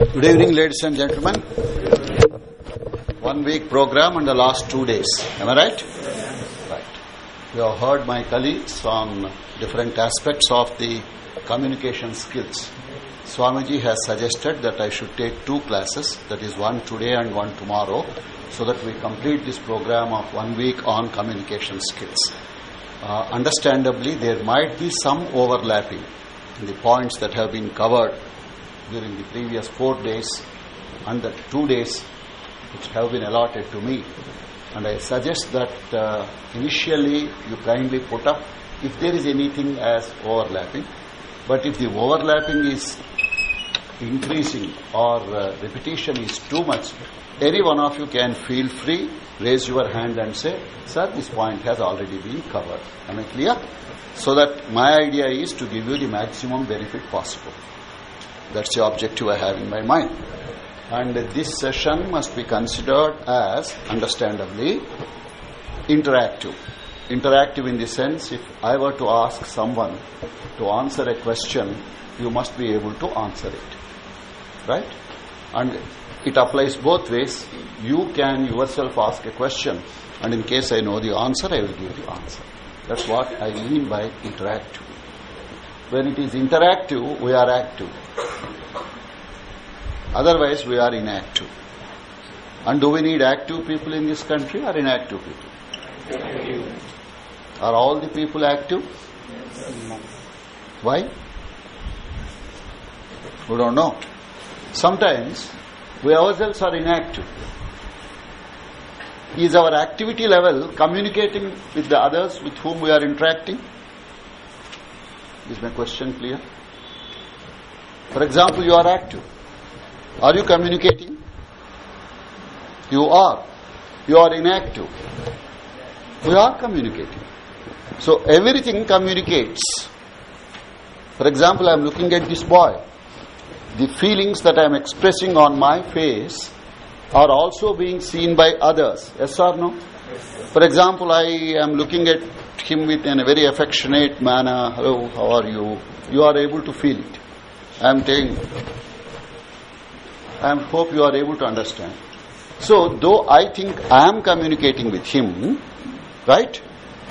Good evening, ladies and gentlemen. One week program and the last two days. Am I right? Right. You have heard my colleagues on different aspects of the communication skills. Swamiji has suggested that I should take two classes, that is one today and one tomorrow, so that we complete this program of one week on communication skills. Uh, understandably, there might be some overlapping in the points that have been covered during the previous four days and the two days which have been allotted to me. And I suggest that uh, initially you kindly put up if there is anything as overlapping. But if the overlapping is increasing or uh, repetition is too much, any one of you can feel free, raise your hand and say, Sir, this point has already been covered. Am I clear? So that my idea is to give you the maximum benefit possible. That's the objective I have in my mind. And this session must be considered as, understandably, interactive. Interactive in the sense, if I were to ask someone to answer a question, you must be able to answer it. Right? And it applies both ways. You can yourself ask a question, and in case I know the answer, I will give the answer. That's what I mean by interactive. When it is interactive, we are active. Otherwise, we are inactive. And do we need active people in this country or inactive people? Active. Are all the people active? No. Why? We don't know. Sometimes we ourselves are inactive. Is our activity level communicating with the others with whom we are interacting? Is my question clear? For example, you are active. Are you communicating? You are. You are inactive. We are communicating. So everything communicates. For example, I am looking at this boy. The feelings that I am expressing on my face are also being seen by others. Yes or no? For example, I am looking at him with in a very affectionate manner. Hello, how are you? You are able to feel it. I am saying, I hope you are able to understand. So, though I think I am communicating with him, right?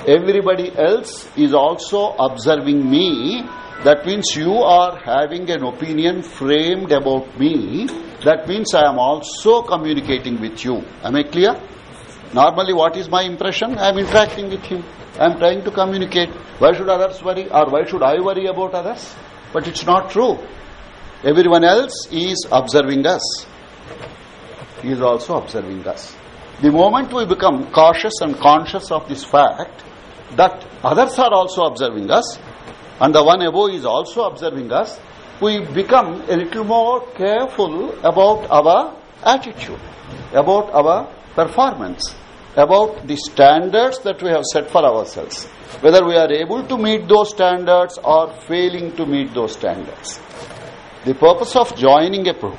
Everybody else is also observing me. That means you are having an opinion framed about me. That means I am also communicating with you. Am I clear? Normally, what is my impression? I am interacting with him. I am trying to communicate. Why should others worry or why should I worry about others? But it's not true. Everyone else is observing us. He is also observing us. The moment we become cautious and conscious of this fact that others are also observing us and the one above is also observing us, we become a little more careful about our attitude, about our performance, about the standards that we have set for ourselves, whether we are able to meet those standards or failing to meet those standards. The purpose of joining a pro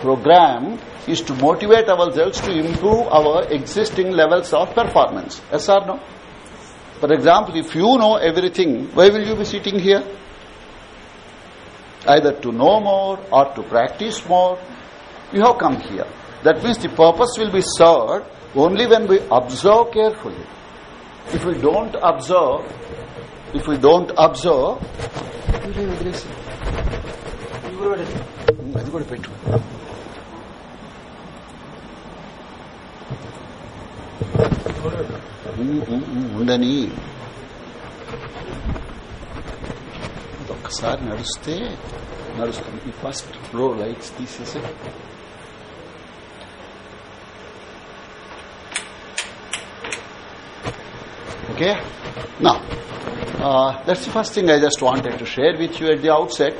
program is to motivate ourselves to improve our existing levels of performance. Yes or no? For example, if you know everything, why will you be sitting here? Either to know more or to practice more. You have come here. That means the purpose will be served only when we observe carefully. If we don't observe, if we don't observe, అది కూడా పెట్టు ఉండని ఒక్కసారి నడిస్తే నడుస్తుంది ఈ first floor lights తీసేసి Okay? Now, uh, that's the first thing I just wanted to share with you at the outset.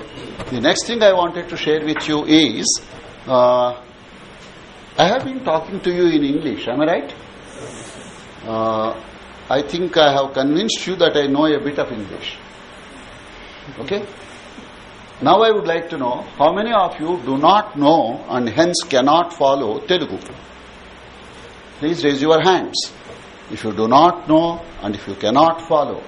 The next thing I wanted to share with you is uh, I have been talking to you in English, am I right? Uh, I think I have convinced you that I know a bit of English. Okay? Now I would like to know how many of you do not know and hence cannot follow Telugu. Please raise your hands. If you do not know and if you cannot follow,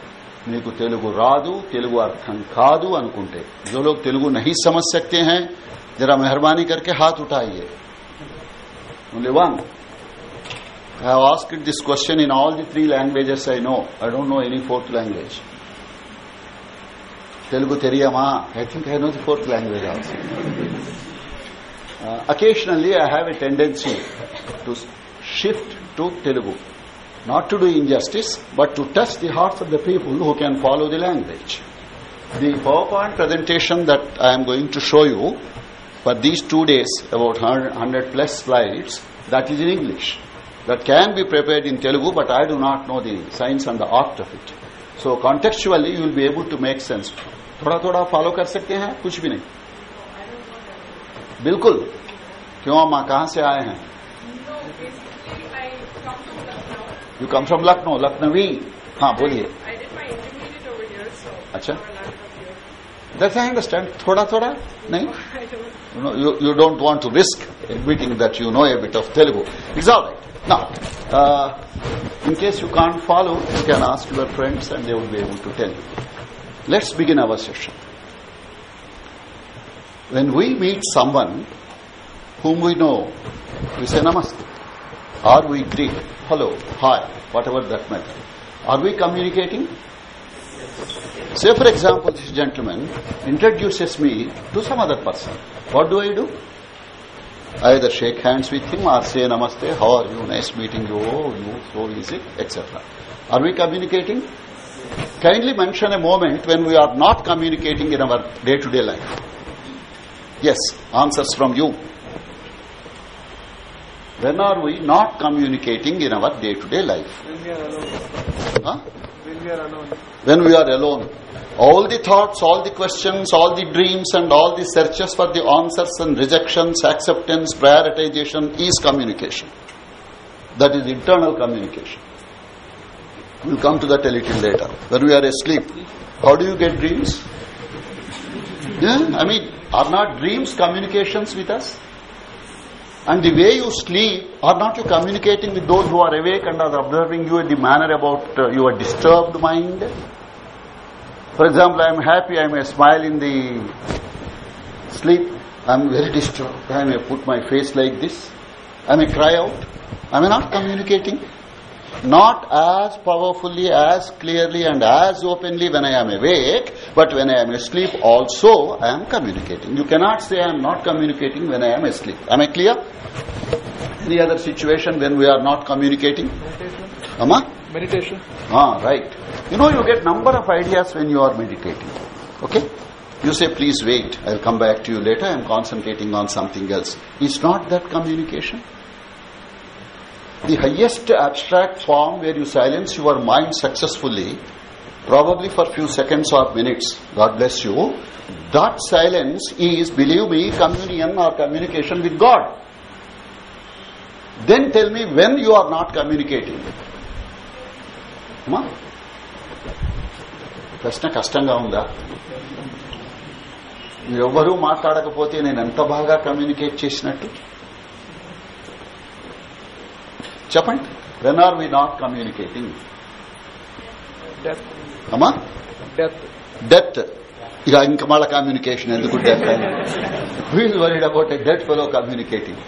మీకు తెలుగు రాదు తెలుగు అర్థం కాదు అనుకుంటే जो लोग तेलुगु नहीं समझ सकते हैं जरा मेहरबानी करके हाथ उठाइए only one I have asked this question in all the three languages I know. I don't know any fourth language. Telugu Teriyama, I think I know the fourth language also. Uh, occasionally I have a tendency to shift to Telugu. Not to do injustice, but to touch the hearts of the people who can follow the language. The PowerPoint presentation that I am going to show you for these two days, about 100 plus slides, that is in English. That can be prepared in Telugu, but I do not know the science and the art of it. So contextually, you will be able to make sense. थोड़ा थोड़ा follow कर सकते हैं कुछ भी नहीं बिल्कुल क्यों अम्मा कहां से आए हैं you come from Lucknow Lucknowi हाँ बोलिए अच्छा That's I understand. Thoda thoda? No? You, know, you, you don't want to risk admitting that you know a bit of Telugu. It's all right. Now, uh, in case you can't follow, you can ask your friends and they will be able to tell you. Let's begin our session. When we meet someone whom we know, we say namaste. Or we greet, hello, hi, whatever that matter. Are we communicating? Say, for example, this gentleman introduces me to some other person. What do I do? Either shake hands with him or say namaste, how are you, nice meeting you, oh, you, so easy, etc. Are we communicating? Kindly mention a moment when we are not communicating in our day-to-day life. Yes, answers from you. When are we not communicating in our day-to-day life? When we are alone. Huh? When we are alone. when we are alone. All the thoughts, all the questions, all the dreams, and all the searches for the answers and rejections, acceptance, prioritization is communication. That is internal communication. We'll come to that a little later. When we are asleep, how do you get dreams? Yeah, I mean, are not dreams communications with us? And the way you sleep, are not you communicating with those who are awake and are observing you in the manner about uh, your disturbed mind? For example, I am happy, I may smile in the sleep. I am very disturbed. I may put my face like this. I may cry out. I may not communicating. Not as powerfully, as clearly and as openly when I am awake, but when I am asleep also I am communicating. You cannot say I am not communicating when I am asleep. Am I clear? Any other situation when we are not communicating? Meditation. Amma? Meditation. Ah, right. You know, you get number of ideas when you are meditating. Okay? You say, please wait. I'll come back to you later. I'm concentrating on something else. Is not that communication? The highest abstract form where you silence your mind successfully, probably for few seconds or minutes, God bless you, that silence is, believe me, communion or communication with God. Then tell me when you are not communicating. అమ్మా ప్రశ్న కష్టంగా ఉందా మీరెవ్వరూ మాట్లాడకపోతే నేను ఎంత బాగా communicate చేసినట్టు చెప్పండి when are we not communicating Death. అమ్మా Death. డెత్ ఇక ఇంక మళ్ళా కమ్యూనికేషన్ ఎందుకు death we'll worried about a death fellow communicating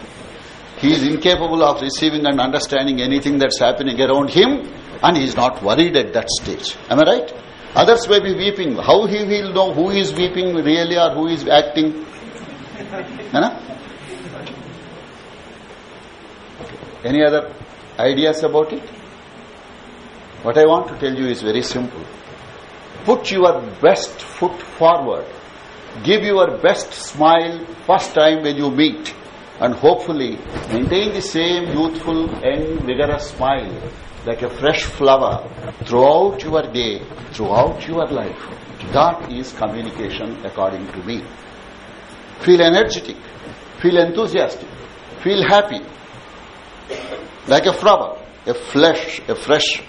he is incapable of receiving and understanding anything that's happening around him and he is not worried at that stage am i right others may be weeping how he will know who is weeping really or who is ideas about it what i want to tell you is very simple put your best foot forward give your best smile first time when you meet and hopefully maintain the same youthful and vigorous smile like a fresh flower throughout your day, throughout your life. That is communication according to me. Feel energetic, feel enthusiastic, feel happy, like a flower, a flesh, a fresh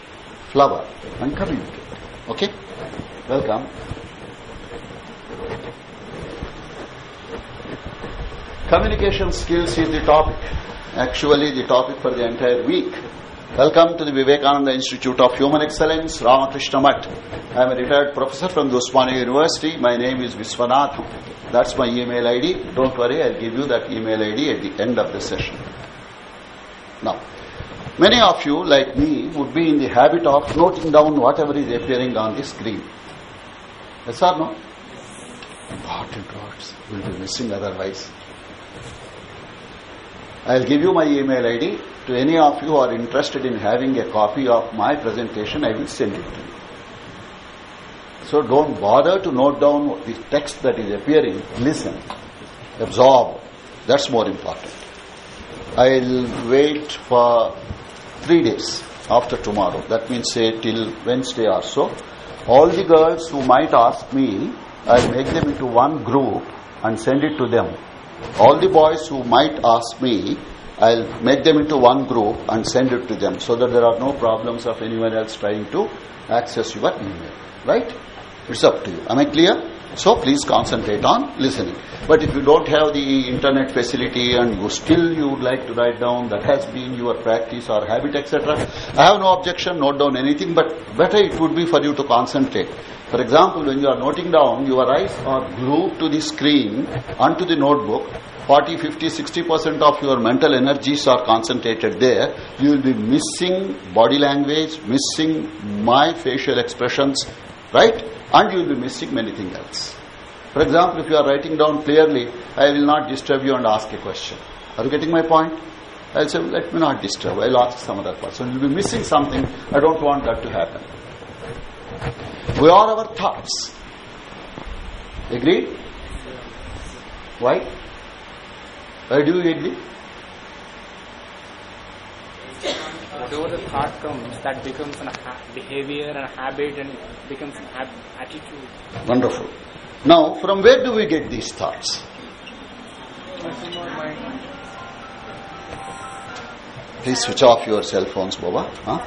flower, and communicate. Okay? Welcome. Communication skills is the topic, actually the topic for the entire week. Welcome to the Vivekananda Institute of Human Excellence, Ramakrishna. I am a retired professor from the Osmania University. My name is Viswanathan. That's my email ID. Don't worry, I'll give you that email ID at the end of the session. Now, many of you, like me, would be in the habit of noting down whatever is appearing on the screen. Yes or no? Important words will be missing otherwise. I'll give you my email ID. To any of you who are interested in having a copy of my presentation, I will send it to you. So don't bother to note down the text that is appearing. Listen. Absorb. That's more important. I'll wait for three days after tomorrow. That means say till Wednesday or so. All the girls who might ask me, I'll make them into one group and send it to them. All the boys who might ask me, I'll make them into one group and send it to them so that there are no problems of anyone else trying to access your email. Right? It's up to you. Am I clear? So please concentrate on listening. But if you don't have the internet facility and you still you would like to write down that has been your practice or habit, etc., I have no objection, note down anything, but better it would be for you to concentrate. For example, when you are noting down, your eyes are glued to the screen onto the notebook. 40, 50, 60% of your mental energies are concentrated there. You will be missing body language, missing my facial expressions, right? And you will be missing many things else. For example, if you are writing down clearly, I will not disturb you and ask a question. Are you getting my point? I'll say, let me not disturb. I'll ask some other person. You'll be missing something. I don't want that to happen. We are our thoughts. Agreed? Why? Why do you agree? whatever the thought comes, that becomes a ha- behavior and a habit and becomes an hab- attitude. Wonderful. Now, from where do we get these thoughts? Please switch off your cell phones, Baba. Huh?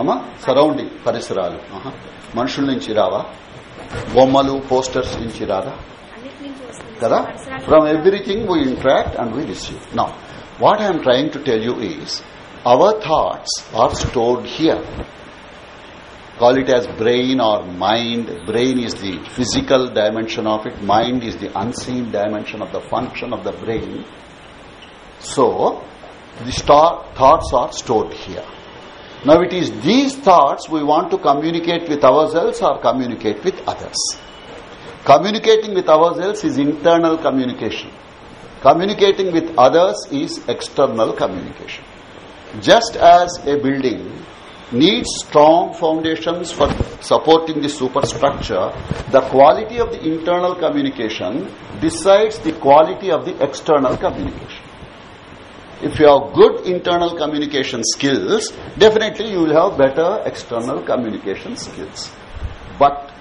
అమ్మా surrounding పరిసరాలు ఆహా. మనుషుల నుంచి రావా బొమ్మలు posters నుంచి రాదా అన్నిటి నుంచి వస్తుంది కదా పరిసరాలు from everything we interact and we receive now what I'm trying to tell you is Our thoughts are stored here. Call it as brain or mind. Brain is the physical dimension of it, mind is the unseen dimension of the function of the brain. So, the thoughts are stored here. Now, it is these thoughts we want to communicate with ourselves or communicate with others. Communicating with ourselves is internal communication, communicating with others is external communication just as a building needs strong foundations for supporting the superstructure the quality of the internal communication decides the quality of the external communication. If you have good internal communication skills definitely you will have better external communication skills. But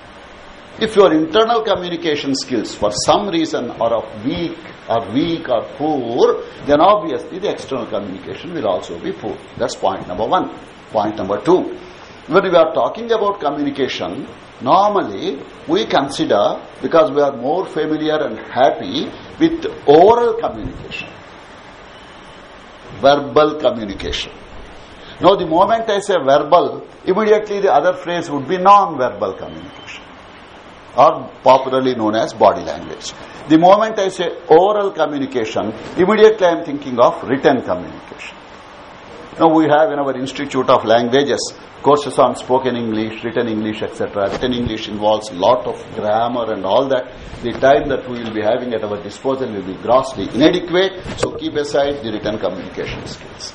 if your internal communication skills for some reason are of weak or weak or poor then obviously the external communication will also be poor. That's point number 1 point number 2 when we are talking about communication normally we consider because we are more familiar and happy with oral communication verbal communication. Now the moment i say verbal immediately the other phrase would be non-verbal communication or popularly known as body language. The moment I say oral communication, immediately I am thinking of written communication. Now we have in our Institute of Languages courses on spoken English, written English, etc. Written English involves lot of grammar and all that. The time that we will be having at our disposal will be grossly inadequate, so keep aside the written communication skills.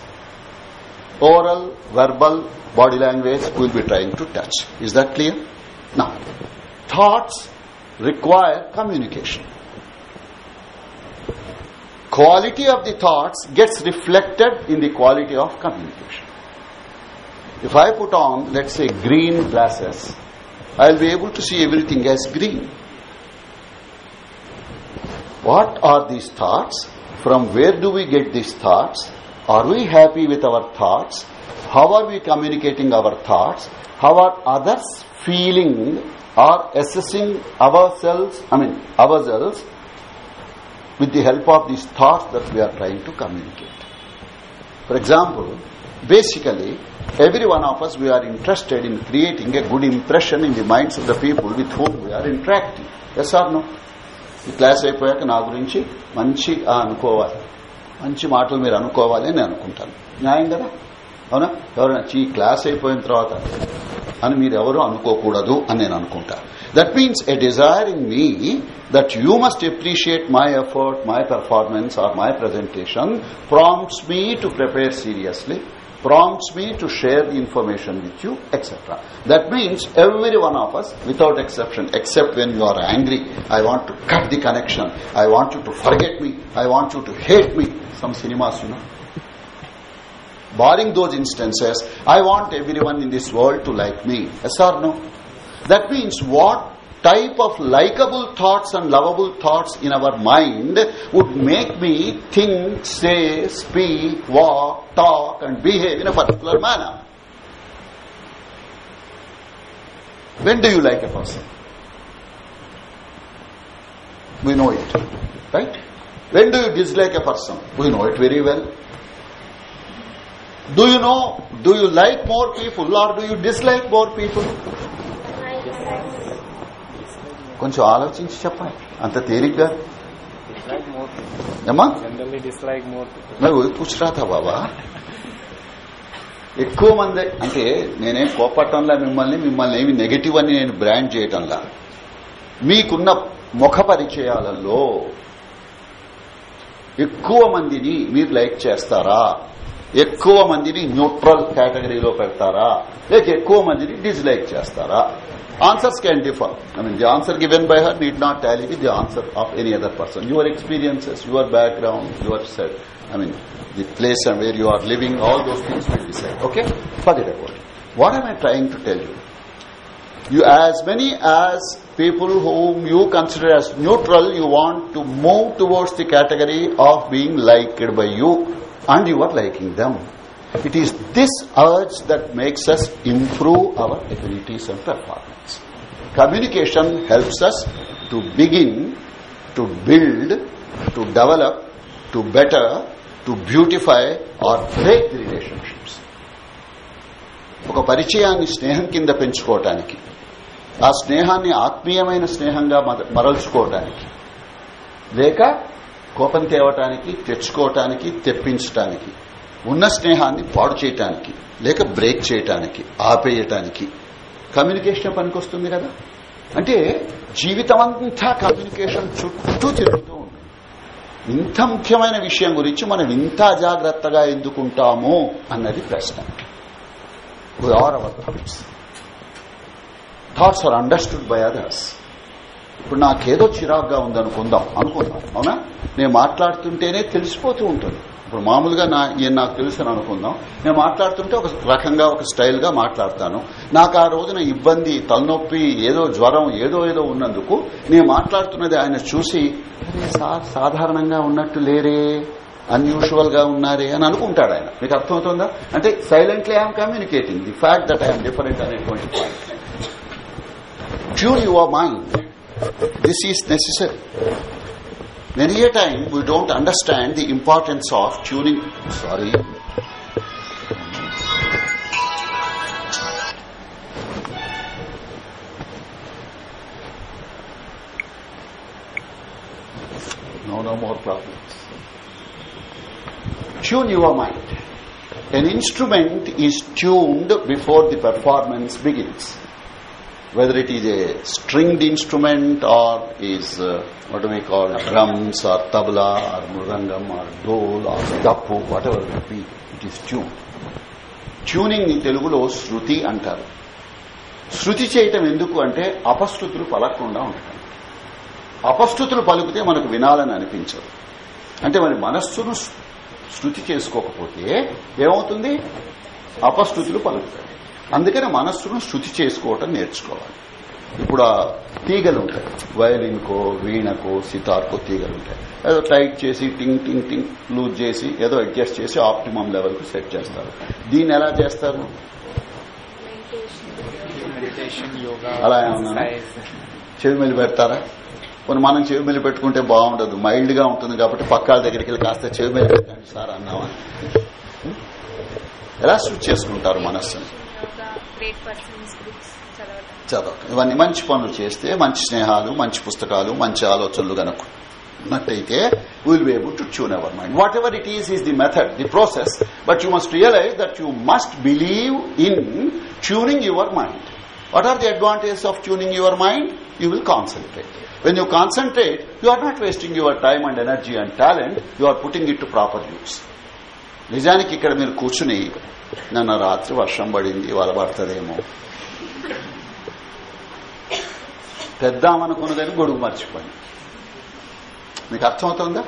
Oral, verbal, body language we will be trying to touch. Is that clear? Now, thoughts require communication. Quality of the thoughts gets reflected in the quality of communication. If I put on, let's say, green glasses, I'll be able to see everything as green. What are these thoughts? From where do we get these thoughts? Are we happy with our thoughts? How are we communicating our thoughts? How are others feeling or assessing ourselves, I mean, ourselves with the help of these thoughts that we are trying to communicate. For example, basically, every one of us, we are interested in creating a good impression in the minds of the people with whom we are interacting. Yes or no? ఈ class అయిపోయాక నా గురించి మంచి ఆ అనుకోవాలి మంచి మాటలు మీరు అనుకోవాలి అని నేను అనుకుంటాను న్యాయం కదా అవునా ఎవరైనా ఈ క్లాస్ అయిపోయిన తర్వాత అని మీరు ఎవరు అనుకోకూడదు అని నేను అనుకుంటా that means a desire in me that you must appreciate my effort my performance or my presentation prompts me to prepare seriously prompts me to share the information with you, etc. That means every one of us, without exception, except when you are angry, I want to cut the connection, I want you to forget me, I want you to hate me. Some cinemas, you know. Barring those instances, I want everyone in this world to like me. Yes or no? That means what type of likable thoughts and lovable thoughts in our mind would make me think, say, speak, walk, talk and behave in a particular manner. When do you like a person? We know it, right? When do you dislike a person? We know it very well. Do you know, do you like more people or do you dislike more people? కొంచెం ఆలోచించి చెప్పండి. అంత తేలిగ్గా. ఏమా వదిలి కూర్చురాతా బాబా? ఎక్కువ మంది. అంటే నేనేం కోపట్టంలా మిమ్మల్ని మిమ్మల్ని ఏమి నెగటివ్ అని నేను బ్రాండ్ చేయటంలా. మీకున్న ముఖ పరిచయాలలో ఎక్కువ మందిని మీరు లైక్ చేస్తారా? ఎక్కువ మందిని న్యూట్రల్ కేటగిరీలో పెడతారా? లేక ఎక్కువ మందిని డిస్లైక్ చేస్తారా? Answers can differ I mean the answer given by her need not tally with the answer of any other person your experiences your background your set I mean the place and where you are living all those things will decide okay forget about what I'm I trying to tell you you as many as people whom you consider as neutral you want to move towards the category of being liked by you. and you are liking them it is this urge that makes us improve our abilities and performance communication helps us to begin to build to develop to better to beautify or break the relationships ఒక పరిచయాన్ని స్నేహం కింద పెంచుకోవటానికి ఆ స్నేహాన్ని ఆత్మీయమైన స్నేహంగా మద- మరల్చుకోవటానికి లేక కోపం తేవటానికి తెచ్చుకోవటానికి తెప్పించటానికి ఉన్న స్నేహాన్ని పాడు చేయటానికి లేక బ్రేక్ చేయటానికి ఆపేయటానికి కమ్యూనికేషన్ పనికొస్తుంది కదా? అంటే జీవితం అంతా కమ్యూనికేషన్ చుట్టూ తిరుగుతూ ఉంటుంది. ఇంత ముఖ్యమైన విషయం గురించి మనం ఇంత అజాగ్రత్తగా ఎందుకుంటాము అన్నది ప్రశ్న. We are thoughts are understood by others ఇప్పుడు నాకేదో చిరాగ్గా ఉందనుకుందాం అనుకుందాం అవునా? నేను మాట్లాడుతుంటేనే తెలిసిపోతూ ఉంటుంది. ఇప్పుడు మామూలుగా నా ఈయన నాకు తెలుసు అని అనుకుందాం. నేను మాట్లాడుతుంటే ఒక రకంగా ఒక స్టైల్గా మాట్లాడతాను. నాకు ఆ రోజున ఇబ్బంది తలనొప్పి ఏదో జ్వరం ఏదో ఏదో ఉన్నందుకు నేను మాట్లాడుతున్నది ఆయన చూసి "అరే సార్ సాధారణంగా ఉన్నట్టు లేరే అన్యూజువల్గా ఉన్నారే అని అనుకుంటాడు ఆయన. మీకు అర్థమవుతుందా? అంటే silently I'm communicating the fact that I'm different అనేటువంటి point tune your mind This is necessary. Many a time we don't understand the importance of tuning. Sorry. No, no more problems. Tune your mind. An instrument is tuned before the performance begins. Whether it is a stringed instrument or is uh, what do we call drums or tabla or murangam or dole or dappu whatever it be it is tuned ట్యూనింగ్ని తెలుగులో శృతి అంటారు శృతి చేయటం ఎందుకు అంటే అపశృతులు పలకకుండా ఉండటం అపశృతులు పలుకుతే మనకు వినాలని అనిపించదు అంటే మరి మనస్సును శృతి చేసుకోకపోతే ఏమవుతుంది అపశృతులు పలుకుతాయి అందుకని మనస్సును శృతి చేసుకోవటం నేర్చుకోవాలి. ఇప్పుడు ఆ తీగలు ఉంటాయి వయలిన్కో వీణకో సితార్కో తీగలు ఉంటాయి ఏదో టైట్ చేసి టింగ్ టింగ్ టింగ్ లూజ్ చేసి ఏదో అడ్జస్ట్ చేసి ఆప్టిమం లెవెల్కు సెట్ చేస్తారు. దీన్ని ఎలా చేస్తారు? అలా ఏమన్నా? exercise. చెవి మెల్లి పెడతారా? కొన్ని మనం చెవి మెల్లి పెట్టుకుంటే బాగుండదు. మైల్డ్గా ఉంటుంది కాబట్టి పక్కాల దగ్గరికి వెళ్ళి కాస్త చెవి మెల్లి పెట్టండి సార్ అన్నావా? ఎలా శృతి చేసుకుంటారు మనస్సుని యోగా గ్రేట్ పర్సన్స్ బుక్స్ చదవటం చదవక ఇవన్నీ మంచి పనులు చేస్తే మంచి స్నేహాలు మంచి పుస్తకాలు మంచి ఆలోచనలు గనక ఉన్నట్టయితే will be able to tune our mind whatever it is is the method the process but you must realise that you must believe in tuning your mind what are the advantages of tuning your mind you will concentrate when you concentrate you are not wasting your time and energy and talent you are putting it to proper use నిజానికి ఇక్కడ మీరు కూర్చుని నన్న రాత్రి వర్షం పడింది వలబడతదేమో పెద్దామనుకున్నదని గొడుగు మర్చిపోయింది మీకు అర్థమవుతుందా?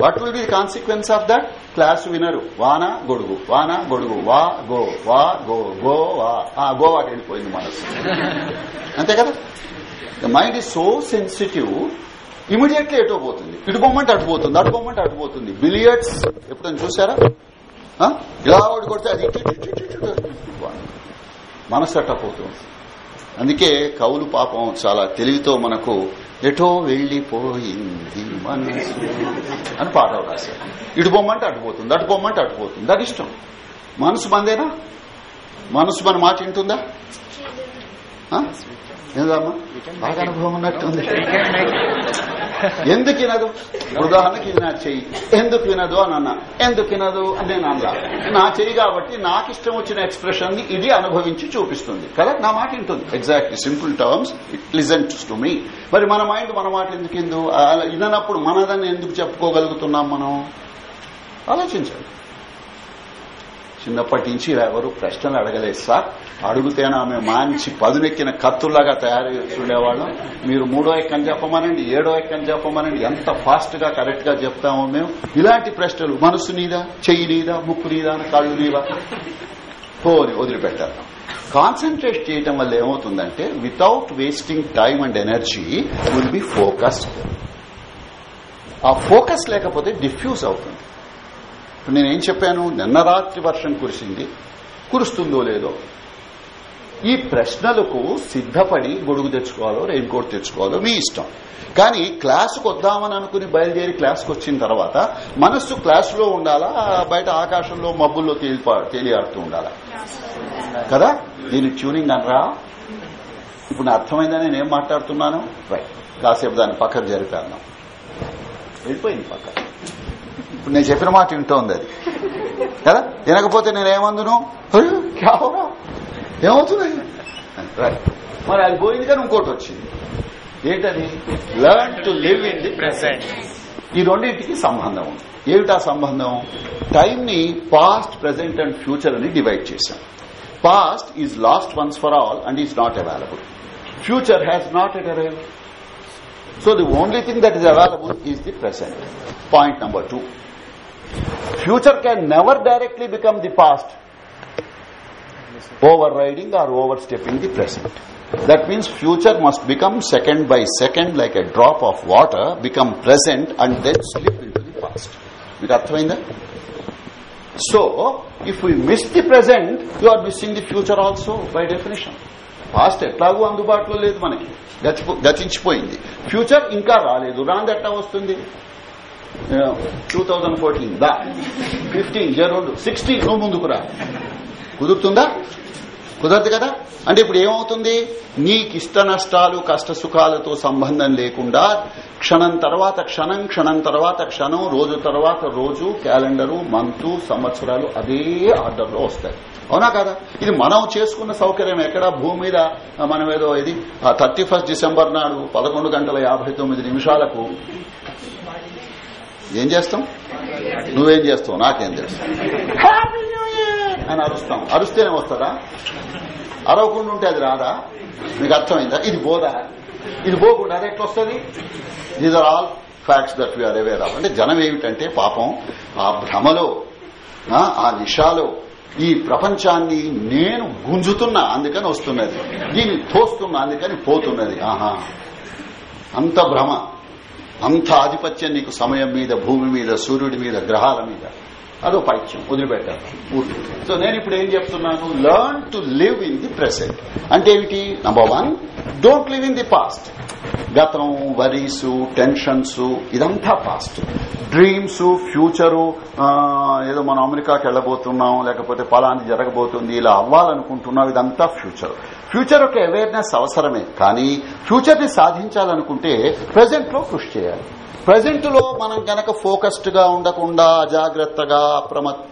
What will be consequence of that class వినరు వాన గొడుగు. వాన గొడుగు. వా గో. వా గో. గో వా. ఆ గోవాకి వెళ్ళిపోయింది మనసు. అంతే కదా? The mind is so sensitive immediately ఎటో పోతుంది? ఇటు బొమ్మంటే అటు పోతుంది అటు బొమ్మంటే అటు పోతుంది. బిలియర్డ్స్ ఎప్పుడైనా చూసారా ఇలా ఒకటి కొడితే అది మనసు అట్టపోతుంది అందుకే కవులు పాపం చాలా తెలివితో మనకు ఎటో వెళ్ళిపోయింది మనసు అని పాట రాశారు. ఇటు బొమ్మంటే అటుపోతుంది అటు బొమ్మంటే అటుపోతుంది అది ఇష్టం. మనసు మందేనా? మనసు మన మాట వింటుందా? ఏందమ్మా? బాగా అనుభవం ఉన్నట్టుంది ఎందుకు వినదు? ఉదాహరణకి ఇది నా చెయ్యి. ఎందుకు వినదు అని అన్నా. ఎందుకు వినదు? అని నేను అన్నా. నా చెయ్యి కాబట్టి నాకు ఇష్టం వచ్చిన ఎక్స్ప్రెషన్ని ఇది అనుభవించి చూపిస్తుంది. కదా? నా మాట వింటుంది. Exactly simple terms it listens to me మరి మన మైండ్ మన మాట ఎందుకు ఇందు అలా విననప్పుడు మనదని ఎందుకు చెప్పుకోగలుగుతున్నాం మనం? ఆలోచించండి. చిన్నప్పటి నుంచి ఎవరు ప్రశ్నలు అడగలేదు సార్. అడుగుతేనా మేము మంచి పదునెక్కిన కత్తుల్లాగా తయారు చేస్తుండేవాళ్ళం. మీరు మూడో ఎక్కని చెప్పమనండి ఏడో ఎక్కని చెప్పమనండి ఎంత ఫాస్ట్గా కరెక్ట్గా చెప్తామో మేము. ఇలాంటి ప్రశ్నలు మనసు నీదా చెయ్యి నీదా ముక్కు నీదా కళ్ళు నీవా. పోని వదిలిపెట్టారు. కాన్సన్ట్రేట్ చేయటం వల్ల ఏమవుతుందంటే without wasting time and energy will be focused ఆ ఫోకస్ లేకపోతే డిఫ్యూజ్ అవుతుంది. ఇప్పుడు నేనేం చెప్పాను? నిన్న రాత్రి వర్షం కురిసింది. కురుస్తుందో లేదో. ఈ ప్రశ్నలకు సిద్ధపడి గొడుగు తెచ్చుకోవాలో రెయిన్ కోట్ తెచ్చుకోవాలో మీ ఇష్టం. కానీ క్లాసుకు వద్దామని అనుకుని బయలుదేరి క్లాసుకు వచ్చిన తర్వాత మనస్సు క్లాసులో ఉండాలా? బయట ఆకాశంలో మబ్బుల్లో తేలిపా తేలియాడుతూ ఉండాలా? కదా? దీని ట్యూనింగ్ అనరా? ఇప్పుడు నా అర్థమైందని నేనేం మాట్లాడుతున్నాను? రైట్. కాసేపు దాన్ని పక్కకు జరిపాను. వెళ్ళిపోయింది పక్క. ఇప్పుడు నేను చెప్పిన మాట వింటోంది అది. కదా? వినకపోతే నేనేమందును ఏమవుతుంది? రైట్ మరి అది పోయింది కానీ ఇంకోటి వచ్చింది. ఏంటది? Learn to live in the present ఈ రెండింటికి సంబంధం ఉంది. ఏమిటా సంబంధం? టైం ని పాస్ట్ ప్రెసెంట్ అండ్ ఫ్యూచర్ అని డివైడ్ చేశాం. Past is lost once for all and is not available future has not yet arrive So the only thing that is available is the present point number two future can never directly become the past overriding or overstepping the present. That means future must become second by second like a drop of water, become present and then slip into the past. మీకు అర్థమైందా so if you miss the present you are missing the future also by definition past ఎట్లాగూ అందుబాటులో లేదు మనకి గతిపో- గతించిపోయింది future ఇంకా రాలేదు. రాంది ఎట్లా వస్తుంది? టూ థౌజండ్ ఫోర్టీన్ దా. ఫిఫ్టీన్ జరూడు సిక్స్టీన్ నువ్వు ముందుకు రా. కుదురుతుందా? కుదరదు కదా? అంటే ఇప్పుడు ఏమవుతుంది? నీకు ఇష్ట నష్టాలు కష్ట సుఖాలతో సంబంధం లేకుండా క్షణం తర్వాత క్షణం క్షణం తర్వాత క్షణం రోజు తర్వాత రోజు క్యాలెండరు మంతు సంవత్సరాలు అదే ఆర్డర్లో వస్తాయి. అవునా కదా? ఇది మనం చేసుకున్న సౌకర్యం ఎక్కడ? భూమి మీద మనం ఏదో ఇది థర్టీ ఫస్ట్ డిసెంబర్ నాడు పదకొండు గంటల యాభై తొమ్మిది నిమిషాలకు ఏం చేస్తాం? నువ్వేం చేస్తావు? నాకేం తెలుసు. అని అరుస్తాం. అరుస్తేనే వస్తుందా అరవకుండా ఉంటే అది రాదా? మీకు అర్థమైందా? ఇది బోధ. ఇది పోకుండా అది ఎట్లా వస్తుంది these are all facts that we are aware of అంటే జనం ఏమిటంటే పాపం ఆ భ్రమలో ఆ, ఆ నిషాలో ఈ ప్రపంచాన్ని నేను గుంజుతున్నా అందుకని వస్తున్నది. దీన్ని తోస్తున్నా అందుకని పోతున్నది. ఆహా. అంత భ్రమ. అంత ఆధిపత్యం నీకు సమయం మీద భూమి మీద సూర్యుడి మీద గ్రహాల మీద. అదో పైత్యం వదిలిపెట్టారు ఊరికి. సో నేను ఇప్పుడు ఏం చెప్తున్నాను? Learn to live in the present అంటే ఏమిటి? Number one don't live in the past గతం వరీస్ టెన్షన్స్ ఇదంతా పాస్ట్ డ్రీమ్స్ ఫ్యూచరు ఏదో మనం అమెరికాకి వెళ్ళబోతున్నాం లేకపోతే పలాంటి జరగబోతుంది ఇలా అవ్వాలనుకుంటున్నాం ఇదంతా ఫ్యూచర్ ఫ్యూచర్ ఒక అవేర్నెస్ అవసరమే. కానీ ఫ్యూచర్ని సాధించాలనుకుంటే ప్రజెంట్లో కృషి చేయాలి. ప్రజెంట్లో మనం గనక ఫోకస్డ్గా ఉండకుండా అజాగ్రత్తగా అప్రమత్త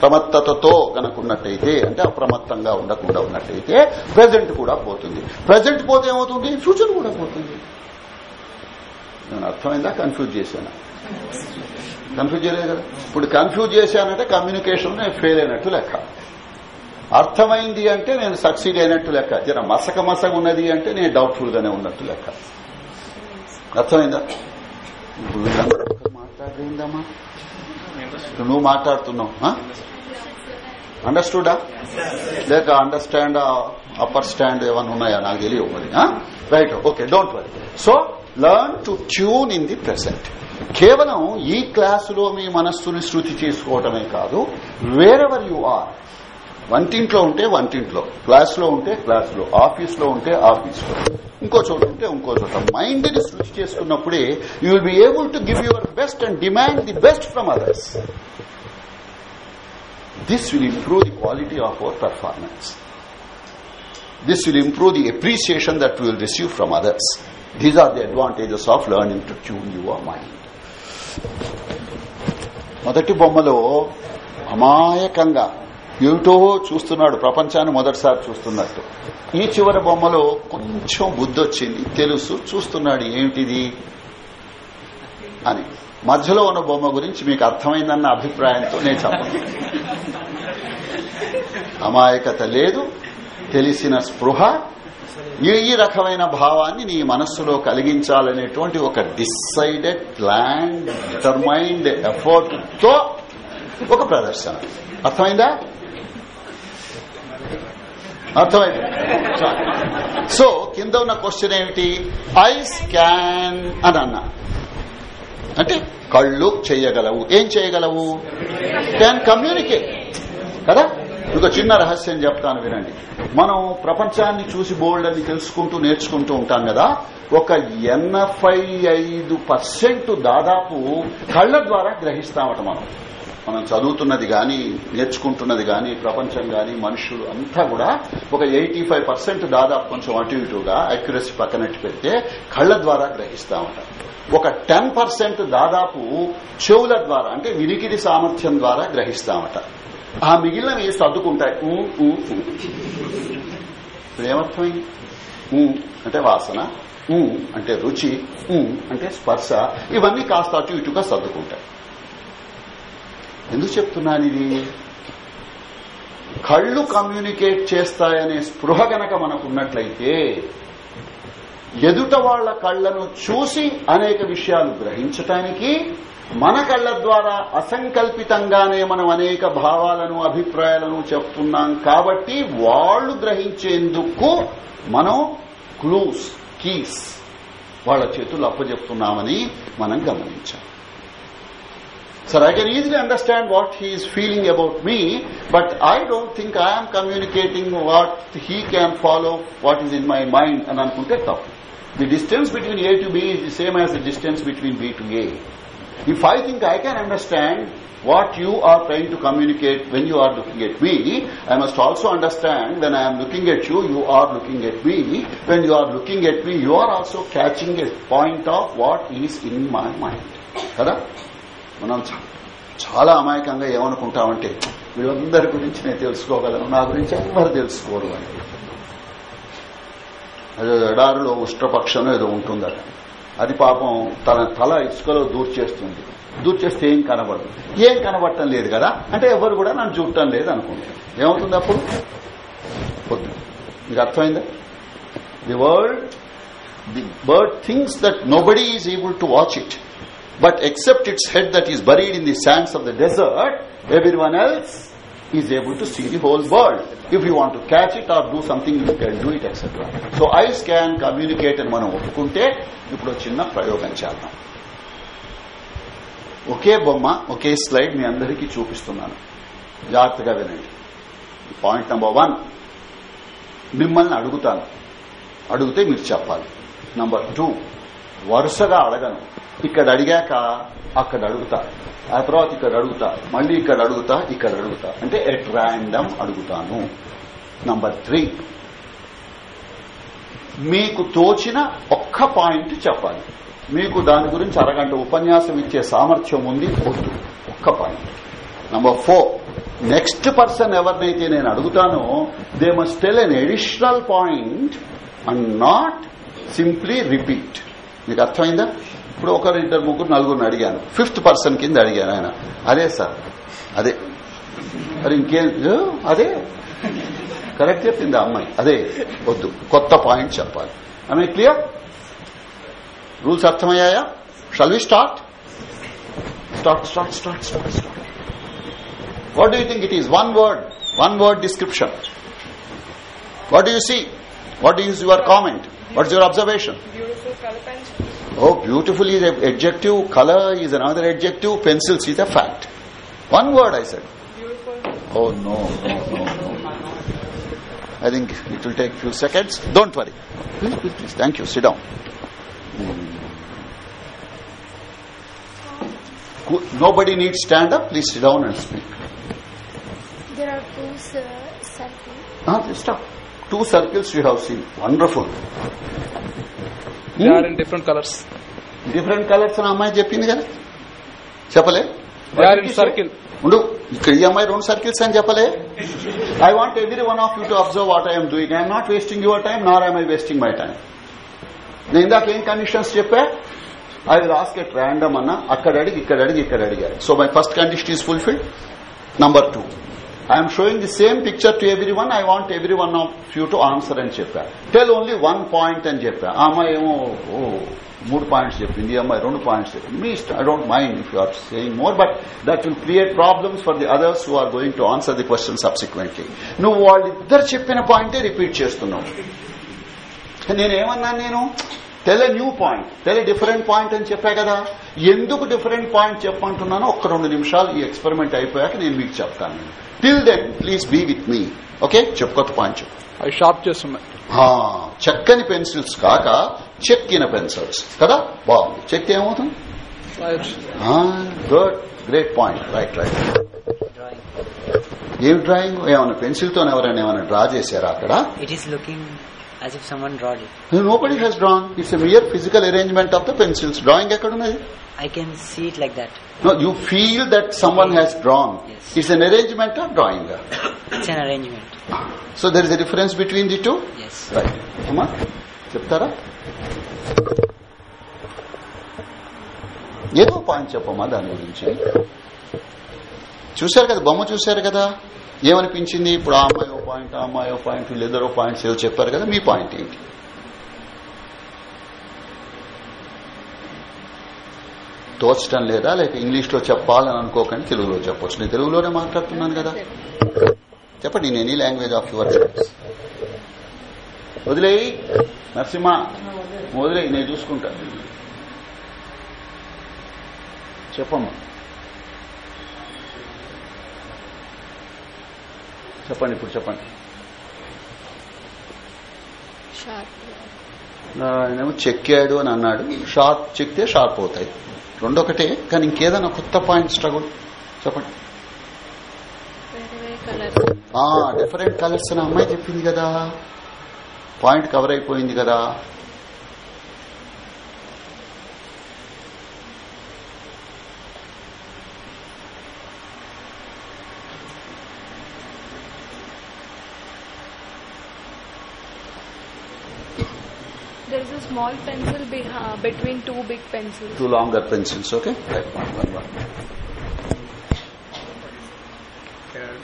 ప్రమత్తతతో గనకున్నట్టయితే అంటే అప్రమత్తంగా ఉండకుండా ఉన్నట్టయితే ప్రజెంట్ కూడా పోతుంది. ప్రజెంట్ పోతే ఏమవుతుంది? ఫ్యూచర్ కూడా పోతుంది. నేను అర్థమైందా? కన్ఫ్యూజ్ చేశాను? కన్ఫ్యూజ్ చేయలేదు కదా? ఇప్పుడు కన్ఫ్యూజ్ చేశానంటే కమ్యూనికేషన్ నేను ఫెయిల్ అయినట్టు లెక్క. అర్థమైంది అంటే నేను సక్సీడ్ అయినట్టు లెక్క. జర మసక మసక ఉన్నది అంటే నేను డౌట్ఫుల్ గానే ఉన్నట్టు లెక్క. అర్థమైందా? ఇప్పుడు మాట్లాడలేదమ్మా ఇప్పుడు నువ్వు మాట్లాడుతున్నావు అండర్స్టూడా లేక అండర్స్టాండ్ అప్పర్ స్టాండ్ ఏమన్నా ఉన్నాయా? నాకు తెలియవు మరి right okay don't worry so learn to tune in the present కేవలం ఈ క్లాసులో మీ మనస్సుని శృతి చేసుకోవటమే కాదు వేరెవర్ యు ఆర్ వంటింట్లో ఉంటే వంటింట్లో క్లాస్లో ఉంటే క్లాస్లో ఆఫీస్లో ఉంటే ఆఫీస్లో. ఇంకో చోట ఉంటే ఇంకో చోట. మైండ్ని సృష్టి చేసుకున్నప్పుడే you will be able to give your best and demand the best from others this will improve the quality of our performance this will improve the appreciation that will receive from others these are the advantages of learning to tune your mind మొదటి బొమ్మలో అమాయకంగా ఏమిటో చూస్తున్నాడు ప్రపంచాన్ని మొదటిసారి చూస్తున్నట్టు. ఈ చివరి బొమ్మలో కొంచెం బుద్ధొచ్చింది తెలుసు చూస్తున్నాడు ఏమిటిది అని. మధ్యలో ఉన్న బొమ్మ గురించి మీకు అర్థమైందన్న అభిప్రాయంతో నేను చెప్పను. అమాయకత లేదు తెలిసిన స్పృహ ఈ ఈ రకమైన భావాన్ని నీ మనస్సులో కలిగించాలనేటువంటి ఒక డిసైడెడ్ ప్లాన్ డిటర్మైన్డ్ ఎఫర్ట్తో ఒక ప్రదర్శన. అర్థమైందా? అర్థమైంది? సో కింద ఉన్న క్వశ్చన్ ఏమిటి? ఐ స్కాన్ అని అన్నా. అంటే కళ్ళు చేయగలవు. ఏం చేయగలవు? క్యాన్ కమ్యూనికేట్ కదా? ఒక చిన్న రహస్యం చెప్తాను వినండి. మనం ప్రపంచాన్ని చూసి బోల్డ్ అని తెలుసుకుంటూ నేర్చుకుంటూ ఉంటాం కదా? ఒక ఎనభై ఐదు పర్సెంట్ దాదాపు కళ్ళ ద్వారా గ్రహిస్తామట మనం. మనం చదువుతున్నది గాని నేర్చుకుంటున్నది గాని ప్రపంచం గాని మనుషులు అంతా కూడా ఒక ఎయిటీ ఫైవ్ పర్సెంట్ దాదాపు కొంచెం అటు ఇటుగా అక్యురసీ పక్కనట్టు పెడితే కళ్ళ ద్వారా గ్రహిస్తామట ఒక టెన్ పర్సెంట్ దాదాపు చెవుల ద్వారా అంటే వినికిడి సామర్థ్యం ద్వారా గ్రహిస్తామట ఆ మిగిలినవి సర్దుకుంటాయి ఏమర్థమైంది అంటే వాసన ఊ అంటే రుచి అంటే స్పర్శ ఇవన్నీ కాస్త అటు ఇటుగా సర్దుకుంటాయి ఎందుకు చెప్తున్నాను ఇది? కళ్ళు కమ్యూనికేట్ చేస్తాయనే స్పృహ గనక మనకున్నట్లయితే ఎదుట వాళ్ళ కళ్ళను చూసి అనేక విషయాలు గ్రహించటానికి మన కళ్ళ ద్వారా అసంకల్పితంగానే మనం అనేక భావాలను అభిప్రాయాలను చెప్తున్నాం కాబట్టి వాళ్ళు గ్రహించేందుకు మనం క్లూస్ కీస్ వాళ్ళ చేతులు అప్పజెప్తున్నామని మనం గమనించాం So I can easily understand what he is feeling about me, but I don't think I am communicating what he can follow, what is in my mind and unkunted thought. The distance between A to B is the same as the distance between B to A. If I think I can understand what you are trying to communicate when you are looking at me, I must also understand when I am looking at you, you are looking at me. When you are looking at me, you are also catching a point of what is in my mind. Correct? మనం చాలా అమాయకంగా ఏమనుకుంటామంటే వీళ్ళందరి గురించి నేను తెలుసుకోగలను. నా గురించి ఎవరు తెలుసుకోరు అని. అదే ఎడారిలో ఉష్ట్రపక్షం ఏదో ఉంటుందట. అది పాపం తన తల ఇసుకలో దూర్చేస్తుంది దూర్చేస్తే ఏం కనబడదు. ఏం కనబడటం లేదు కదా? అంటే ఎవరు కూడా నన్ను చూడటం లేదు అనుకుంటాను ఏమవుతుంది అప్పుడు? పొద్దు. మీకు అర్థమైందా? The world the bird things that nobody is able to watch it. But except its head that is buried in the sands of the desert, everyone else is able to see the whole world. If you want to catch it or do something, you can do it, etc. So eyes can communicate అని మనం ఒప్పుకుంటే ఇప్పుడు ఒక చిన్న ప్రయోగం చేద్దాం ఒకే బొమ్మ ఒకే slide మీ అందరికీ చూపిస్తున్నాను జాగ్రత్తగా వినండి పాయింట్ నెంబర్ వన్ మిమ్మల్ని అడుగుతాను అడిగితే మీరు చెప్పాలి నంబర్ టూ వరుసగా అడగను ఇక్కడ అడిగాక అక్కడ అడుగుతా. ఆ తర్వాత ఇక్కడ అడుగుతా. మళ్ళీ ఇక్కడ అడుగుతా ఇక్కడ అడుగుతా. అంటే ఎట్ ర్యాండమ్ అడుగుతాను. నంబర్ త్రీ మీకు తోచిన ఒక్క పాయింట్ చెప్పాలి. మీకు దాని గురించి అరగంట ఉపన్యాసం ఇచ్చే సామర్థ్యం ఉంది వద్దు. ఒక్క point number four next person ఎవరినైతే నేను అడుగుతానో they must tell an additional point and not simply repeat మీకు అర్థమైందా? ఇప్పుడు ఒకరు ఇద్దరు ముగ్గురు నలుగురిని అడిగాను. ఫిఫ్త్ పర్సన్ కింద అడిగాను ఆయన. అదే సార్. అదే. మరి ఇంకేం? అదే. కరెక్ట్ చెప్పింది అమ్మాయి. అదే. వద్దు. కొత్త పాయింట్ చెప్పాలి. I clear rules అర్థమయ్యాయా? Shall we start start start start start start what do you think it is one word one word description what do you see what is your comment what's your observation Oh, beautiful is an adjective, color is another adjective, pencils is a fact. One word I said. Beautiful. Oh no, no, no, no. I think it will take few seconds. Don't worry. Please, please, please. Thank you. Sit down. Nobody needs stand up. Please sit down and speak. There are two circles. Ah, stop. Two circles you have seen. Wonderful. In different colors. Different colours అని అమ్మాయి చెప్పింది కదా? చెప్పలే? Circle. ఉండు. ఇక్కడ ఈ అమ్మాయి రెండు సర్కిల్స్ అని చెప్పలే. I want every one of you to observe what I'm doing I'm not wasting your time nor I'm I wasting my time నేను ఇందాక ఏం కండిషన్స్ చెప్పా? I will ask at random అన్న. అక్కడ అడిగి ఇక్కడ అడిగి ఇక్కడ అడిగారు. So my first condition is fulfilled number two I am the same picture to to everyone. I want every one of you to answer అని చెప్పా. టెల్ ఓన్లీ వన్ పాయింట్ అని చెప్పా. ఆ అమ్మాయి ఏమో ఓ మూడు పాయింట్స్ చెప్పింది ఈ అమ్మాయి రెండు పాయింట్స్ చెప్పింది. మీ ఇష్టం I don't mind if you are saying more but that will create problems for the others who are going to answer the question subsequently నువ్వు వాళ్ళిద్దరు చెప్పిన పాయింటే రిపీట్ చేస్తున్నావు. నేనేమన్నాను నేను? Tell new point tell different point అని చెప్పా కదా. ఎందుకు డిఫరెంట్ పాయింట్ చెప్పంటున్నానో ఒక్క రెండు నిమిషాలు ఈ ఎక్స్పెరిమెంట్ అయిపోయాక నేను మీకు చెప్తాను. Till then please be with me okay చెప్పు కొత్త పాయింట్ చెప్పు. అవి షార్ప్ చేస్తున్నాయి ఆ, చెక్కని పెన్సిల్స్ కాక చెక్కిన పెన్సిల్స్ కదా? బాగుంది. చెక్ ఏమవుతుంది? Good great point right right ఏం డ్రాయింగ్ ఏమైనా పెన్సిల్తో ఎవరైనా ఏమైనా డ్రా చేశారా అక్కడ? It is looking as if someone drawed it. Nobody has drawn it's mere physical arrangement of the pencils drawing ఎక్కడున్నది I can see it like that. No, you feel that someone has drawn. Yes. It's an arrangement or drawing. It's an arrangement. So there is a difference between the two? Yes. Right. అమ్మా చెప్తారా ఏదో point చెప్పమ్మా దాని గురించి చూశారు కదా బొమ్మ చూశారు కదా ఏమనిపించింది? ఇప్పుడు ఆ అమ్మాయి ఓ పాయింట్ ఆ అమ్మాయి ఓ పాయింట్ వీళ్ళిద్దరో పాయింట్స్ ఏదో చెప్పారు కదా మీ పాయింట్ ఏంటి? తోచడం లేదా? లేక ఇంగ్లీష్లో చెప్పాలని అనుకోకండి తెలుగులో చెప్పొచ్చు. నేను తెలుగులోనే మాట్లాడుతున్నాను కదా. చెప్పండి నేను any language of your choice వదిలేయి నరసింహ. వదిలేయి నేను చూసుకుంటా. చెప్పమ్మా. చెప్పండి ఇప్పుడు చెప్పండి. ఆయనేమో చెక్కాడు అని అన్నాడు. షార్ప్ చెక్తే షార్ప్ అవుతాయి. రెండొకటే కానీ ఇంకేదైనా కొత్త పాయింట్ స్ట్రగుల్ చెప్పండి. డిఫరెంట్ కలర్స్ అని అమ్మాయి చెప్పింది కదా. పాయింట్ కవర్ అయిపోయింది కదా. Small pencil beha- between two big pencils. Two longer pencils okay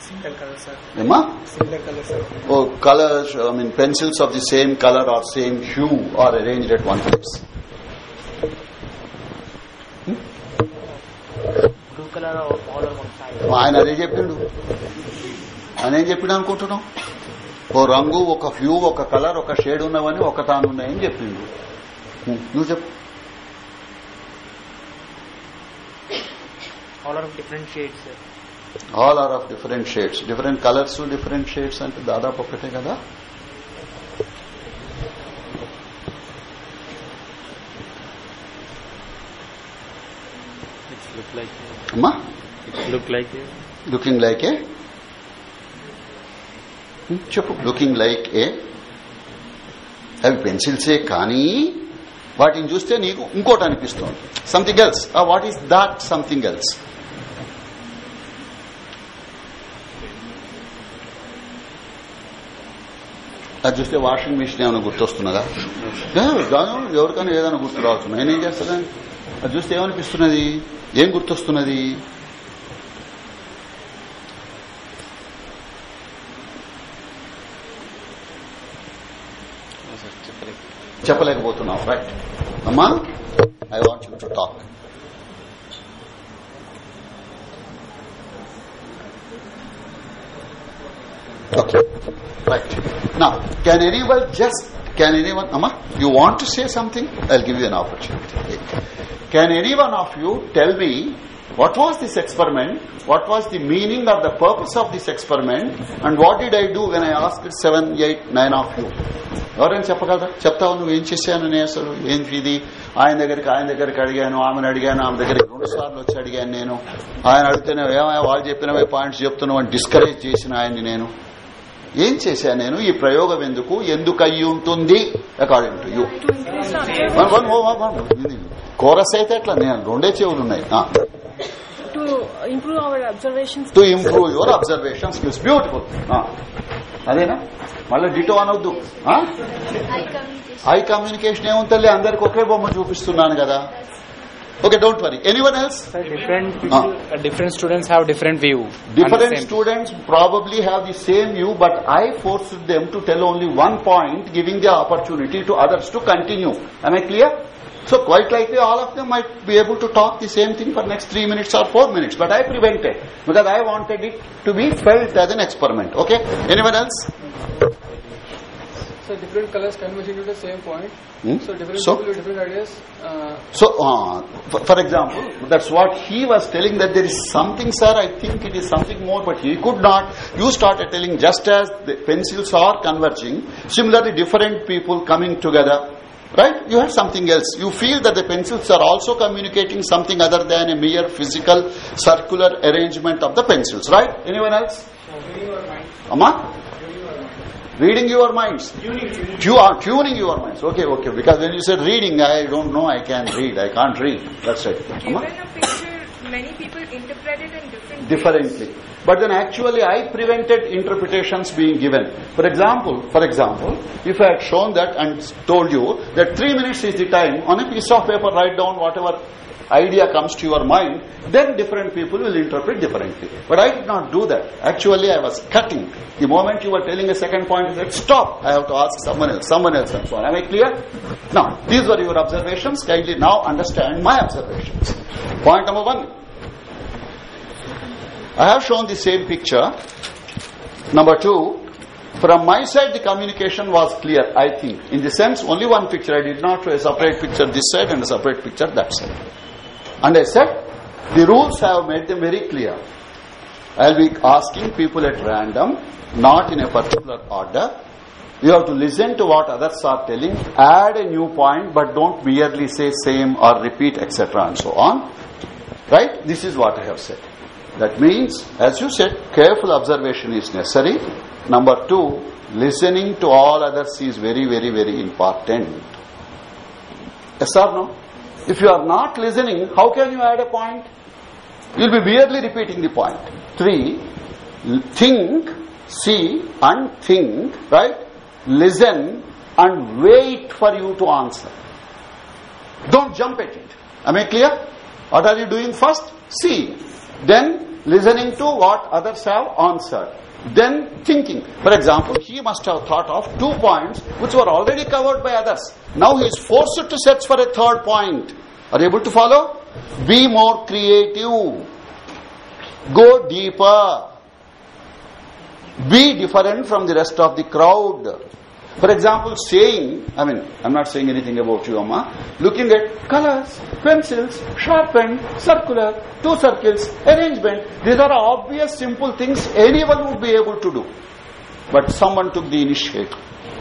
Single color, sir. ఏమా Single color, sir. Oh colours I mean pencils of the same colour or same hue are arranged at one place Blue color or all on one side. ఆయన అదే చెప్పిండు ఆయన ఏం చెప్పిండు అనుకుంటున్నాం ఓ రంగు ఒక ఫ్యూ ఒక కలర్ ఒక షేడ్ ఉన్నవని ఒక తాను ఉన్నాయని చెప్పిండు హ్మ్, నువ్వు చెప్పు All are of different shades, sir. All are of different shades different colours different shades అంటే దాదాపు ఒకటే కదా It's look like అమ్మా it look like a? Looking like a చెప్పు లుకింగ్ లైక్ ఏ అవి పెన్సిల్సే కానీ వాటిని చూస్తే నీకు ఇంకోటి అనిపిస్తుంది. Something else what is that something else అది చూస్తే వాషింగ్ మిషన్ ఏమైనా గుర్తొస్తున్నదా? ఎవరికైనా ఏదైనా గుర్తు రావచ్చు. నేనేం చేస్తాను? అది చూస్తే ఏమనిపిస్తున్నది? ఏం గుర్తొస్తున్నది? చెప్పలేకపోతున్నావు రైట్ అమ్మా I want you to talk Okay. Right. Now, can anyone just, can anyone, Amma, you want to say something? I'll give you an opportunity. Can any one of you tell me what was this experiment? What was the meaning or the purpose of this experiment? And what did I do when I asked seven, eight, nine of you? ఎవరైనా చెప్పగలరా? చెప్తావు? నువ్వు ఏం చేశాను నేను అసలు? ఏంటి ఇది? ఆయన దగ్గరికి ఆయన దగ్గరికి అడిగాను ఆమెను అడిగాను ఆమె దగ్గరికి రెండు సార్లు వచ్చి అడిగాను నేను. ఆయన అడిగితేనే ఏమయ్యా వాళ్ళు చెప్పినవే పాయింట్స్ చెప్తున్నావు అని డిస్కరేజ్ చేసిన ఆయన్ని నేను. ఏం చేశాను నేను? ఈ ప్రయోగం ఎందుకు? ఎందుకు అయ్యి ఉంటుంది? అకార్డింగ్ టు యూ కోరస్ అయితే అట్లా నేను రెండే చెవులు ఉన్నాయి. To improve your observation skills beautiful అదేనా? మళ్ళీ డిటో అనవద్దు హై కమ్యూనికేషన్ ఏముంటే అందరికి ఒకే బొమ్మ చూపిస్తున్నాను కదా. Okay don't worry anyone else different students have different view different students probably have the same view but I force them to tell only one point giving the opportunity to others to continue I clear opportunity to others to continue. Am I clear? So quite likely all of them might be able to talk the same thing for next three minutes or four minutes, but I prevented because I wanted it to be felt as an experiment. Okay? Anyone else? So different colors converging to the same point. Hmm? So different So? people with different ideas. Uh, So, uh, for, for example, that's what he was telling that there is something, sir, I think it is something more, but he could not. You started telling just as the pencils are converging, similarly different people coming together, right? You have something else. You feel that the pencils are also communicating something other than a mere physical circular arrangement of the pencils, right? Anyone else? Amma? Reading your minds. You are uh, tuning your minds. Okay, okay. Because when you said reading, I don't know I can read. I can't read. That's it. Amma? Many people interpret it in different Differently. But then actually I prevented interpretations being given. For example, for example, if I had shown that and told you that three minutes is the time, on a piece of paper write down whatever idea comes to your mind, then different people will interpret differently. But I did not do that. Actually, I was cutting. The moment you were telling a second point, you said, stop, I have to ask someone else, someone else and so on. Am I clear? Now, these were your observations. Kindly now understand my observations. Point number one. I have shown the same picture. Number two, from my side the communication was clear, I think. In the sense, only one picture. I did not show a separate picture this side and a separate picture that side. And I said, the rules have made them very clear. I will be asking people at random, not in a particular order. You have to listen to what others are telling, add a new point, but don't merely say same or repeat, etc. and so on. Right? This is what I have said. That means, as you said, careful observation is necessary. Number two, listening to all others is very, very, very important. Yes or no? If you are not listening, how can you add a point? You will be merely repeating the point. Three, think, see and think, right? Listen and wait for you to answer. Don't jump at it. Am I clear? What are you doing first? See. Then listening to what others have answered. Then thinking. For example, he must have thought of two points which were already covered by others. Now he is forced to search for a third point. Are you able to follow? Be more creative. Go deeper. Be different from the rest of the crowd. For example, saying, I mean, I'm not saying anything about you, Amma. Looking at colors, pencils, sharpened, circular, two circles, arrangement. These are obvious, simple things anyone would be able to do. But someone took the initiative,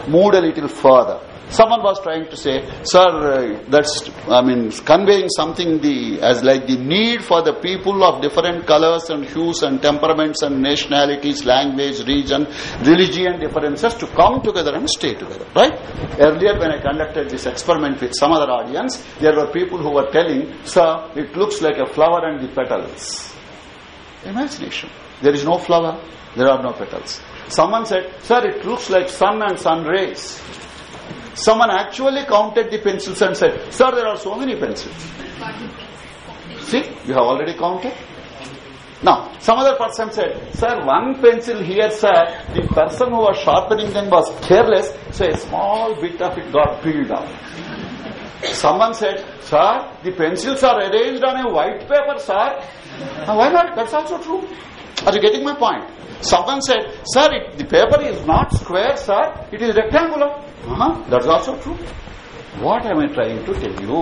moved a little further. Someone was trying to say sir uh, that's i mean conveying something the as like the need for the people of different colors and hues and temperaments and nationalities language region religion differences to come together and stay together right? Earlier when i conducted this experiment with some other audience there were people who were telling sir it looks like a flower and the petals. Imagination. There is no flower there are no petals. Someone said sir it looks like sun and sun rays Someone actually counted the pencils and said, Sir, there are so many pencils. See, you have already counted. Now, some other person said, Sir, one pencil here, sir, the person who was sharpening them was careless, so a small bit of it got peeled off. Someone said, Sir, the pencils are arranged on a white paper, sir. Now, why not? That's also true. Are you getting my point? Someone said, Sir, it, the paper is not square, sir, it is rectangular. Uh-huh, that's also true. I trying to tell you?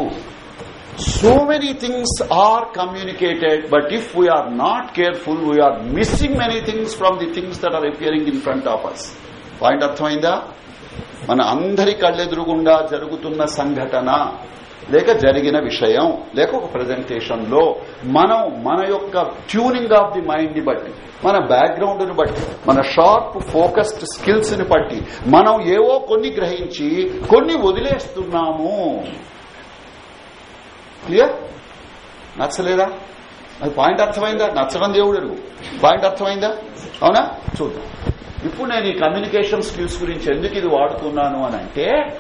So many things are communicated, but if we are not careful, we are missing many things from the things that are appearing in front of us. Point అర్థమైందా మన అందరి కళ్ళెదురుగుండా జరుగుతున్న సంఘటన లేక జరిగిన విషయం లేక ఒక ప్రజెంటేషన్లో మనం మన యొక్క ట్యూనింగ్ ఆఫ్ ది మైండ్ని బట్టి మన బ్యాక్గ్రౌండ్ని బట్టి మన షార్ప్ ఫోకస్డ్ స్కిల్స్ని బట్టి మనం ఏవో కొన్ని గ్రహించి కొన్ని వదిలేస్తున్నాము. క్లియర్ నచ్చలేదా? అది పాయింట్ అర్థమైందా? నచ్చడం దేవుడు పాయింట్ అర్థమైందా? అవునా? చూద్దాం. ఇప్పుడు నేను ఈ కమ్యూనికేషన్ స్కిల్స్ గురించి ఎందుకు ఇది వాడుతున్నాను అని అంటే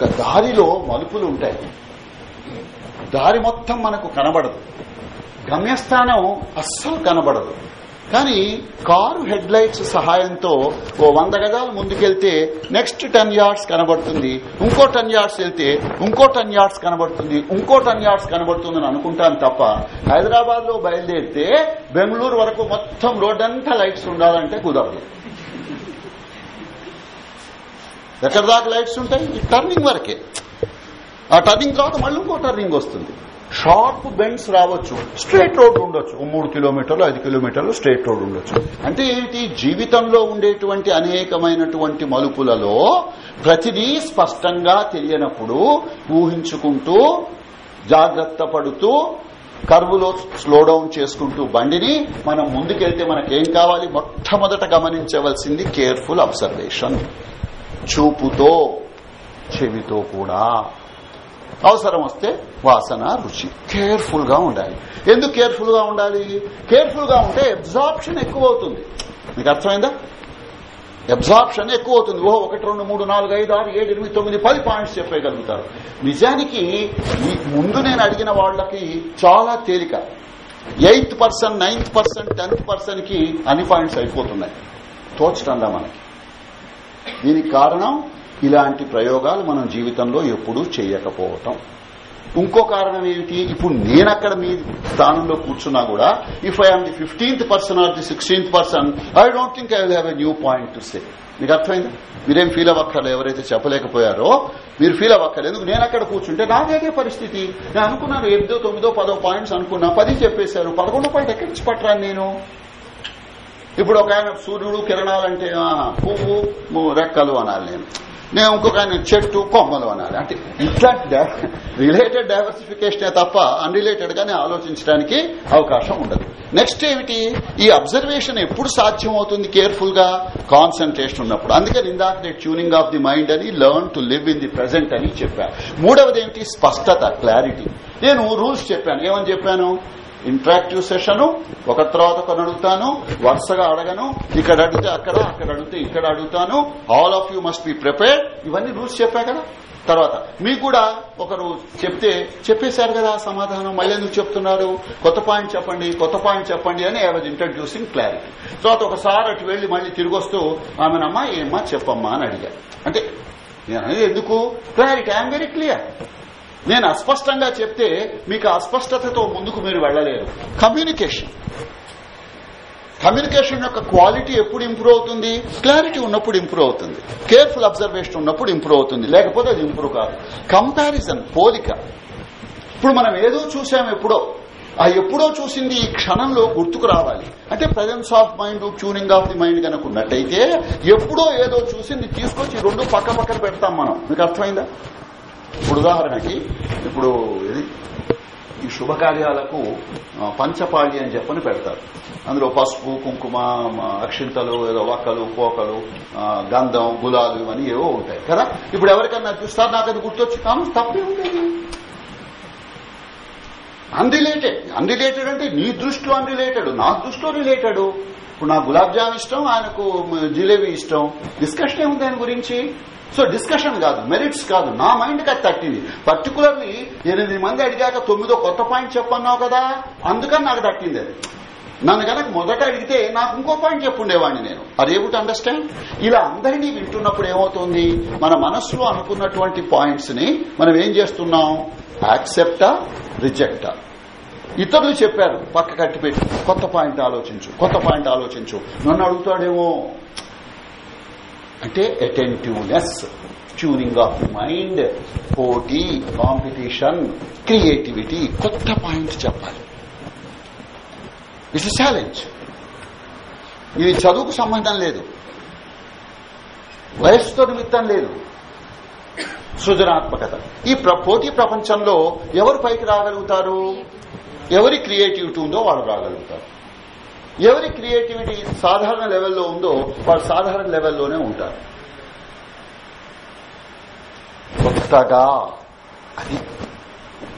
ఒక దారిలో మలుపులు ఉంటాయి. దారి మొత్తం మనకు కనబడదు. గమ్యస్థానం అస్సలు కనబడదు. కానీ కారు హెడ్ లైట్స్ సహాయంతో ఓ వంద గజాలు ముందుకెళ్తే నెక్స్ట్ టెన్ యార్డ్స్ కనబడుతుంది. ఇంకో టెన్ యార్డ్స్ వెళ్తే ఇంకో టెన్ యార్డ్స్ కనబడుతుంది. ఇంకో టెన్ యార్డ్స్ కనబడుతుందని అనుకుంటాను తప్ప హైదరాబాద్లో బయలుదేరితే బెంగళూరు వరకు మొత్తం రోడ్డంతా లైట్స్ ఉండాలంటే కుదరదు. ఎక్కడ దాకా లైట్స్ ఉంటాయి? ఈ టర్నింగ్ వరకే. ఆ టర్నింగ్ తర్వాత మళ్ళీ ఇంకో టర్నింగ్ వస్తుంది. షార్ప్ బెండ్స్ రావచ్చు. స్ట్రేట్ రోడ్ ఉండొచ్చు. మూడు కిలోమీటర్లు ఐదు కిలోమీటర్లు స్ట్రేట్ రోడ్ ఉండొచ్చు. అంటే ఏంటి? జీవితంలో ఉండేటువంటి అనేకమైనటువంటి మలుపులలో ప్రతిదీ స్పష్టంగా తెలియనప్పుడు ఊహించుకుంటూ జాగ్రత్త పడుతూ కర్వులో స్లో డౌన్ చేసుకుంటూ బండిని మనం ముందుకెళ్తే మనకేం కావాలి? మొట్టమొదట గమనించవలసింది కేర్ఫుల్ అబ్జర్వేషన్. చూపుతో చెవితో కూడా అవసరం వస్తే వాసన రుచి కేర్ఫుల్గా ఉండాలి. ఎందుకు కేర్ఫుల్గా ఉండాలి? కేర్ఫుల్గా ఉంటే అబ్జార్ప్షన్ ఎక్కువ అవుతుంది మీకు అర్థమైందా? అబ్జార్ప్షన్ ఎక్కువ అవుతుంది ఓహో ఒకటి రెండు మూడు నాలుగు ఐదు ఆరు ఏడు ఎనిమిది తొమ్మిది పది పాయింట్స్ చెప్పగలుగుతారు. నిజానికి ముందు నేను అడిగిన వాళ్ళకి చాలా తేలిక. Eighth person ninth person tenth పర్సన్కి అన్ని పాయింట్స్ అయిపోతున్నాయి. తోచటంలా మనకి. దీనికి కారణం ఇలాంటి ప్రయోగాలు మనం జీవితంలో ఎప్పుడూ చేయకపోవటం. ఇంకో కారణం ఏమిటి? ఇప్పుడు నేనక్కడ మీ స్థానంలో కూర్చున్నా కూడా if I'm the fifteenth person or the sixteenth person I don't think I will have a new point to say మీకు అర్థమైంది? మీరేం ఫీల్ అవ్వక్కర్లేదు ఎవరైతే చెప్పలేకపోయారో మీరు ఫీల్ అవ్వక్కర్లేదు ఎందుకు? నేను అక్కడ కూర్చుంటే నాదేదే పరిస్థితి. నేను అనుకున్నాను ఎనిమిదో తొమ్మిదో పదో పాయింట్స్ అనుకున్నా పది చెప్పేశారు పదకొండో పాయింట్ ఎక్కడి నుంచి పట్టరాను నేను? ఇప్పుడు ఒక ఆయన సూర్యుడు కిరణాలంటే పువ్వు రెక్కలు అనాలి నేను. నేను ఇంకొక ఆయన చెట్టు కొమ్మలు అనాలి. అంటే ఇట్లా రిలేటెడ్ డైవర్సిఫికేషనే తప్ప అన్రిలేటెడ్ గానే ఆలోచించడానికి అవకాశం ఉండదు. నెక్స్ట్ ఏమిటి? ఈ అబ్జర్వేషన్ ఎప్పుడు సాధ్యం అవుతుంది కేర్ఫుల్గా? కాన్సన్ట్రేషన్ ఉన్నప్పుడు. అందుకని ఇందాక ట్యూనింగ్ ఆఫ్ ది మైండ్ అని learn to live in the present అని చెప్పాను. మూడవది ఏమిటి? స్పష్టత క్లారిటీ నేను రూల్స్ చెప్పాను. ఏమని చెప్పాను? ఇంటరాక్టివ్ సెషన్ ఒక తర్వాత ఒకరు అడుగుతాను వరుసగా అడగను ఇక్కడ అడిగితే అక్కడ అక్కడ అడిగితే ఇక్కడ అడుగుతాను all of you must be prepared ఇవన్నీ రూల్స్ చెప్పా కదా. తర్వాత మీకు కూడా ఒకరు చెప్తే చెప్పేశారు కదా ఆ సమాధానం మళ్ళీ ఎందుకు చెప్తున్నారు? కొత్త పాయింట్ చెప్పండి కొత్త పాయింట్ చెప్పండి అని ఐ వాజ్ ఇంట్రడ్యూసింగ్ క్లారిటీ తర్వాత ఒకసారి అటు వెళ్ళి మళ్ళీ తిరిగి వస్తూ ఆమెనమ్మా ఏమ్మా చెప్పమ్మా అని అడిగా అంటే నేను ఎందుకు? క్లారిటీ ఐఎమ్ వెరీ క్లియర్ నేను అస్పష్టంగా చెప్తే మీకు అస్పష్టతతో ముందుకు మీరు వెళ్ళలేరు కమ్యూనికేషన్ కమ్యూనికేషన్ యొక్క క్వాలిటీ ఎప్పుడు ఇంప్రూవ్ అవుతుంది? క్లారిటీ ఉన్నప్పుడు ఇంప్రూవ్ అవుతుంది. కేర్ఫుల్ అబ్జర్వేషన్ ఉన్నప్పుడు ఇంప్రూవ్ అవుతుంది. లేకపోతే అది ఇంప్రూవ్ కాదు. కంపారిజన్ పోలిక. ఇప్పుడు మనం ఏదో చూసాం ఎప్పుడో. ఆ ఎప్పుడో చూసింది ఈ క్షణంలో గుర్తుకు రావాలి. అంటే presence of mind tuning of the mind కనుక ఉన్నట్టయితే ఎప్పుడో ఏదో చూసింది తీసుకొచ్చి రెండు పక్క పక్కన పెడతాం మనం. మీకు అర్థమైందా? ఇప్పుడు ఉదాహరణకి ఇప్పుడు ఇది ఈ శుభకార్యాలకు పంచపాళి అని చెప్పని పెడతారు. అందులో పసుపు కుంకుమ అక్షింతలు ఏదో వక్కలు పోకలు గంధం గులాలు ఇవన్నీ ఏవో ఉంటాయి కదా? ఇప్పుడు ఎవరికన్నా చూస్తారు నాకు అది గుర్తొచ్చి కాను తప్పే ఉండేది. అన్రిలేటెడ్ అన్రిలేటెడ్ అంటే నీ దృష్టిలో అన్రిలేటెడ్ నా దృష్టిలో రిలేటెడ్ ఇప్పుడు నాకు గులాబ్ జామ్ ఇష్టం ఆయనకు జిలేబీ ఇష్టం. డిస్కషన్ ఏముంది దాని గురించి? సో డిస్కషన్ కాదు మెరిట్స్ కాదు నా మైండ్కి అది తట్టింది. పర్టికులర్లీ ఎనిమిది మంది అడిగాక తొమ్మిదో కొత్త పాయింట్ చెప్పన్నావు కదా అందుకని నాకు తట్టింది అది. నన్ను కనుక మొదట అడిగితే నాకు ఇంకో పాయింట్ చెప్పుండేవాడిని నేను. అది ఏమిటి అండర్స్టాండ్ ఇలా అందరినీ వింటున్నప్పుడు ఏమవుతుంది? మన మనస్సులో అనుకున్నటువంటి పాయింట్స్ని మనం ఏం చేస్తున్నాం? యాక్సెప్టా రిజెక్టా ఇతరులు చెప్పారు పక్క కట్టిపెట్టి కొత్త పాయింట్ ఆలోచించు కొత్త పాయింట్ ఆలోచించు. నన్ను అడుగుతాడేమో అంటే అటెంటివ్నెస్ ట్యూనింగ్ ఆఫ్ మైండ్ పోటీ కాంపిటీషన్ క్రియేటివిటీ కొత్త పాయింట్ చెప్పాలి. ఇట్స్ ఛాలెంజ్ ఇది చదువుకు సంబంధం లేదు. వయస్సుతో నిమిత్తం లేదు. సృజనాత్మకత. ఈ ప్ర- పోటీ ప్రపంచంలో ఎవరు పైకి రాగలుగుతారు? ఎవరి క్రియేటివిటీ ఉందో వాళ్ళు రాగలుగుతారు. ఎవరి క్రియేటివిటీ సాధారణ లెవెల్లో ఉందో వారు సాధారణ లెవెల్లోనే ఉంటారు. కొత్తగా అది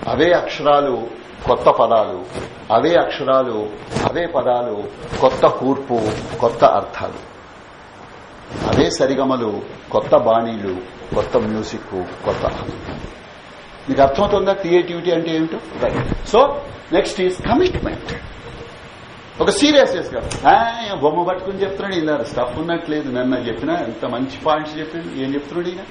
అవే అక్షరాలు కొత్త పదాలు అవే అక్షరాలు అవే పదాలు కొత్త కూర్పు కొత్త అర్థాలు. అవే సరిగమలు కొత్త బాణీలు కొత్త మ్యూజిక్ కొత్త మీకు అర్థమవుతుందా క్రియేటివిటీ అంటే ఏమిటో? సో నెక్స్ట్ ఈజ్ కమిట్మెంట్ ఒక సీరియస్నెస్గా బొమ్మ పట్టుకుని చెప్తున్నాడు ఇలా స్టఫ్ ఉన్నట్లేదు. నన్ను చెప్పినా ఎంత మంచి పాయింట్స్ చెప్పిండు ఏం చెప్తున్నాడు ఈయన?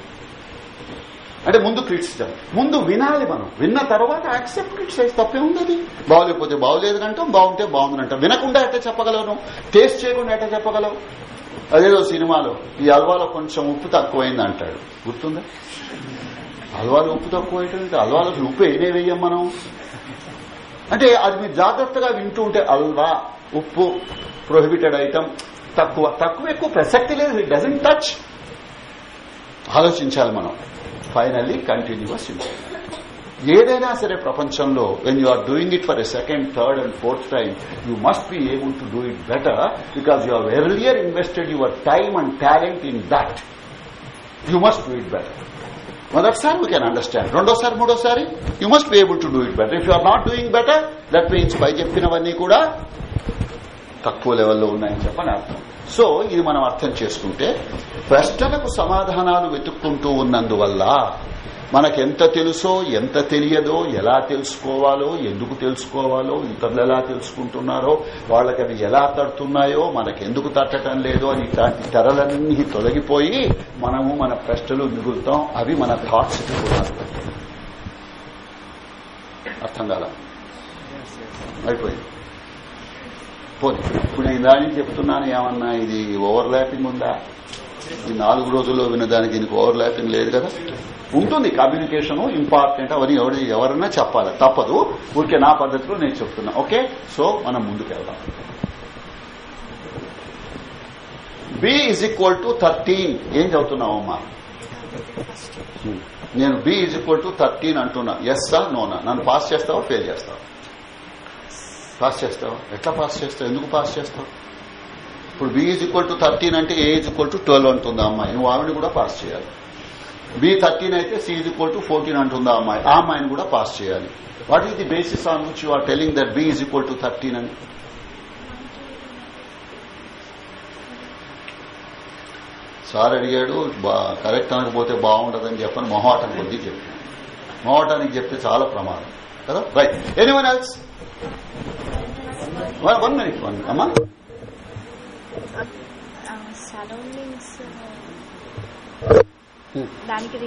అంటే ముందు క్రిటిసిజం ముందు వినాలి మనం. విన్న తర్వాత యాక్సెప్ట్ క్రిటిసైజ్ తప్పే ఉంది బాగోలేకపోతే బాగోలేదు అంటాం బాగుంటే బాగుంది అంటాం వినకుండా అయితే చెప్పగలవు టేస్ట్ చేయకుండా అయితే చెప్పగలవు? అదేదో సినిమాలో ఈ అల్వాలో కొంచెం ఉప్పు తక్కువైంది అంటాడు. గుర్తుందా? అల్వాలో ఉప్పు తక్కువ అల్వాలో ఉప్పు ఏనే వేయం మనం? అంటే అది మీరు జాగ్రత్తగా వింటూ ఉంటే అల్వా ఉప్పు ప్రొహిబిటెడ్ ఐటమ్ తక్కువ. తక్కువ ఎక్కువ ప్రసక్తి లేదు ఇట్ డజంట్ టచ్ ఆలోచించాలి మనం. ఫైనల్లీ కంటిన్యూస్ ఏదైనా సరే ప్రపంచంలో when you are doing it for a second third and fourth time you must be able to do it better because you have earlier invested your time and talent in that you must do it better మొదటిసారి we can understand రెండోసారి మూడోసారి you must be able to do it better if you are not doing better that means పై చెప్పినవన్నీ కూడా తక్కువ లెవెల్లో ఉన్నాయని చెప్పని అర్థం. సో ఇది మనం అర్థం చేసుకుంటే ప్రశ్నలకు సమాధానాలు వెతుక్కుంటూ ఉన్నందువల్ల మనకెంత తెలుసో ఎంత తెలియదో ఎలా తెలుసుకోవాలో ఎందుకు తెలుసుకోవాలో ఇతరులు ఎలా తెలుసుకుంటున్నారో వాళ్ళకి అవి ఎలా తడుతున్నాయో మనకెందుకు తట్టడం లేదో అని ఇట్లాంటి తెరలన్నీ తొలగిపోయి మనము మన ప్రశ్నలు మిగులుతాం అవి మన థాట్స్ అర్థం కాల. అయిపోయింది. పోనీ ఇప్పుడు నేను దాని చెప్తున్నాను ఏమన్నా ఇది ఓవర్ ల్యాపింగ్ ఉందా? ఈ నాలుగు రోజుల్లో వినదానికి దీనికి ఓవర్ ల్యాపింగ్ లేదు కదా? ఉంటుంది కమ్యూనికేషన్ ఇంపార్టెంట్ అవన్నీ ఎవరి ఎవరన్నా చెప్పాలి. తప్పదు. ఊరికే నా పద్ధతిలో నేను చెప్తున్నా. ఓకే? సో మనం ముందుకెళ్దాం. B is equal to thirteen ఏం చదువుతున్నావమ్మా నేను B is equal to thirteen అంటున్నా. ఎస్ ఎస్సా నోనా నన్ను పాస్ చేస్తావా? ఫెయిల్ చేస్తావా? పాస్ చేస్తావా? ఎట్లా పాస్ చేస్తావు? ఎందుకు పాస్ చేస్తావు? ఇప్పుడు B is equal to thirteen అంటే A is equal to twelve అంటుందా అమ్మాయి? నువ్వు ఆవిడ కూడా పాస్ చేయాలి. బి థర్టీన్ అయితే C is equal to fourteen అంటుందా అమ్మాయి? ఆ అమ్మాయిని కూడా పాస్ చేయాలి. What is the basis on which you are telling that B is equal to thirteen అని? సార్ అడిగాడు కరెక్ట్ అనకపోతే బాగుండదని చెప్పని మొహాటం కొద్ది చెప్పాను. మొహాటానికి చెప్తే చాలా ప్రమాదం. కదా? Right anyone else one minute one అమ్మా. సరౌండింగ్స్ దానికి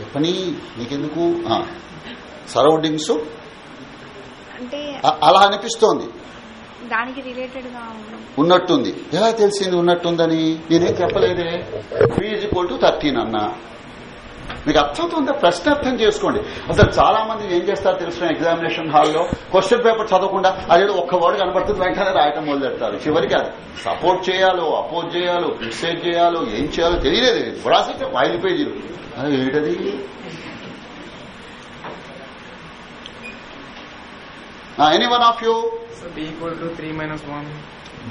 చెప్పని నీకెందుకు? సరౌండింగ్స్ అంటే అలా అనిపిస్తోంది. దానికి రిలేటెడ్గా ఉన్నట్టుంది. ఎలా తెలిసింది ఉన్నట్టుందని? నేనేం చెప్పలేదే? B is equal to thirteen అన్నా. మీకు అర్థమవుతుందా ప్రశ్న అర్థం చేసుకోండి. అసలు చాలా మంది ఏం చేస్తారు తెలుసు ఎగ్జామినేషన్ హాల్లో? క్వశ్చన్ పేపర్ చదవకుండా అదే ఒక్క వర్డ్ కనబడుతుంది వెంటనే రాయటం మొదలు పెడతారు చివరికి అది సపోర్ట్ చేయాలో అపోజ్ చేయాలో క్రిటిసైజ్ చేయాలో ఏం చేయాలో తెలియలేదు. రాసేట వాయిల్ పేజీలు అది ఏంటది? Any one of you So b equal to 3 minus 1.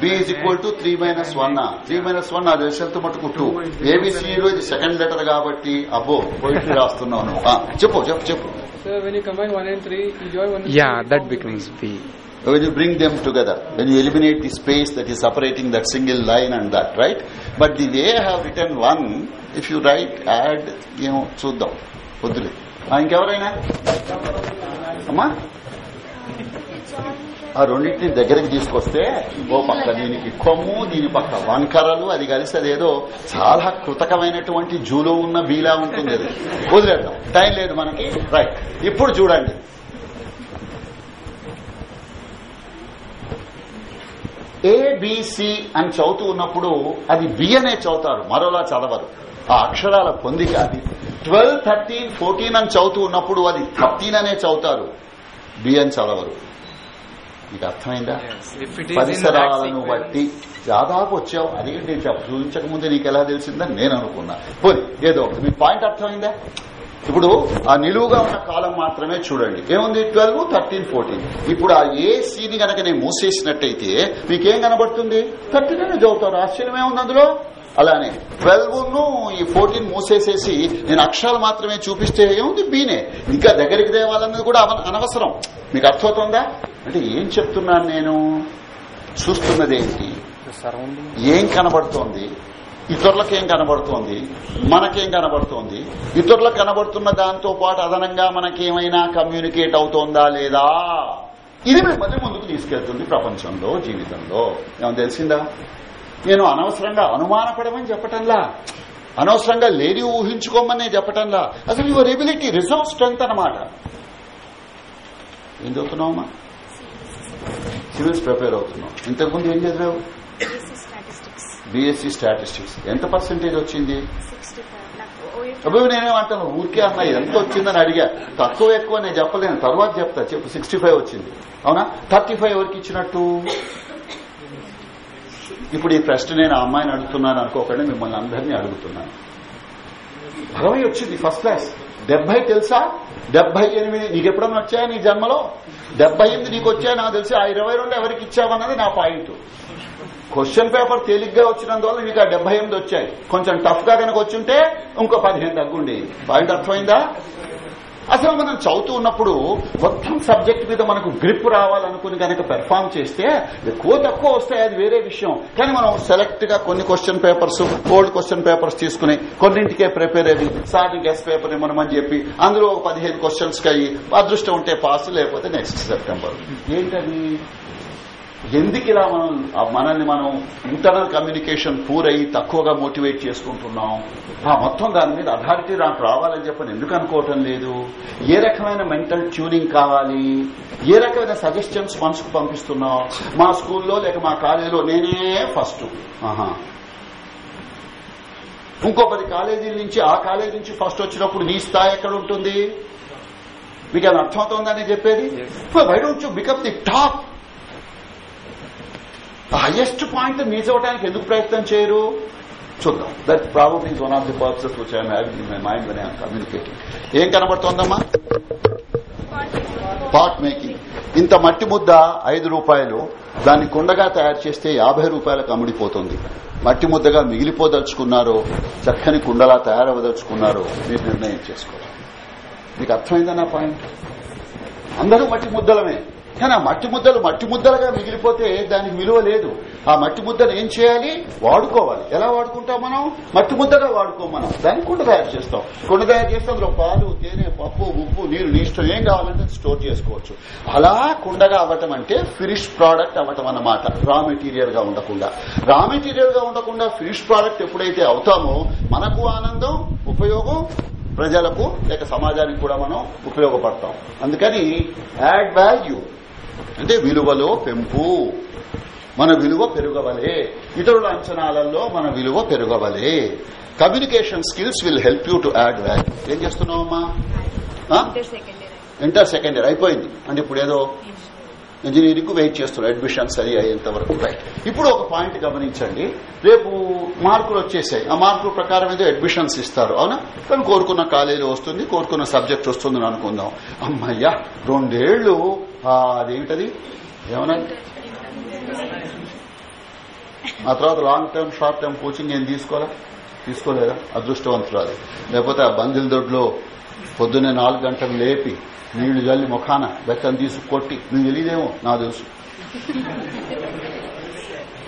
B is equal to three minus one three minus one అది రిజల్ట్ మటుకు టూ ఏబిసిలో ఇది సెకండ్ లెటర్ కాబట్టి అబ్బో పోయిట్రీ రాస్తున్నాను చెప్పు చెప్పు చెప్పు when you combine 1 and 3, you join 1 and 3. Yeah, you that form becomes b. when you bring them together, when you eliminate the space that is separating that single line and that, right? But the way I have written one, if you write, add, you know, చూద్దాం వద్దులే ఆ, ఇంకెవరైనా అమ్మా ఆ రెండింటిని దగ్గరికి తీసుకొస్తే ఓ పక్క దీనికి కొమ్ము దీని పక్క వంకరలు అది కలిసి అదేదో చాలా కృతకమైనటువంటి జూలో ఉన్న బీలా ఉంటుంది అది. వదిలేద్దాం. టైం లేదు మనకి. రైట్. ఇప్పుడు చూడండి. ఏబిసి అని చదువుతూ ఉన్నప్పుడు అది బి అనే చదువుతారు. మరోలా చదవరు. ఆ అక్షరాల పొందిక అది ట్వెల్వ్ థర్టీన్ ఫోర్టీన్ అని చదువుతూ ఉన్నప్పుడు అది థర్టీన్ అనే చదువుతారు. బి అని చదవరు. మీకు అర్థమైందా? పరిసరాలను బట్టి దాదాపు వచ్చావు. అదేంటి చూపించక ముందే నీకు ఎలా తెలిసిందని నేను అనుకున్నా. పోనీ ఏదో ఒకటి. మీ పాయింట్ అర్థమైందా? ఇప్పుడు ఆ నిలువుగా ఉన్న కాలం మాత్రమే చూడండి. ఏముంది? Twelve thirteen fourteen. ఇప్పుడు ఆ ఏ సీని గనక నేను మూసేసినట్టయితే మీకేం కనబడుతుంది? థర్టీన్ అనే చదువుతారు ఆశ్చర్యం ఏముంది అందులో. అలానే ట్వెల్వ్ను ఈ ఫోర్టీన్ మూసేసేసి నేను అక్షరాలు మాత్రమే చూపిస్తే ఏముంది? బీనే. ఇంకా దగ్గరికి దేవాలన్నది కూడా అవ- అనవసరం. మీకు అర్థమవుతుందా? అంటే ఏం చెప్తున్నాను నేను? చూస్తున్నది ఏంటి? ఏం కనబడుతోంది? ఇతరులకేం కనబడుతోంది? మనకేం కనబడుతోంది? ఇతరులకు కనబడుతున్న దాంతో పాటు అదనంగా మనకేమైనా కమ్యూనికేట్ అవుతోందా లేదా? ఇది మిమ్మల్ని ముందుకు తీసుకెళ్తుంది ప్రపంచంలో జీవితంలో. ఏమైనా తెలిసిందా? నేను అనవసరంగా అనుమానపడమని చెప్పటంలా? అనవసరంగా లేని ఊహించుకోమని చెప్పటంలా? అసలు యువర్ ఎబిలిటీ రిజర్వ్ స్ట్రెంగ్త్ అనమాట ఏం చదువుతున్నావమ్మా? సివిల్స్ ప్రిపేర్ అవుతున్నావు. ఇంతకుముందు ఏం చదివావు? BSc statistics. ఎంత పర్సెంటేజ్ వచ్చింది? సిక్స్టీ నేనేమంటాను ఊరికే అన్న ఎంత వచ్చిందని అడిగా. తక్కువ ఎక్కువ నేను చెప్పలేను. తర్వాత చెప్తా. చెప్పు సిక్స్టీ ఫైవ్ వచ్చింది. అవునా? థర్టీ ఫైవ్ ఎవరికి ఇచ్చినట్టు? ఇప్పుడు ఈ ప్రశ్న నేను ఆ అమ్మాయిని అడుగుతున్నాను అనుకోకుండా మిమ్మల్ని అందరినీ అడుగుతున్నాను. అరవై వచ్చింది ఫస్ట్ క్లాస్ డెబ్బై తెలుసా? డెబ్బై ఎనిమిది నీకు ఎప్పుడన్నా వచ్చాయా నీ జన్మలో? డెబ్బై ఎనిమిది నీకు వచ్చాయా? నాకు తెలిసి ఆ ఇరవై రెండు ఎవరికి ఇచ్చావన్నది నా పాయింట్. క్వశ్చన్ పేపర్ తేలిగ్గా వచ్చినందువల్ల మీకు ఆ డెబ్బై ఎనిమిది వచ్చాయి. కొంచెం టఫ్గా కనుక వచ్చుంటే ఇంకో పదిహేను తగ్గుండేది పాయింట్ అర్థమైందా? అసలు మనం చదువుతూ ఉన్నప్పుడు మొత్తం సబ్జెక్ట్ మీద మనకు గ్రిప్ రావాలనుకుని కనుక పెర్ఫామ్ చేస్తే ఎక్కువ తక్కువ వస్తాయి అది వేరే విషయం. కానీ మనం సెలెక్ట్గా కొన్ని question papers old question papers తీసుకుని కొన్నింటికే ప్రిపేర్ అయ్యి సార్ గెస్ట్ పేపర్ ఇవ్వమని చెప్పి అందులో ఒక పదిహేను క్వశ్చన్స్కి అయ్యి అదృష్టం ఉంటే పాస్ లేకపోతే నెక్స్ట్ సెప్టెంబర్ ఏంటది? ఎందుకు ఇలా మనం మనల్ని మనం ఇంటర్నల్ కమ్యూనికేషన్ పూరయ్యి తక్కువగా మోటివేట్ చేసుకుంటున్నాం? ఆ మొత్తం దాని మీద అథారిటీ నాకు రావాలని చెప్పని ఎందుకు అనుకోవటం లేదు? ఏ రకమైన మెంటల్ ట్యూనింగ్ కావాలి? ఏ రకమైన సజెషన్స్ మనసుకు పంపిస్తున్నాం? మా స్కూల్లో లేక మా కాలేజీలో నేనే ఫస్ట్. ఆహా. ఇంకో పది కాలేజీల నుంచి ఆ కాలేజీ నుంచి ఫస్ట్ వచ్చినప్పుడు నీ స్థాయి ఎక్కడ ఉంటుంది? మీకు అది అర్థమవుతోందని చెప్పేది? Why don't you become the top highest point reach అవడానికి ఎందుకు ప్రయత్నం చేయరు? చూద్దాం. That problem is one of the purposes which I'm having in my mind when I'm communicating ఏం కనబడుతోందమ్మా? పాట్ మేకింగ్ ఇంత మట్టి ముద్ద ఐదు రూపాయలు దాన్ని కుండగా తయారు చేస్తే యాభై రూపాయలకు అమ్ముడిపోతుంది. మట్టి ముద్దగా మిగిలిపోదలుచుకున్నారో చక్కని కుండలా తయారవదలుచుకున్నారో మీరు నిర్ణయం చేసుకోవాలి. మీకు అర్థమైందన్న పాయింట్? అందరూ మట్టి ముద్దలమే. కానీ ఆ మట్టి ముద్దలు మట్టి ముద్దలుగా మిగిలిపోతే దానికి విలువ లేదు. ఆ మట్టి ముద్దను ఏం చేయాలి? వాడుకోవాలి. ఎలా వాడుకుంటాం మనం? మట్టి ముద్దగా వాడుకోం మనం. దాన్ని కుండ తయారు చేస్తాం. కుండ తయారు చేస్తే అందులో పాలు తేనె పప్పు ఉప్పు నీరు నీ ఇష్టం ఏం కావాలంటే స్టోర్ చేసుకోవచ్చు. అలా కుండగా అవ్వటం అంటే ఫినిష్ ప్రోడక్ట్ అవ్వటం అన్నమాట. రా మెటీరియల్గా ఉండకుండా. రా మెటీరియల్గా ఉండకుండా ఫినిష్ ప్రోడక్ట్ ఎప్పుడైతే అవుతామో మనకు ఆనందం ఉపయోగం ప్రజలకు లేక సమాజానికి కూడా మనం ఉపయోగపడతాం. అందుకని యాడ్ వాల్యూ. అంటే విలువలో పెంపు. మన విలువ పెరుగవలే. ఇతరుల అంచనాలలో మన విలువ పెరుగవలే. Communication skills will help you to add value ఏం చేస్తున్నావమ్మా ఇంటర్ సెకండ్ ఇయర్ అయిపోయింది. అంటే ఇప్పుడు ఏదో ఇంజనీరింగ్ వెయిట్ చేస్తున్నారు అడ్మిషన్స్ సరి అయ్యేంత వరకు. రైట్ ఇప్పుడు ఒక పాయింట్ గమనించండి. రేపు మార్కులు వచ్చేసాయి. ఆ మార్కుల ప్రకారం ఏదో అడ్మిషన్స్ ఇస్తారు. అవునా? కానీ కోరుకున్న కాలేజీ వస్తుంది కోరుకున్న సబ్జెక్ట్ వస్తుందని అనుకుందాం. అమ్మయ్యా రెండేళ్ళు అదేమిటది ఏమన్నా? ఆ తర్వాత long term short term coaching ఏం తీసుకోవాలా? తీసుకోలేదా? అదృష్టవంతురాలు. లేకపోతే ఆ బందిల్ దొడ్లో పొద్దున్నే నాలుగు గంటలు లేపి నీళ్ళు జల్లి ముఖాన బెత్తం తీసి కొట్టి నువ్వు తెలియదేమో నా తెలుసు.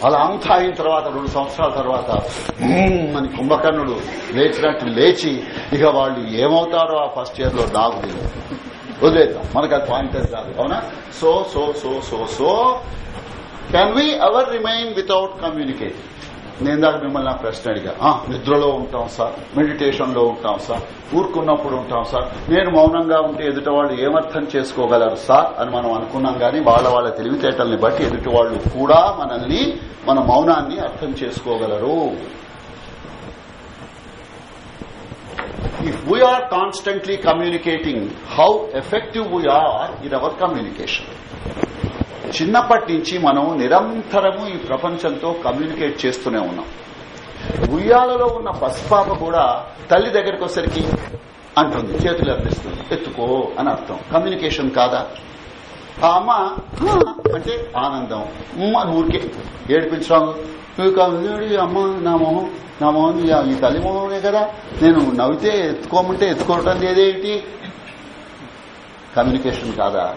అలా అంతా అయిన తర్వాత రెండు సంవత్సరాల తర్వాత అని కుంభకర్ణుడు లేచినట్టు లేచి ఇక వాళ్ళు ఏమవుతారో ఆ ఫస్ట్ ఇయర్లో నాకు తెలియదు వదిలేద్దాం. మనకు అది పాయింటెడ్ కాదు అవునా? So so so so so can we ever remain without communicate నేను దాకా మిమ్మల్ని నా ప్రశ్న అడిగా. నిద్రలో ఉంటాం సార్ మెడిటేషన్లో ఉంటాం సార్ ఊరుకున్నప్పుడు ఉంటాం సార్. నేను మౌనంగా ఉంటే ఎదుటి వాళ్ళు ఏమర్థం చేసుకోగలరు సార్ అని మనం అనుకున్నాం కానీ వాళ్ళ వాళ్ళ తెలివితేటల్ని బట్టి ఎదుటి వాళ్ళు కూడా మనల్ని మన మౌనాన్ని అర్థం చేసుకోగలరు. If we are constantly communicating how effective we are in our communication చిన్నప్పటి నుంచి మనం నిరంతరము ఈ ప్రపంచంతో కమ్యూనికేట్ చేస్తూనే ఉన్నాం. ఉయ్యాలలో ఉన్న పసిపాప కూడా తల్లి దగ్గరికి వచ్చరికి అంటుంది చేతులు అర్పిస్తుంది ఎత్తుకో అని అర్థం. కమ్యూనికేషన్ కాదా? ఆ అమ్మ అంటే ఆనందం. ఊరికే. ఏడిపించడం "నువ్వు అమ్మ నా మొహం నా మొహం ఈ- తల్లి మొహమే కదా. నేను నవ్వితే ఎత్తుకోమంటే ఎత్తుకోవటం లేదేంటి కమ్యూనికేషన్ కాదా?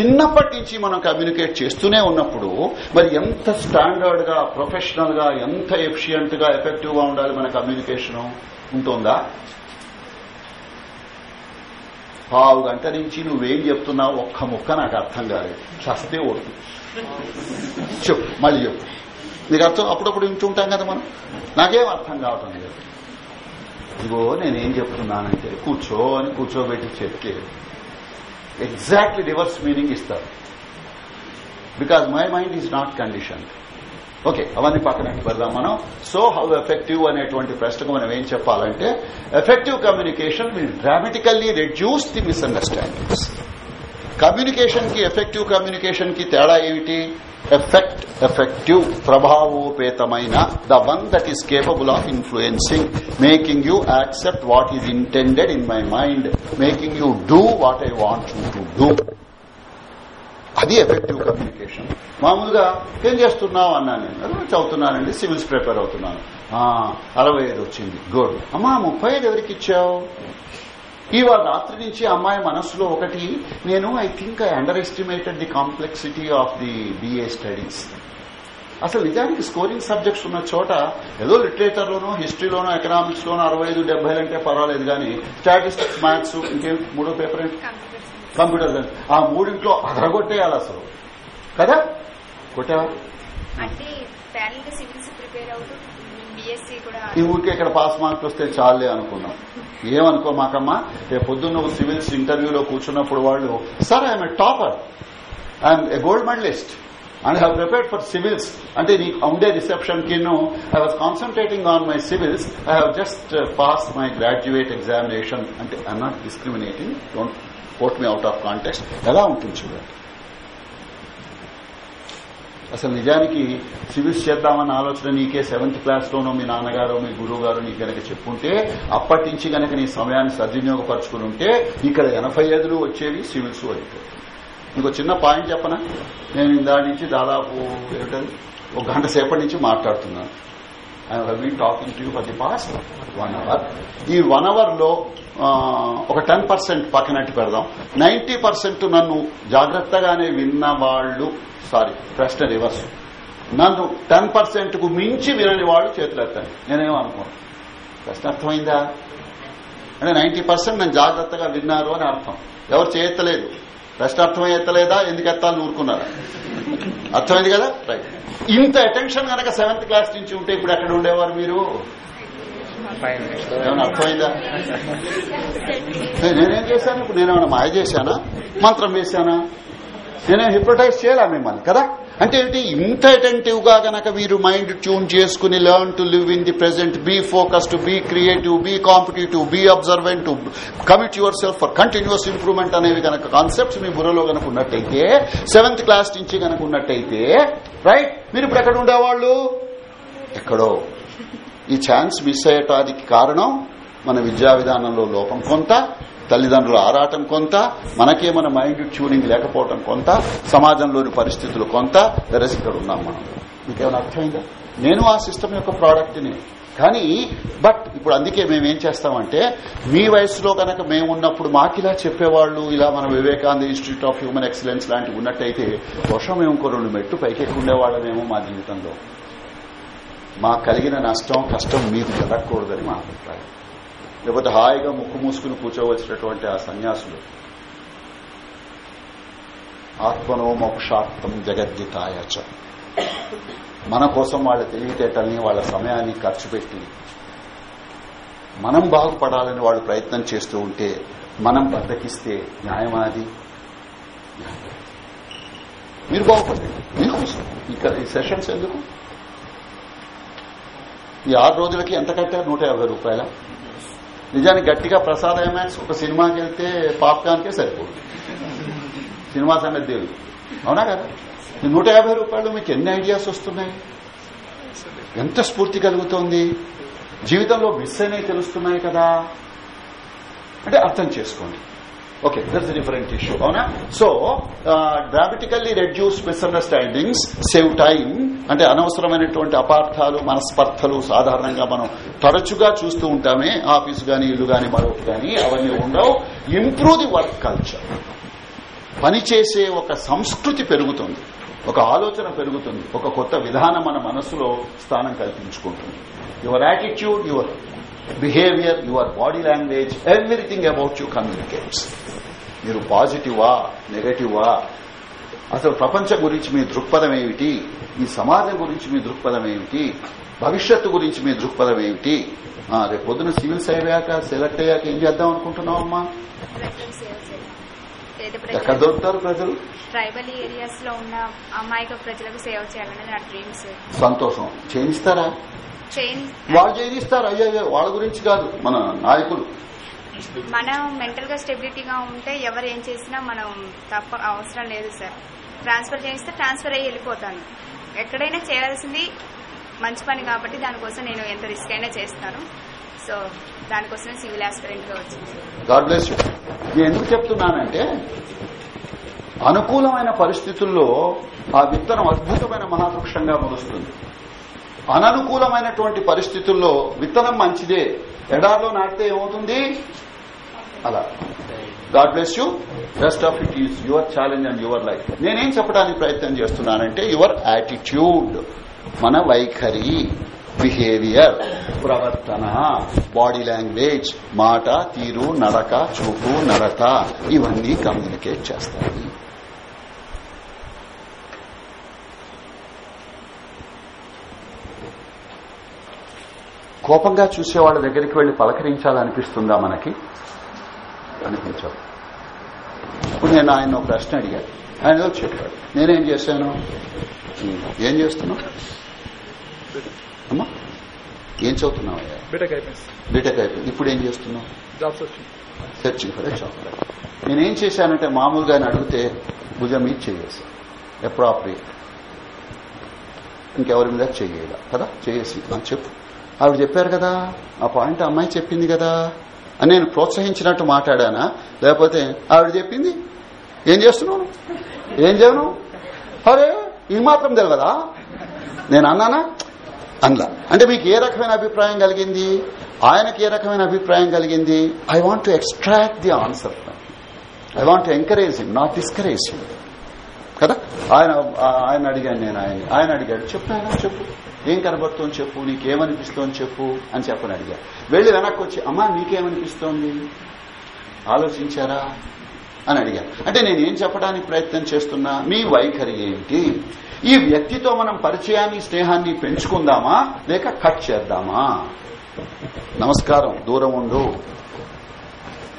చిన్నప్పటి నుంచి మనం కమ్యూనికేట్ చేస్తూనే ఉన్నప్పుడు మరి ఎంత స్టాండర్డ్గా ప్రొఫెషనల్గా ఎంత ఎఫిషియంట్గా ఎఫెక్టివ్గా ఉండాలి మన కమ్యూనికేషన్ ఉంటుందా? పావు గంట నుంచి నువ్వేం చెప్తున్నావు ఒక్క ముక్క నాకు అర్థం కాలేదు. చస్తే ఓటు చెప్పు మళ్ళీ చెప్పు. నీకు అర్థం అప్పుడప్పుడు వింటుంటాం కదా మనం. నాకేం అర్థం కావటం లేదు. ఇగో నేనేం చెప్తున్నానంటే కూర్చో అని కూర్చోబెట్టి చెప్తే ఎగ్జాక్ట్లీ రివర్స్ మీనింగ్ ఇస్తారు. Because my mind is not condition okay అవన్నీ పక్కనకి పెడదాం మనం. సో హౌ ఎఫెక్టివ్ అనేటువంటి ప్రశ్నకు మనం ఏం చెప్పాలంటే effective communication will dramatically reduce the misunderstandings కమ్యూనికేషన్కి effective కమ్యూనికేషన్కి తేడా ఏమిటి? Effect effective ప్రభావోపేతమైన the one that is capable of influencing making you accept what is intended in my mind making you do what I want you to do అది effective communication మామూలుగా ఏం చేస్తున్నావు? అన్నా నేను. చదువుతున్నానండి civils prepare అవుతున్నాను. అరవై ఐదు వచ్చింది. గుడ్. అమ్మా ముప్పై ఐదు ఎవరికి ఇచ్చావు? ఇవాళ రాత్రి నుంచి అమ్మాయి మనస్సులో ఒకటి నేను I think I underestimated the complexity of the BA studies అసలు నిజానికి స్కోరింగ్ సబ్జెక్ట్స్ ఉన్న చోట ఏదో లిటరేచర్ లోనో హిస్టరీలోనో ఎకనామిక్స్ లోనో అరవై ఐదు డెబ్బై అంటే పర్వాలేదు కానీ స్టాటిస్టిక్స్ మ్యాథ్స్ ఇంకేం మూడో పేపర్ ఏంటి? కంప్యూటర్ సైన్స్ ఆ మూడింట్లో అదరగొట్టేయాలి అసలు. కదా? కొట్టావా? ఈ ఊరికే ఇక్కడ పాస్ మార్క్స్ వస్తే చాలే అనుకున్నాం. ఏమనుకో మాకమ్మా రేపు పొద్దున్న నువ్వు సివిల్స్ ఇంటర్వ్యూలో కూర్చున్నప్పుడు వాళ్ళు sir I'm a topper I'm a gold medalist and have prepared for civils అంటే నీకు ఉండే రిసెప్షన్కి I was concentrating on my civils I have just pass my graduate examination అంటే I'm not discriminating don't quote me out of context ఎలా ఉంటుంది చూడండి. అసలు నిజానికి civils చేద్దామన్న ఆలోచన నీకే సెవెంత్ క్లాస్ లోనో మీ నాన్నగారు మీ గురువు గారు నీకు గనక చెప్పుంటే అప్పటి నుంచి గనక నీ సమయాన్ని సద్వినియోగపరచుకుని ఉంటే ఇక్కడ ఎనభై ఐదులు వచ్చేవి సివిల్స్ అయిపోయి ఇంకో చిన్న పాయింట్ చెప్పనా? నేను ఇందా నుంచి దాదాపు ఏమిటది? ఒక గంట సేపటి నుంచి మాట్లాడుతున్నాను. I been talking to for the past one hour ఈ వన్ అవర్లో ఒక టెన్ పర్సెంట్ పక్కనట్టు పెడదాం. నైన్టీ పర్సెంట్ నన్ను జాగ్రత్తగానే విన్న వాళ్ళు సారీ ప్రశ్న రివర్స్. నన్ను టెన్ పర్సెంట్కు మించి వినని వాళ్ళు చేతులు ఎత్తాను నేనేమో అనుకోను? ప్రశ్న అర్థమైందా? అంటే నైన్టీ పర్సెంట్ నన్ను జాగ్రత్తగా విన్నారు అని అర్థం. ఎవరు చేయెత్తలేదు ప్రశ్న అర్థమై ఎత్తలేదా ఎందుకు ఎత్తాలని ఊరుకున్నారా? అర్థమైంది కదా? రైట్ ఇంత అటెన్షన్ కనుక సెవెంత్ క్లాస్ నుంచి ఉంటే ఇప్పుడు ఎక్కడ ఉండేవారు మీరు? ఏమైనా అర్థమైందా? నేనేం చేశాను? ఇప్పుడు నేనేమైనా మాయ చేశానా? మంత్రం వేశానా? నేనే హిప్రటైజ్ చేయాలా మిమ్మల్ని కదా? అంటే ఏంటి? ఇంత అటెంటివ్గా గనక వీరు మైండ్ ట్యూన్ చేసుకుని learn to live in the present be focused be creative be competitive be observant commit yourself for continuous improvement అనేవి గనక కాన్సెప్ట్స్ మీ బుర్రలో గనక ఉన్నట్టయితే సెవెంత్ క్లాస్ నుంచి గనక ఉన్నట్టయితే రైట్ మీరు ఇప్పుడు ఎక్కడ ఉండేవాళ్ళు? ఎక్కడో. ఈ ఛాన్స్ మిస్ అయ్యటానికి కారణం మన విద్యా విధానంలో లోపం. కొంత తల్లిదండ్రుల ఆరాటం కొంత మనకే మన మైండ్ ట్యూనింగ్ లేకపోవటం కొంత సమాజంలోని పరిస్థితులు కొంత వెరసి ఇక్కడ ఉన్నాం మనం. ఇంకేమైనా అర్థమైందా? నేను ఆ సిస్టమ్ యొక్క ప్రోడక్ట్ని కానీ బట్ ఇప్పుడు అందుకే మేము ఏం చేస్తామంటే మీ వయసులో కనుక మేము ఉన్నప్పుడు మాకు ఇలా చెప్పేవాళ్ళు ఇలా మన Vivekananda institute of human excellence లాంటివి ఉన్నట్టయితే వర్షం మేము ఇంకో రెండు మెట్టు పైకెక్కి ఉండేవాళ్ళమేమో మా జీవితంలో. మాకు కలిగిన నష్టం కష్టం మీకు జరగకూడదని మా అభిప్రాయం. లేకపోతే హాయిగా ముక్కు మూసుకుని కూర్చోవచ్చినటువంటి ఆ సన్యాసులు. ఆత్మనో మోక్షార్థం జగద్గీతాయ మన కోసం వాళ్ళ తెలివితేటల్ని వాళ్ళ సమయాన్ని ఖర్చు పెట్టి మనం బాగుపడాలని వాళ్ళు ప్రయత్నం చేస్తూ ఉంటే మనం బద్దకిస్తే న్యాయమాది మీరు బాగుపడండి. మీకోసం ఇక్కడ ఈ సెషన్స్ ఎందుకు? ఈ ఆరు రోజులకి ఎంత కట్టారు? నూట యాభై రూపాయల? నిజానికి గట్టిగా ప్రసాద్ ఐమాక్స్ ఒక సినిమాకి వెళ్తే పాప్కార్న్కే సరిపోదు. సినిమా సంగతి తెలియదు. అవునా కదా? నూట యాభై రూపాయలు మీకు ఎన్ని ఐడియాస్ వస్తున్నాయి? ఎంత స్ఫూర్తి కలుగుతోంది? జీవితంలో మిస్ అయినవి తెలుస్తున్నాయి కదా? అంటే అర్థం చేసుకోండి. ఓకే దట్స్ డిఫరెంట్ ఇష్యూ అవునా? So dramatically reduce misunderstandings save time అంటే అనవసరమైనటువంటి అపార్థాలు మనస్పర్థలు సాధారణంగా మనం తరచుగా చూస్తూ ఉంటామే. ఆఫీసు గాని ఇల్లు గాని మరొకటి గాని అవన్నీ ఉండవు. ఇంప్రూవ్ ది వర్క్ కల్చర్ పనిచేసే ఒక సంస్కృతి పెరుగుతుంది. ఒక ఆలోచన పెరుగుతుంది. ఒక కొత్త విధానం మన మనస్సులో స్థానం కల్పించుకుంటుంది. Your attitude your behaviour your body language everything about you communicates. మీరు పాజిటివా నెగటివా? అసలు ప్రపంచం గురించి మీ దృక్పథం ఏమిటి? ఈ సమాజం గురించి మీ దృక్పథం ఏమిటి? భవిష్యత్తు గురించి మీ దృక్పథం ఏమిటి? రేపు పొద్దున సివిల్స్ అయ్యాక సెలెక్ట్ అయ్యాక ఏం చేద్దాం అనుకుంటున్నావు అమ్మా? ఎక్కడ దొరుకుతారు ప్రజలు? ట్రైబల్ ఏరియాస్లో ఉన్న అమాయక ప్రజలకు సేవ చేయాలనేది నా డ్రీమ్స్ సంతోషం. చేయిస్తారా? వాళ్ళు చేయిస్తారు అయ్యో వాళ్ళ గురించి కాదు మన నాయకులు. మనం మెంటల్గా స్టెబిలిటీగా ఉంటే ఎవరు ఏం చేసినా మనం తప్ప అవసరం లేదు సార్ ట్రాన్స్ఫర్ చేయిస్తే ట్రాన్స్ఫర్ అయ్యి వెళ్ళిపోతాను. ఎక్కడైనా చేయాల్సింది మంచి పని కాబట్టి దానికోసం నేను ఎంత రిస్క్ అయినా చేస్తాను. సో దానికోసమే సివిల్ ఆస్పిరెంట్గా వచ్చింది. గాడ్ బ్లెస్ యూ నేను ఎందుకు చెప్తున్నానంటే అనుకూలమైన పరిస్థితుల్లో ఆ విత్తనం అద్భుతమైన మహావృక్షంగా మురుస్తుంది అననుకూలమైనటువంటి పరిస్థితుల్లో విత్తనం మంచిదే. ఎడార్లో నాటితే ఏమవుతుంది? అలా. God bless you rest of it is your challenge and your life నేనేం చెప్పడానికి ప్రయత్నం చేస్తున్నానంటే యువర్ యాటిట్యూడ్ మన వైఖరి బిహేవియర్ ప్రవర్తన బాడీ లాంగ్వేజ్ మాట తీరు నడక చూపు నడత ఇవన్నీ కమ్యూనికేట్ చేస్తాయి. కోపంగా చూసే వాళ్ళ దగ్గరికి వెళ్ళి పలకరించాలనిపిస్తుందా మనకి? అనిపించదు. ఇప్పుడు నేను ఆయన ఒక ప్రశ్న అడిగాను. ఆయన ఏదో చెప్పాడు. నేనేం చేశాను? "ఉమ్, ఏం చేస్తున్నావు? అమ్మా ఏం చదువుతున్నావు అయ్యా బీటెక్ అయిపోయింది ఇప్పుడు ఏం చేస్తున్నావు? సెర్చింగ్ ఫర్ జాబ్ నేనేం చేశానంటే మామూలుగా ఆయన అడిగితే భుజం మీద చేయేసి అప్రాప్రియేట్ ఇంకెవరి మీద చెయ్యాల కదా? చేసి నాకు చెప్పు. ఆవిడ చెప్పారు కదా ఆ పాయింట్ అమ్మాయి చెప్పింది కదా అని నేను ప్రోత్సహించినట్టు మాట్లాడానా? లేకపోతే ఆవిడ చెప్పింది ఏం చేస్తున్నావు? ఏం చేయను? అరే ఈ మాత్రం తెలియదా నేను అన్నానా? అన్లా. అంటే మీకు ఏ రకమైన అభిప్రాయం కలిగింది? ఆయనకి ఏ రకమైన అభిప్రాయం కలిగింది? I want to extract the answer I want encourage him not discourage him కదా? ఆయన ఆయన అడిగాను నేను ఆయన ఆయన అడిగాడు చెప్పు ఆయన చెప్పు. ఏం కనబడుతోంది చెప్పు నీకేమనిపిస్తోంది చెప్పు అని చెప్పని అడిగా. వెళ్ళి వెనక్కి వచ్చి అమ్మా నీకేమనిపిస్తోంది? ఆలోచించారా? అని అడిగా. అంటే నేను ఏం చెప్పడానికి ప్రయత్నం చేస్తున్నా? మీ వైఖరి ఏంటి ఈ వ్యక్తితో మనం పరిచయాన్ని స్నేహాన్ని పెంచుకుందామా? లేక కట్ చేద్దామా? నమస్కారం దూరం ఉండు.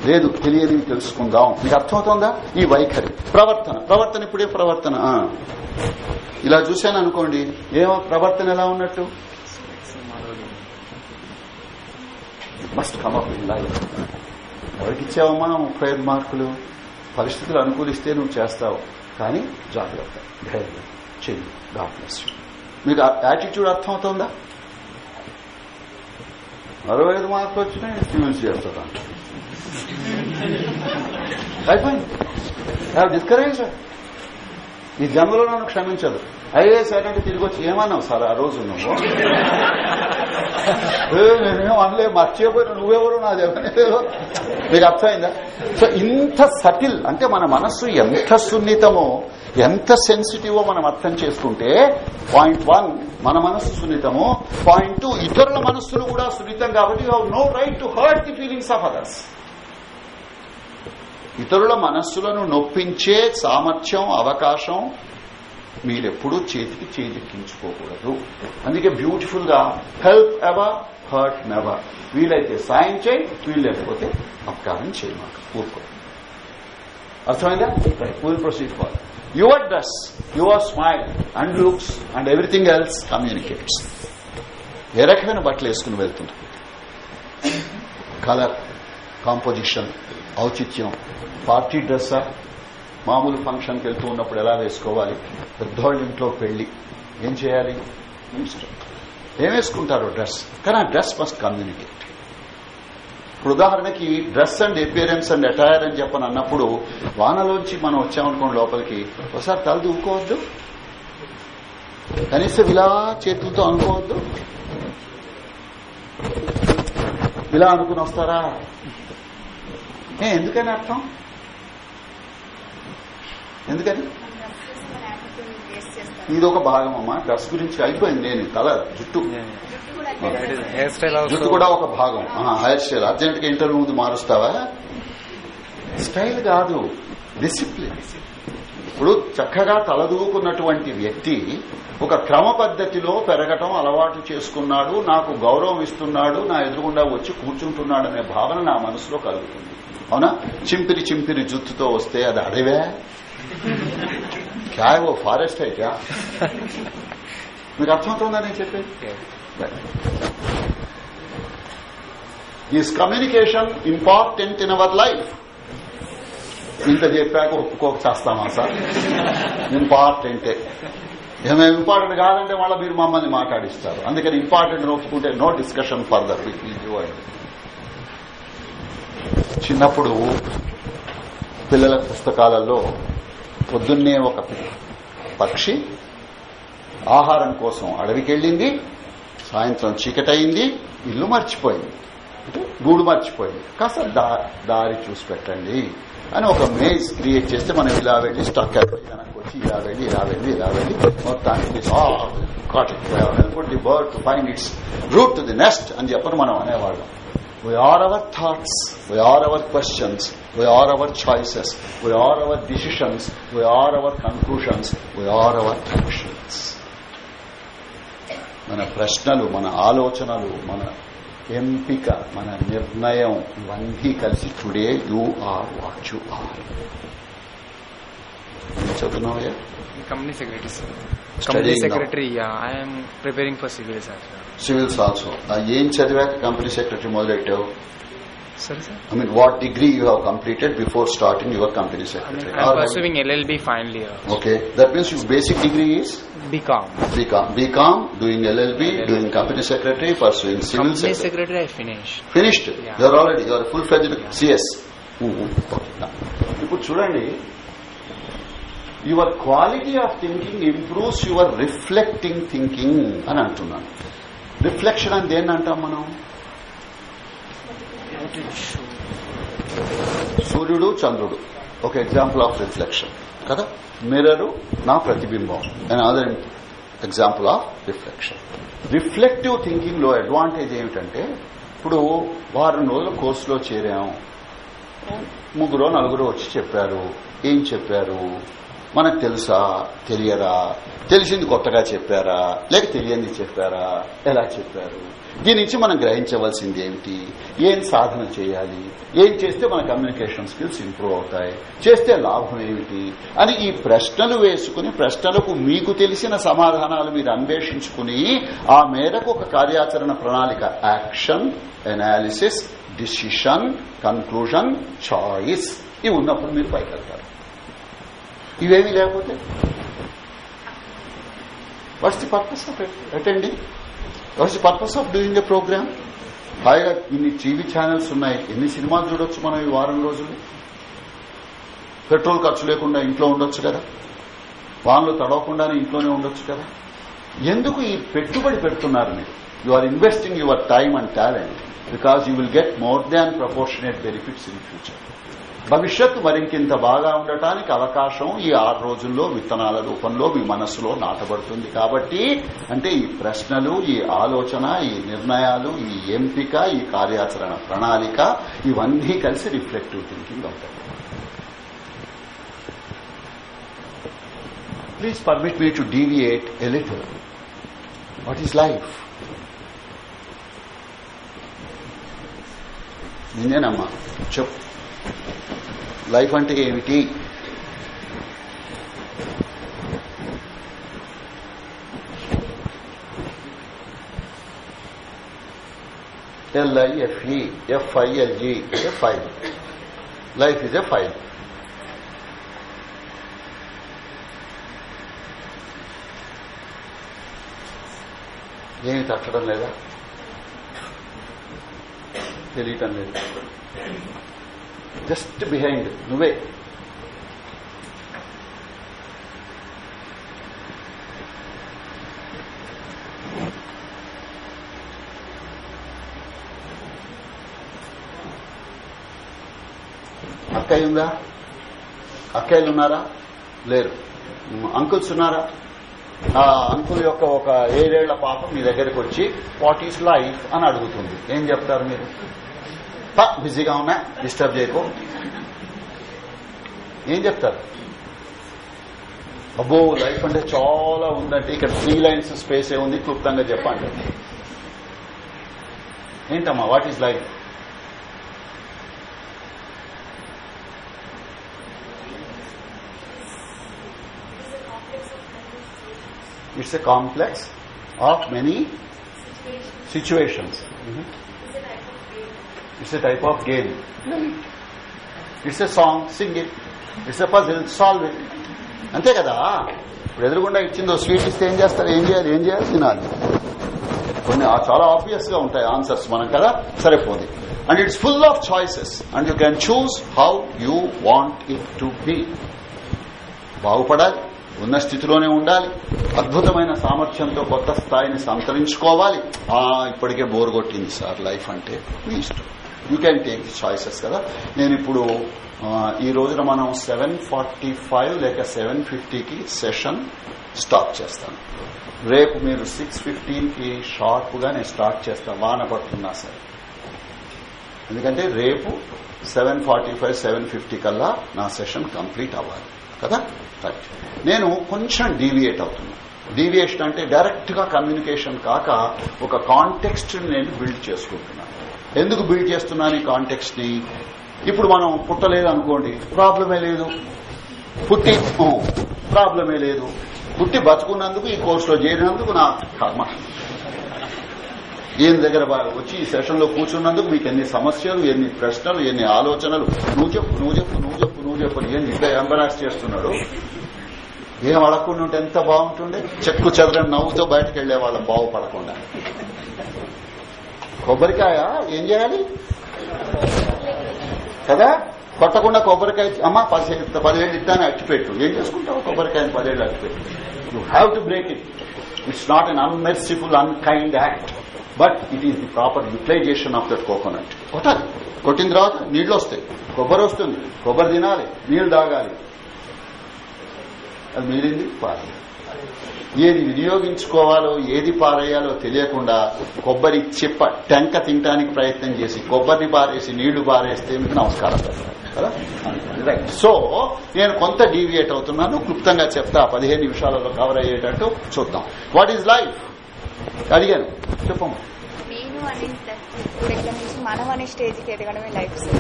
లేదు తెలియనివి తెలుసుకుందాం. మీకు అర్థమవుతోందా? ఈ వైఖరి. ప్రవర్తన. ప్రవర్తన ఇప్పుడే ప్రవర్తన. ఇలా చూశాను అనుకోండి. ఏమో ప్రవర్తన ఎలా ఉన్నట్టు? మస్ట్ కమప్ అప్ ఎవరికి ఇచ్చావమ్మా ముప్పై ఐదు మార్కులు పరిస్థితులు అనుకూలిస్తే నువ్వు చేస్తావు. కానీ జాగ్రత్త. ధైర్యం. చెయ్యి. డాక్టర్స్ మీకు యాటిట్యూడ్ అర్థమవుతోందా? అరవై ఐదు మార్కులు వచ్చినా సివిల్స్ చేస్తాను అయిపోయింది. డిస్కరేజ్ ఈ జన్మలో నన్ను క్షమించదు. ఐఏఎస్ అంటే తిరిగి వచ్చి ఏమన్నావు సార్ ఆ రోజు నువ్వు? ఏ, నేనేం అనలే మర్చిపోయిన. నువ్వెవరు నాది ఎవరు మీకు అర్థమైందా? సో ఇంత సటిల్ అంటే మన మనస్సు ఎంత సున్నితమో ఎంత సెన్సిటివో మనం అర్థం చేసుకుంటే పాయింట్ వన్ మన మనస్సు సున్నితము. పాయింట్ టూ ఇతరుల మనస్సులు కూడా సున్నితం కాబట్టి you no right to hurt the feelings of others. ఇతరుల మనస్సులను నొప్పించే సామర్థ్యం అవకాశం మీరెప్పుడూ చేతికి చేజెక్కించుకోకూడదు. అందుకే బ్యూటిఫుల్గా హెల్ప్ ఎవర్ హర్ట్ నెవర్ వీలైతే సాయం చేయి వీలైపోతే అపకారం చేయమాక. ఊరుకో. అర్థమైందా? Will proceed for your dress your smile and looks and everything else communicates ఏ రకమైన బట్టలు వేసుకుని వెళ్తున్నారు కలర్ కాంపోజిషన్ ఔచిత్యం. పార్టీ డ్రెస్సా మామూలు ఫంక్షన్కి వెళ్తూ ఉన్నప్పుడు ఎలా వేసుకోవాలి? పెద్దోళ్ళ ఇంట్లో పెళ్ళి ఏం చేయాలి? ఏం వేసుకుంటారు డ్రెస్? కానీ ఆ డ్రెస్ మస్ట్ కమ్యూనికేట్. ఇప్పుడు ఉదాహరణకి dress and appearance and attire అని చెప్పని అన్నప్పుడు వానలోంచి మనం వచ్చామనుకోండి లోపలికి ఒకసారి తల దూకోవద్దు కనీసం ఇలా చేతులతో అనుకోవద్దు. ఇలా అనుకుని వస్తారా? ఎందుకని అర్థం? ఎందుకని? ఇది ఒక భాగం అమ్మా డ్రెస్ గురించి అయిపోయింది నేను తల జుట్టు. హెయిర్ స్టైల్ జుట్టు కూడా ఒక భాగం. హెయిర్ స్టైల్ అర్జెంట్గా ఇంటర్వ్యూ ముందు మారుస్తావా? స్టైల్ కాదు డిసిప్లిన్ ఇప్పుడు చక్కగా తలదూకున్నటువంటి వ్యక్తి ఒక క్రమ పద్ధతిలో పెరగటం అలవాటు చేసుకున్నాడు నాకు గౌరవం ఇస్తున్నాడు నా ఎదురుగుండా వచ్చి కూర్చుంటున్నాడు అనే భావన నా మనసులో కలుగుతుంది. అవునా? చింపిరి చింపిరి జుత్తుతో వస్తే అది అడవే? క్యా ఓ ఫారెస్ట్ అయితే మీకు అర్థమవుతుందా నేను చెప్పేది? Is communication important in our life ఇంత చెప్పాక ఒప్పుకోక చేస్తామా సార్? ఇంపార్టెంటే ఏమేమి ఇంపార్టెంట్ కాదంటే మళ్ళీ మీరు మమ్మల్ని మాట్లాడిస్తారు. అందుకని ఇంపార్టెంట్ ఒప్పుకుంటే నో డిస్కషన్ ఫర్దర్ చిన్నప్పుడు పిల్లల పుస్తకాలలో పొద్దున్నే ఒక పక్షి ఆహారం కోసం అడవికెళ్ళింది సాయంత్రం చీకటయింది ఇల్లు మర్చిపోయింది. అంటే గూడు మర్చిపోయింది. కాస్త దారి చూసి పెట్టండి అని ఒక మేజ్ క్రియేట్ చేస్తే మనం ఇలా వెళ్ళి స్టక్ అయిపోయి వెనక్కి వచ్చి ఇలా వెళ్ళి ఇలా వెళ్ళి ఇలా వెళ్ళి మొత్తానికి the bird to find its route to the nest అని చెప్పని మనం అనేవాళ్ళం. We are our thoughts, we are our questions, we are our choices, we are our decisions, we are our conclusions, we are our actions. మన ప్రశ్నలు మన ఆలోచనలు మన ఎంపిక మన నిర్ణయం ఇవన్నీ కలిసి today you are what you are చదువుతున్నావయ్యా company secretary sir Studying company now. secretary yeah i am preparing for civil sir civils also ఏం చదివాక company secretary మొదలెట్టావు sir sir I mean what degree you have completed before starting your company i mean secretary i'm pursuing llb final year Okay, that means your basic degree is bcom BCom. BCom, doing LLB, doing company secretary, pursuing civil company secretary. secretary i finished Finished. Yeah. You're already, you're a full-fledged CS. Mhm. Okay. Now, ఇప్పుడు చూడండి your quality of thinking improves your reflecting thinking అని అంటున్నాను. Reflection అని దేన్ని అంటాం మనం? సూర్యుడు చంద్రుడు. ఒక ఎగ్జాంపుల్ ఆఫ్ రిఫ్లెక్షన్. కదా? మిర్రరు నా ప్రతిబింబం. And other example of reflection reflective థింకింగ్లో advantage ఏమిటంటే ఇప్పుడు వారం రోజుల కోర్సులో చేరాం. ముగ్గురు నలుగురు వచ్చి చెప్పారు. ఏం చెప్పారు? మనకు తెలుసా? తెలియరా తెలిసింది కొత్తగా చెప్పారా? లేక తెలియంది చెప్పారా? ఎలా చెప్పారు? దీని నుంచి మనం గ్రహించవలసింది ఏమిటి? ఏం సాధన చేయాలి? ఏం చేస్తే మన కమ్యూనికేషన్ స్కిల్స్ ఇంప్రూవ్ అవుతాయి? చేస్తే లాభం ఏమిటి? అని ఈ ప్రశ్నలు వేసుకుని ప్రశ్నలకు మీకు తెలిసిన సమాధానాలు మీరు అన్వేషించుకుని ఆ మేరకు ఒక కార్యాచరణ ప్రణాళిక. Action analysis decision conclusion choice ఇవి ఉన్నప్పుడు మీరు పైకెళ్తారు. ఇవేమీ లేకపోతే? What's the purpose of attending what's the purpose of doing a program హాయిగా ఇన్ని టీవీ ఛానల్స్ ఉన్నాయి ఎన్ని సినిమాలు చూడొచ్చు మనం ఈ వారం రోజులు? పెట్రోల్ ఖర్చు లేకుండా ఇంట్లో ఉండొచ్చు కదా? వాన్లు తడవకుండానే ఇంట్లోనే ఉండొచ్చు కదా? ఎందుకు ఈ పెట్టుబడి పెడుతున్నారు మీరు? You are investing your time and talent because you will get more than proportionate benefits in future భవిష్యత్తు మరింకింత బాగా ఉండటానికి అవకాశం ఈ ఆరు రోజుల్లో విత్తనాల రూపంలో మీ మనస్సులో నాటబడుతుంది కాబట్టి అంటే ఈ ప్రశ్నలు ఈ ఆలోచన ఈ నిర్ణయాలు ఈ ఎంపిక ఈ కార్యాచరణ ప్రణాళిక ఇవన్నీ కలిసి రిఫ్లెక్టివ్ థింకింగ్ అవుతాయి. Please permit me to deviate a little what is life నిన్నేనమ్మా. చెప్పు. లైఫ్ అంటే ఏమిటి L I F E F I L G A file life is a file ఏమి తట్టడం లేదా తెలియటం లేదు జస్ట్ బిహైండ్ నువ్వే. అక్కయ్య ఉందా అక్కయ్యలు ఉన్నారా లేరు అంకుల్స్ ఉన్నారా? ఆ అంకుల్ యొక్క ఒక ఏడేళ్ళ పాప మీ దగ్గరకు వచ్చి వాట్ ఈస్ లైఫ్? అని అడుగుతుంది. ఏం చెప్తారు మీరు? పా, బిజీగా ఉన్నా డిస్టర్బ్ చేయకు. ఏం చెప్తారు? అబ్బో లైఫ్ అంటే చాలా ఉందంటే ఇక్కడ త్రీ లైన్స్ స్పేస్ ఏ ఉంది క్లుప్తంగా చెప్పండి. ఏంటమ్మా what is life it's a complex of many situations it's a type of game it's a song sing it it's a puzzle solve it అంతే కదా? ఇప్పుడు ఎదురుగుండా ఇచ్చిందో స్వీట్ ఇస్తే ఏం చేస్తారు? ఏం చేయాలి? ఏం చేయాలి? తినాలి. కొన్ని చాలా ఆబ్వియస్గా ఉంటాయి ఆన్సర్స్ మనం కదా? సరిపోదు and it's full of choices and you can choose how you want it to be బాగుపడాలి. ఉన్న స్థితిలోనే ఉండాలి. అద్భుతమైన సామర్థ్యంతో కొత్త స్థాయిని సంతరించుకోవాలి. ఆ ఇప్పటికే బోర్ కొట్టింది సార్. లైఫ్ అంటే మీ ఇష్టం. You can take the choices కదా? నేను ఇప్పుడు ఈ రోజున మనం సెవెన్ ఫార్టీ ఫైవ్ లేక సెవెన్ ఫిఫ్టీకి సెషన్ స్టార్ట్ చేస్తాను. రేపు మీరు సిక్స్ ఫిఫ్టీన్కి షార్ప్గా నేను స్టార్ట్ చేస్తాను వాన పడుతున్నా సరే. ఎందుకంటే రేపు seven forty five seven fifty కల్లా నా సెషన్ కంప్లీట్ అవ్వాలి కదా? రైట్ నేను కొంచెం డీవియేట్ అవుతున్నా. డీవియేషన్ అంటే డైరెక్ట్గా కమ్యూనికేషన్ కాక ఒక కాంటెక్స్ట్ నేను బిల్డ్ చేసుకుంటున్నాను ఎందుకు బిల్డ్ చేస్తున్నాను ఈ కాంటెక్స్ట్ని? ఇప్పుడు మనం పుట్టలేదు అనుకోండి ప్రాబ్లమే లేదు. పుట్టి ప్రాబ్లమే లేదు. పుట్టి బతుకున్నందుకు ఈ కోర్సులో చేరినందుకు నా కర్మ. ఈయన దగ్గర వచ్చి ఈ సెషన్లో కూర్చున్నందుకు మీకు ఎన్ని సమస్యలు ఎన్ని ప్రశ్నలు ఎన్ని ఆలోచనలు? నువ్వు చెప్పు నువ్వు చెప్పు నువ్వు చెప్పు నువ్వు చెప్పు ఏం ఏంది ఎంబరాస్ చేస్తున్నాడు? ఏం అడగకుండా ఉంటే ఎంత బాగుంటుండే? చెక్కు చెదరని నవ్వుతో బయటకు వెళ్ళే వాళ్ళం బాగుపడకుండా. కొబ్బరికాయ? ఏం చేయాలి? కదా? కొట్టకుండా కొబ్బరికాయ అమ్మ పదిహేను పదిహేడు ఇద్దాన్ని అట్టిపెట్టు. ఏం చేసుకుంటావు? కొబ్బరికాయని పదిహేడు అట్టిపెట్టు. You have to break it it's not un unmerciful unkind act but it is the proper utilization of that coconut కొట్టాలి. కొట్టిన తర్వాత నీళ్ళు వస్తాయి. కొబ్బరి వస్తుంది. కొబ్బరి తినాలి. నీళ్ళు తాగాలి. అది మీరింది పారేయాలి ఏది వినియోగించుకోవాలో ఏది పారేయాలో తెలియకుండా కొబ్బరి చిప్ప టెంక తినడానికి ప్రయత్నం చేసి కొబ్బరిని పారేసి నీళ్ళు పారేస్తే మీకు నమస్కారం కదా? సో నేను కొంత డీవియేట్ అవుతున్నాను. క్లుప్తంగా చెప్తా. పదిహేను నిమిషాలలో కవర్ అయ్యేటట్టు చూద్దాం. వాట్ ఈజ్ లైఫ్ అడిగాను. చెప్పమ్మా. నేను మనం అనే స్టేజ్కి ఎదగడమే లైఫ్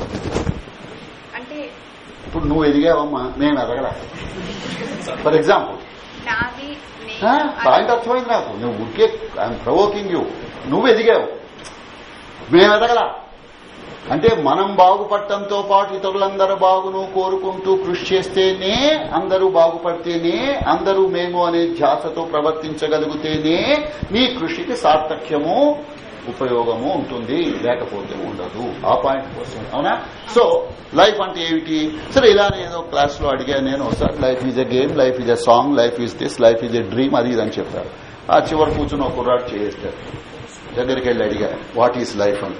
అంటే ఇప్పుడు నువ్వు ఎదిగావమ్మా మేము ఎదగల? ఫర్ ఎగ్జాంపుల్ పాయింట్ అర్థమైంది నాకు నువ్వు ఉరికే ఐఎమ్ ప్రవోకింగ్ యూ నువ్వు ఎదిగావు మేము ఎదగల అంటే మనం బాగుపడటంతో పాటు ఇతరులందరూ బాగును కోరుకుంటూ కృషి చేస్తేనే అందరూ బాగుపడితేనే అందరూ మేము అనే ధ్యాసతో ప్రవర్తించగలిగితేనే నీ కృషికి సార్థక్యము ఉపయోగము ఉంటుంది లేకపోతే ఉండదు. ఆ పాయింట్ కోసం అవునా? సో లైఫ్ అంటే ఏమిటి? సరే ఇలానే ఏదో క్లాస్లో అడిగాను నేను ఒకసారి life is a game life is a song life is this life is a dream అది ఇదని చెప్పారు. ఆ చివరి కూర్చుని ఒక కుర్రాడు చేస్తారు దగ్గరికి వెళ్ళి అడిగా వాట్ ఈస్ లైఫ్ అని.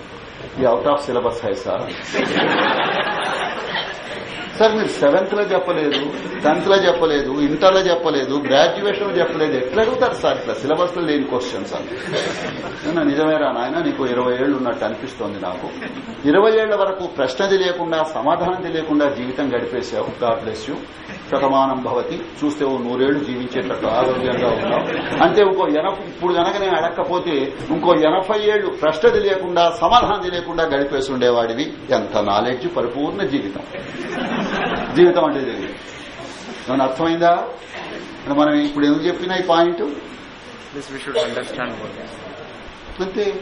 ఈ అవుట్ ఆఫ్ సిలబస్ హై సార్ సార్ మీరు సెవెంత్లో చెప్పలేదు టెన్త్లో చెప్పలేదు ఇంటర్లో చెప్పలేదు గ్రాడ్యుయేషన్లో చెప్పలేదు. ఎట్లా అడుగుతారు సార్? ఇట్లా సిలబస్లో లేని క్వశ్చన్స్ అని నిజమేరా నాయన నీకు ఇరవై ఏళ్ళు ఉన్నట్టు అనిపిస్తోంది నాకు. ఇరవై ఏళ్ళ వరకు ప్రశ్న తెలియకుండా సమాధానం తెలియకుండా జీవితం గడిపేశావు. గాడ్ బ్లెస్ యూ శతమానం భవతి. చూస్తే ఓ నూరేళ్ళు జీవించేటట్టు ఆరోగ్యంగా ఉన్నావు. అంటే ఇంకో ఎనభై ఇప్పుడు గనక నేను అడగకపోతే ఇంకో ఎనభై ఏళ్ళు ప్రశ్న తెలియకుండా సమాధానం తెలియకుండా గడిపేసి ఉండేవాడివి. ఎంత నాలెడ్జ్ పరిపూర్ణ జీవితం. జీవితం అంటే ఏమన్నా అర్థమైందా? మనం ఇప్పుడు ఎందుకు చెప్పిన ఈ పాయింట్. అంతే.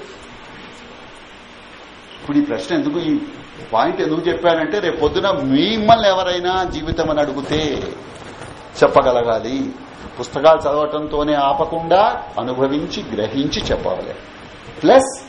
ఇప్పుడు ఈ ప్రశ్న ఎందుకు ఈ పాయింట్ ఎందుకు చెప్పానంటే రేపు పొద్దున మిమ్మల్ని ఎవరైనా జీవితం అని అడిగితే చెప్పగలగాలి. పుస్తకాలు చదవటంతోనే ఆపకుండా అనుభవించి గ్రహించి చెప్పాలి ప్లస్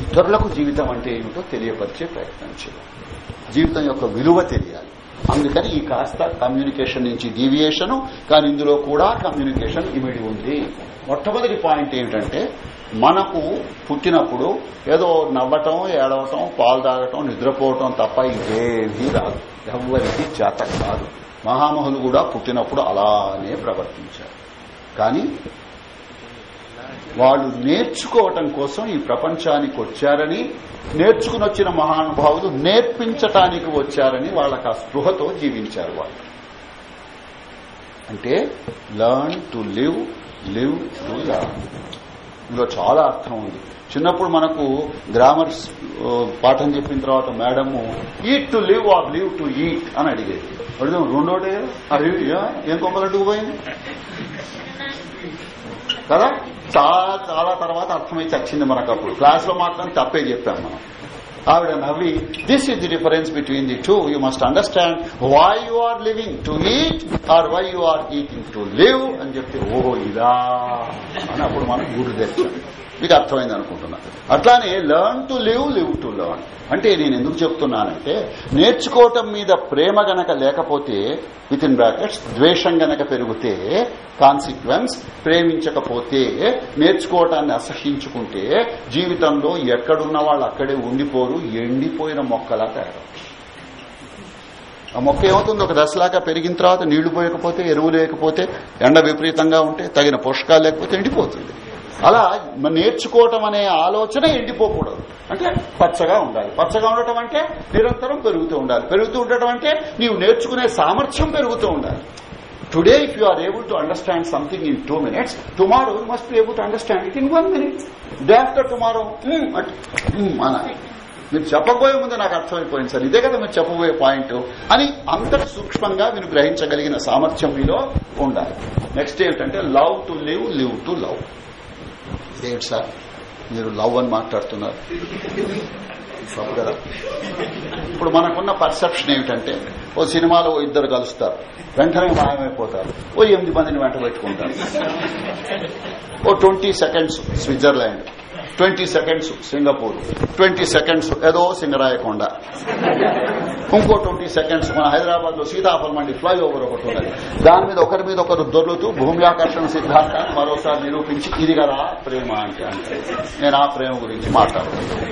ఇతరులకు జీవితం అంటే ఏమిటో తెలియపరిచే ప్రయత్నం చేయాలి. జీవితం యొక్క విలువ తెలియాలి. అందుకని ఈ కాస్త కమ్యూనికేషన్ నుంచి డీవియేషన్ కానీ ఇందులో కూడా కమ్యూనికేషన్ ఇమిడి ఉంది. మొట్టమొదటి పాయింట్ ఏమిటంటే మనకు పుట్టినప్పుడు ఏదో నవ్వటం ఏడవటం పాలు తాగటం నిద్రపోవటం తప్ప ఇదేమీ రాదు. ఎవరికి చేత కాదు మహామహులు కూడా పుట్టినప్పుడు అలానే ప్రవర్తించారు. కానీ వాళ్ళు నేర్చుకోవటం కోసం ఈ ప్రపంచానికి వచ్చారని నేర్చుకుని వచ్చిన మహానుభావులు నేర్పించటానికి వచ్చారని వాళ్ళకి ఆ స్పృహతో జీవించారు వాళ్ళు. అంటే learn to live live to learn ఇందులో చాలా అర్థం ఉంది. చిన్నప్పుడు మనకు గ్రామర్ పాఠం చెప్పిన తర్వాత madam eat to live or live to eat అని అడిగేది. అడిగాం రెండోటే? ఏం కొంపలట్టుకు పోయింది కదా? చాలా చాలా తర్వాత అర్థమై చచ్చింది మనకు అప్పుడు. క్లాస్లో మాత్రం తప్పే చెప్పాం మనం. ఆవిడ నవ్వి this is the difference between the two you must understand why you are living to eat or why you are eating to live అని చెప్తే ఓహో ఇదా అని అప్పుడు మనం గుడి తెచ్చాం మీకు అర్థమైంది అనుకుంటున్నా. అట్లానే learn to live live to learn అంటే నేను ఎందుకు చెప్తున్నానంటే నేర్చుకోవటం మీద ప్రేమ గనక లేకపోతే విత్ ఇన్ బ్రాకెట్స్ ద్వేషం గనక పెరిగితే కాన్సిక్వెన్స్ ప్రేమించకపోతే నేర్చుకోవటాన్ని అసహించుకుంటే జీవితంలో ఎక్కడున్న వాళ్ళు అక్కడే ఉండిపోరు ఎండిపోయిన మొక్కలా తయారు ఆ మొక్క ఏమవుతుంది? ఒక దశలాగా పెరిగిన తర్వాత నీళ్ళు పోయకపోతే ఎరువు లేకపోతే ఎండ విపరీతంగా ఉంటే తగిన పోషకాలు లేకపోతే ఎండిపోతుంది. అలా నేర్చుకోవటం అనే ఆలోచన ఎండిపోకూడదు. అంటే పచ్చగా ఉండాలి. పచ్చగా ఉండటం అంటే నిరంతరం పెరుగుతూ ఉండాలి. పెరుగుతూ ఉండటం అంటే నీవు నేర్చుకునే సామర్థ్యం పెరుగుతూ ఉండాలి. Today if you are able to understand something in two minutes tomorrow you must be able to understand it in one minute day after tomorrow అనాలి మీరు చెప్పబోయే ముందు నాకు అర్థమైపోయింది సార్. ఇదే కదా మీరు చెప్పబోయే పాయింట్ అని అంత సూక్ష్మంగా మీరు గ్రహించగలిగిన సామర్థ్యం మీలో ఉండాలి. నెక్స్ట్ ఏంటంటే love to live live to love ఏంటి సార్ మీరు లవ్ అని మాట్లాడుతున్నారు. తప్పు కదా. ఇప్పుడు మనకున్న పర్సెప్షన్ ఏమిటంటే ఓ సినిమాలో ఓ ఇద్దరు కలుస్తారు. వెంటనే మాయమైపోతారు. ఓ ఎనిమిది మందిని వెంట పెట్టుకుంటారు. ఓ twenty seconds Switzerland. Twenty seconds Singapore twenty seconds ఏదో సింగరాయకొండ. ఇంకో ట్వంటీ సెకండ్స్ మన హైదరాబాద్లో సీతాఫల్ మండి ఫ్లైఓవర్ ఒకటి ఉన్నది. దాని మీద ఒకరి మీద ఒకరు దొర్లుతూ భూమి ఆకర్షణ సిద్ధాంతాన్ని మరోసారి నిరూపించి ఇది కదా ప్రేమ అంటే అంటే నేను ఆ ప్రేమ గురించి మాట్లాడుతున్నాను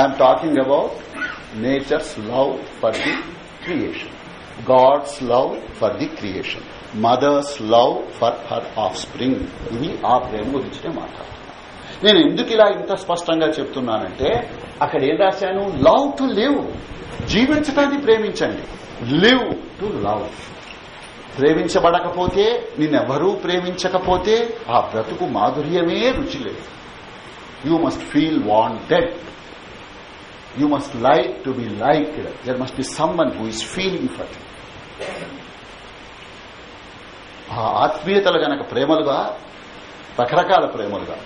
I'm talking about nature's love for the creation God's love for the creation mother's love for her of spring ఇది ఆ ప్రేమ గురించినే మాట్లాడుతున్నాను నేను ఎందుకు ఇలా ఇంత స్పష్టంగా చెప్తున్నానంటే అక్కడ ఏం రాశాను? Love to live. జీవించటాన్ని ప్రేమించండి. Live to love. ప్రేమించబడకపోతే నిన్నెవరూ ప్రేమించకపోతే ఆ బ్రతుకు మాధుర్యమే రుచి లేదు. You must feel wanted you must like to be like there must be someone who is feeling for ఆ ఆత్మీయతలు గనక ప్రేమలుగా రకరకాల ప్రేమలుగా.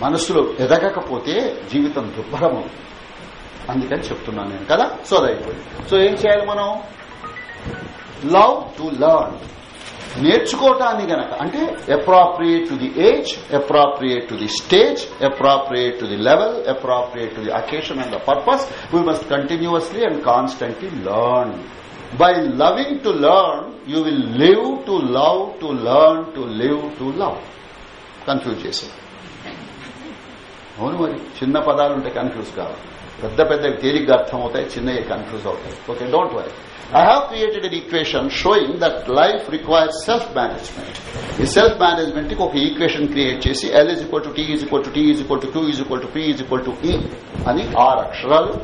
మనస్సులో ఎదగకపోతే జీవితం దుర్భరము అందుకని చెప్తున్నాను నేను కదా? సో అది అయిపోయింది. సో ఏం చేయాలి మనం? లవ్ టు లర్న్ నేర్చుకోవటాన్ని గనక అంటే appropriate to the age appropriate to the stage appropriate to the level appropriate to the occasion and the purpose we must continuously and constantly learn by loving to learn you will live to love to learn to live to love confuse చేసి అవును మరి చిన్న పదాలు ఉంటే confuse కావాలి పెద్ద పెద్ద తేలిగ్గా అర్థం అవుతాయి చిన్నవి కన్ఫ్యూజ్ అవుతాయి. Okay don't worry I have created an equation showing that life requires self-management. ఈ సెల్ఫ్ మేనేజ్మెంట్కి ఒక ఈక్వేషన్ క్రియేట్ చేసి L is equal to T is equal to T is equal to two is equal to P is equal to E అని ఆరు అక్షరాలు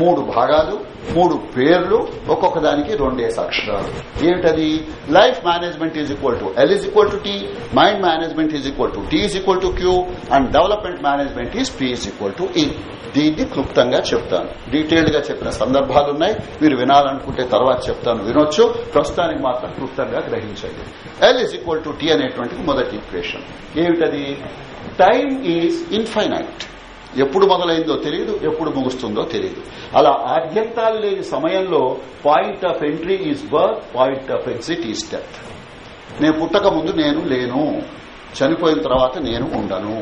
మూడు భాగాలు మూడు పేర్లు ఒక్కొక్క దానికి రెండేసి అక్షరాలు ఏమిటది life management is equal to L is equal to T mind management is equal to T is equal to Q and development management is P is equal to E దీన్ని క్లుప్తంగా చెప్తాను డీటెయిల్డ్గా చెప్పిన సందర్భాలున్నాయి మీరు వినాలనుకుంటే తర్వాత చెప్తాను వినొచ్చు. ప్రస్తుతానికి మాత్రం క్లుప్తంగా గ్రహించండి. L is equal to T అనేటువంటిది మొదటి ఈక్వేషన్ ఏమిటది? టైం ఈజ్ ఇన్ఫైనైట్ ఎప్పుడు మొదలైందో తెలియదు ఎప్పుడు ముగుస్తుందో తెలియదు అలా ఆద్యంతాలు లేని సమయంలో point of entry is birth point of exit is death నేను పుట్టక ముందు నేను లేను. చనిపోయిన తర్వాత నేను ఉండను.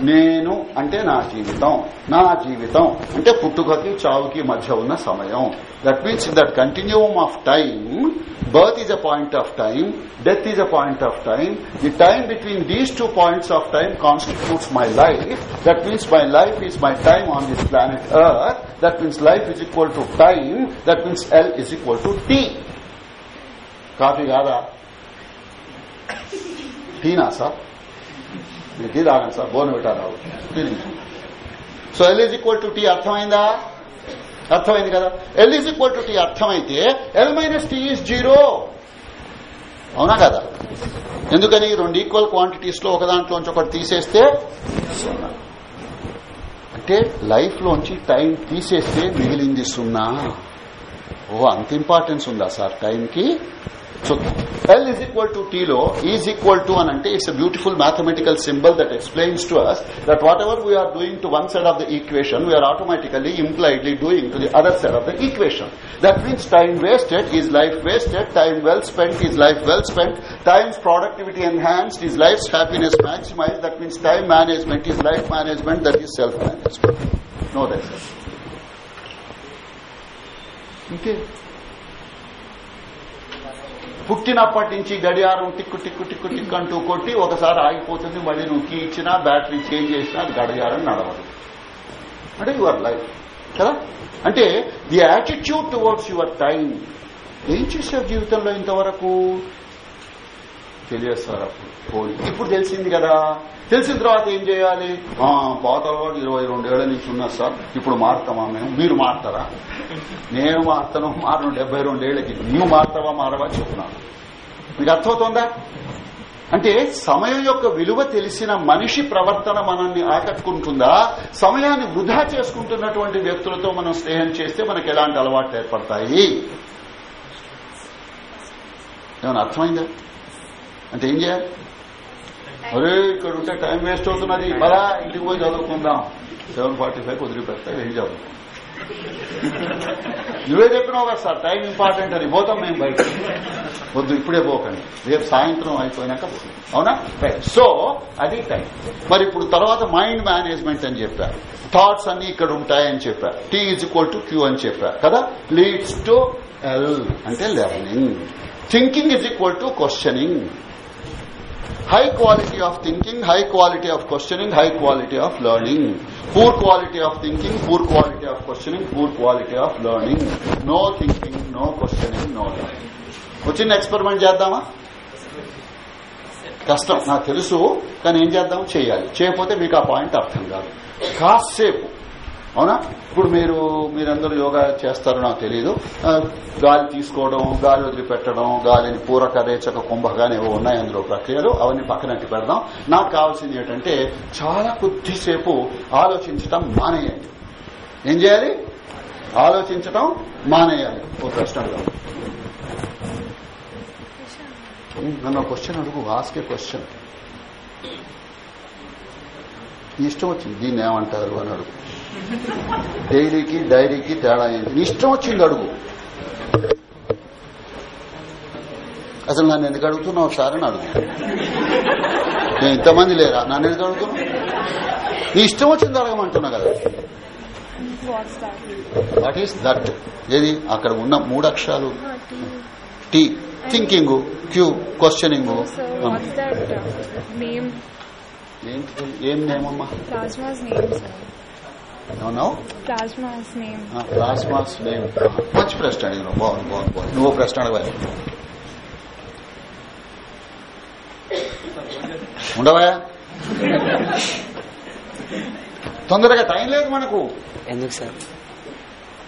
నేను అంటే నా జీవితం నా జీవితం అంటే పుట్టుకకి చావుకి మధ్య ఉన్న సమయం. That means that continuum of time birth is a point of time death is a point of time the time between these two points of time constitutes my life that means my life is my time on this planet earth that means life is equal to time that means L is equal to T coffee కాదా? టీనా sir? ఇది T sir బోన్ విటారావు so L is equal to T అర్థమైందా? అర్థమైంది కదా? L is equal to T అర్థమైతే L minus T is zero అవునా కదా? ఎందుకని? రెండు ఈక్వల్ క్వాంటిటీస్లో ఒక దాంట్లోంచి ఒకటి తీసేస్తే సున్నా. అంటే లైఫ్ లోంచి టైం తీసేస్తే మిగిలింది సున్నా. ఓ అంత ఇంపార్టెన్స్ ఉందా సార్? టైంకి So L is equal to T low, E is equal to an anti. It's a beautiful mathematical symbol that explains to us that whatever we are doing to one side of the equation, we are automatically, implicitly doing to the other side of the equation. That means time wasted is life wasted, time well spent is life well spent, time's productivity enhanced is life's happiness maximized. That means time management is life management, that is self-management. No, that's it. Okay. పుట్టినప్పటి నుంచి గడియారం టిక్కు టిక్కు టిక్కు టిక్కు అంటూ కొట్టి ఒకసారి ఆగిపోతుంది. మళ్ళీ నువ్వు కీ ఇచ్చినా బ్యాటరీ చేంజ్ చేసినా గడియారం నడవదు. అంటే యువర్ లైఫ్ కదా? అంటే the attitude towards your time ఏం చేశావు జీవితంలో ఇంతవరకు? తెలియదు సార్ అప్పుడు ఇప్పుడు తెలిసింది కదా. తెలిసిన తర్వాత ఏం చేయాలి? పాత అలవాటు ఇరవై రెండేళ్ళ నుంచి ఉన్నా సార్ ఇప్పుడు మారుతామా మేము? మీరు మారుతారా? నేను మారుతాను మారను. డెబ్బై రెండేళ్ళకి నువ్వు మారుతావా మారవా చెప్తున్నాను. మీకు అర్థమవుతోందా? అంటే సమయం యొక్క విలువ తెలిసిన మనిషి ప్రవర్తన మనల్ని ఆకట్టుకుంటుందా? సమయాన్ని వృధా చేసుకుంటున్నటువంటి వ్యక్తులతో మనం స్నేహం చేస్తే మనకు ఎలాంటి అలవాట్లు ఏర్పడతాయి? ఏమైనా అర్థమైందా? అంటే ఏం చేయాలి? అరే ఇక్కడ ఉంటే టైం వేస్ట్ అవుతున్నది బలా ఇంటికి పోయి చదువుకుందాం. సెవెన్ ఫార్టీ ఫైవ్ వదిలిపెడతా ఏం చదువు నువ్వే చెప్పినావు కదా సార్ టైం ఇంపార్టెంట్ అని పోతాం మేము బయట. వద్దు ఇప్పుడే పోకండి. రేపు సాయంత్రం అయిపోయినాక పోతాం. అవునా? రైట్ సో అది టైం మరి ఇప్పుడు తర్వాత మైండ్ మేనేజ్మెంట్ అని చెప్పారు థాట్స్ అన్ని ఇక్కడ ఉంటాయని చెప్పారు T is equal to Q అని చెప్పారు కదా? లీడ్స్ టు ఎల్ అంటే learning thinking is equal to questioning high quality of thinking, high quality of questioning, high quality of learning. Poor quality of thinking, poor quality of questioning, poor quality of learning. No thinking, no questioning, no learning. వచ్చిన experiment చేద్దామా కష్టం నాకు తెలుసు కానీ ఏం చేద్దాం చేయాలి చేయకపోతే మీకు ఆ పాయింట్ అర్థం కాదు కాసేపు అవునా? ఇప్పుడు మీరు మీరందరూ యోగా చేస్తారో నాకు తెలియదు గాలి తీసుకోవడం గాలి వదిలిపెట్టడం గాలిని పూరక రేచక కుంభగానే ఏవో ఉన్నాయి అందులో ప్రక్రియలు. అవన్నీ పక్కనట్టు పెడదాం. నాకు కావాల్సింది ఏంటంటే చాలా కొద్దిసేపు ఆలోచించటం మానేయండి. ఏం చేయాలి? ఆలోచించటం మానేయాలి. ఓ ప్రశ్న నన్ను క్వశ్చన్ అడుగు. ఆస్కే క్వశ్చన్ ఇష్టం వచ్చింది. దీన్ని ఏమంటారు అని అడుగు. డైరీకి డైరీకి తేడా ఏంటి? నీ ఇష్టం వచ్చింది అడుగు. అసలు నన్ను ఎందుకు అడుగుతున్నావు? ఒకసారి అని అడుగు. నేను ఇంతమంది లేరా? నన్ను ఎందుకు అడుగుతున్నావు? నీ ఇష్టం వచ్చింది అడగమంటున్నా కదా? వాట్ ఈస్ దట్ ఏది? అక్కడ ఉన్న మూడు అక్షరాలు. T thinking Q questioning Name? Plasma's name, నువ్వు ప్రశ్న అడగాలి ఉండవా తొందరగా టైం లేదు మనకు. ఎందుకు సార్?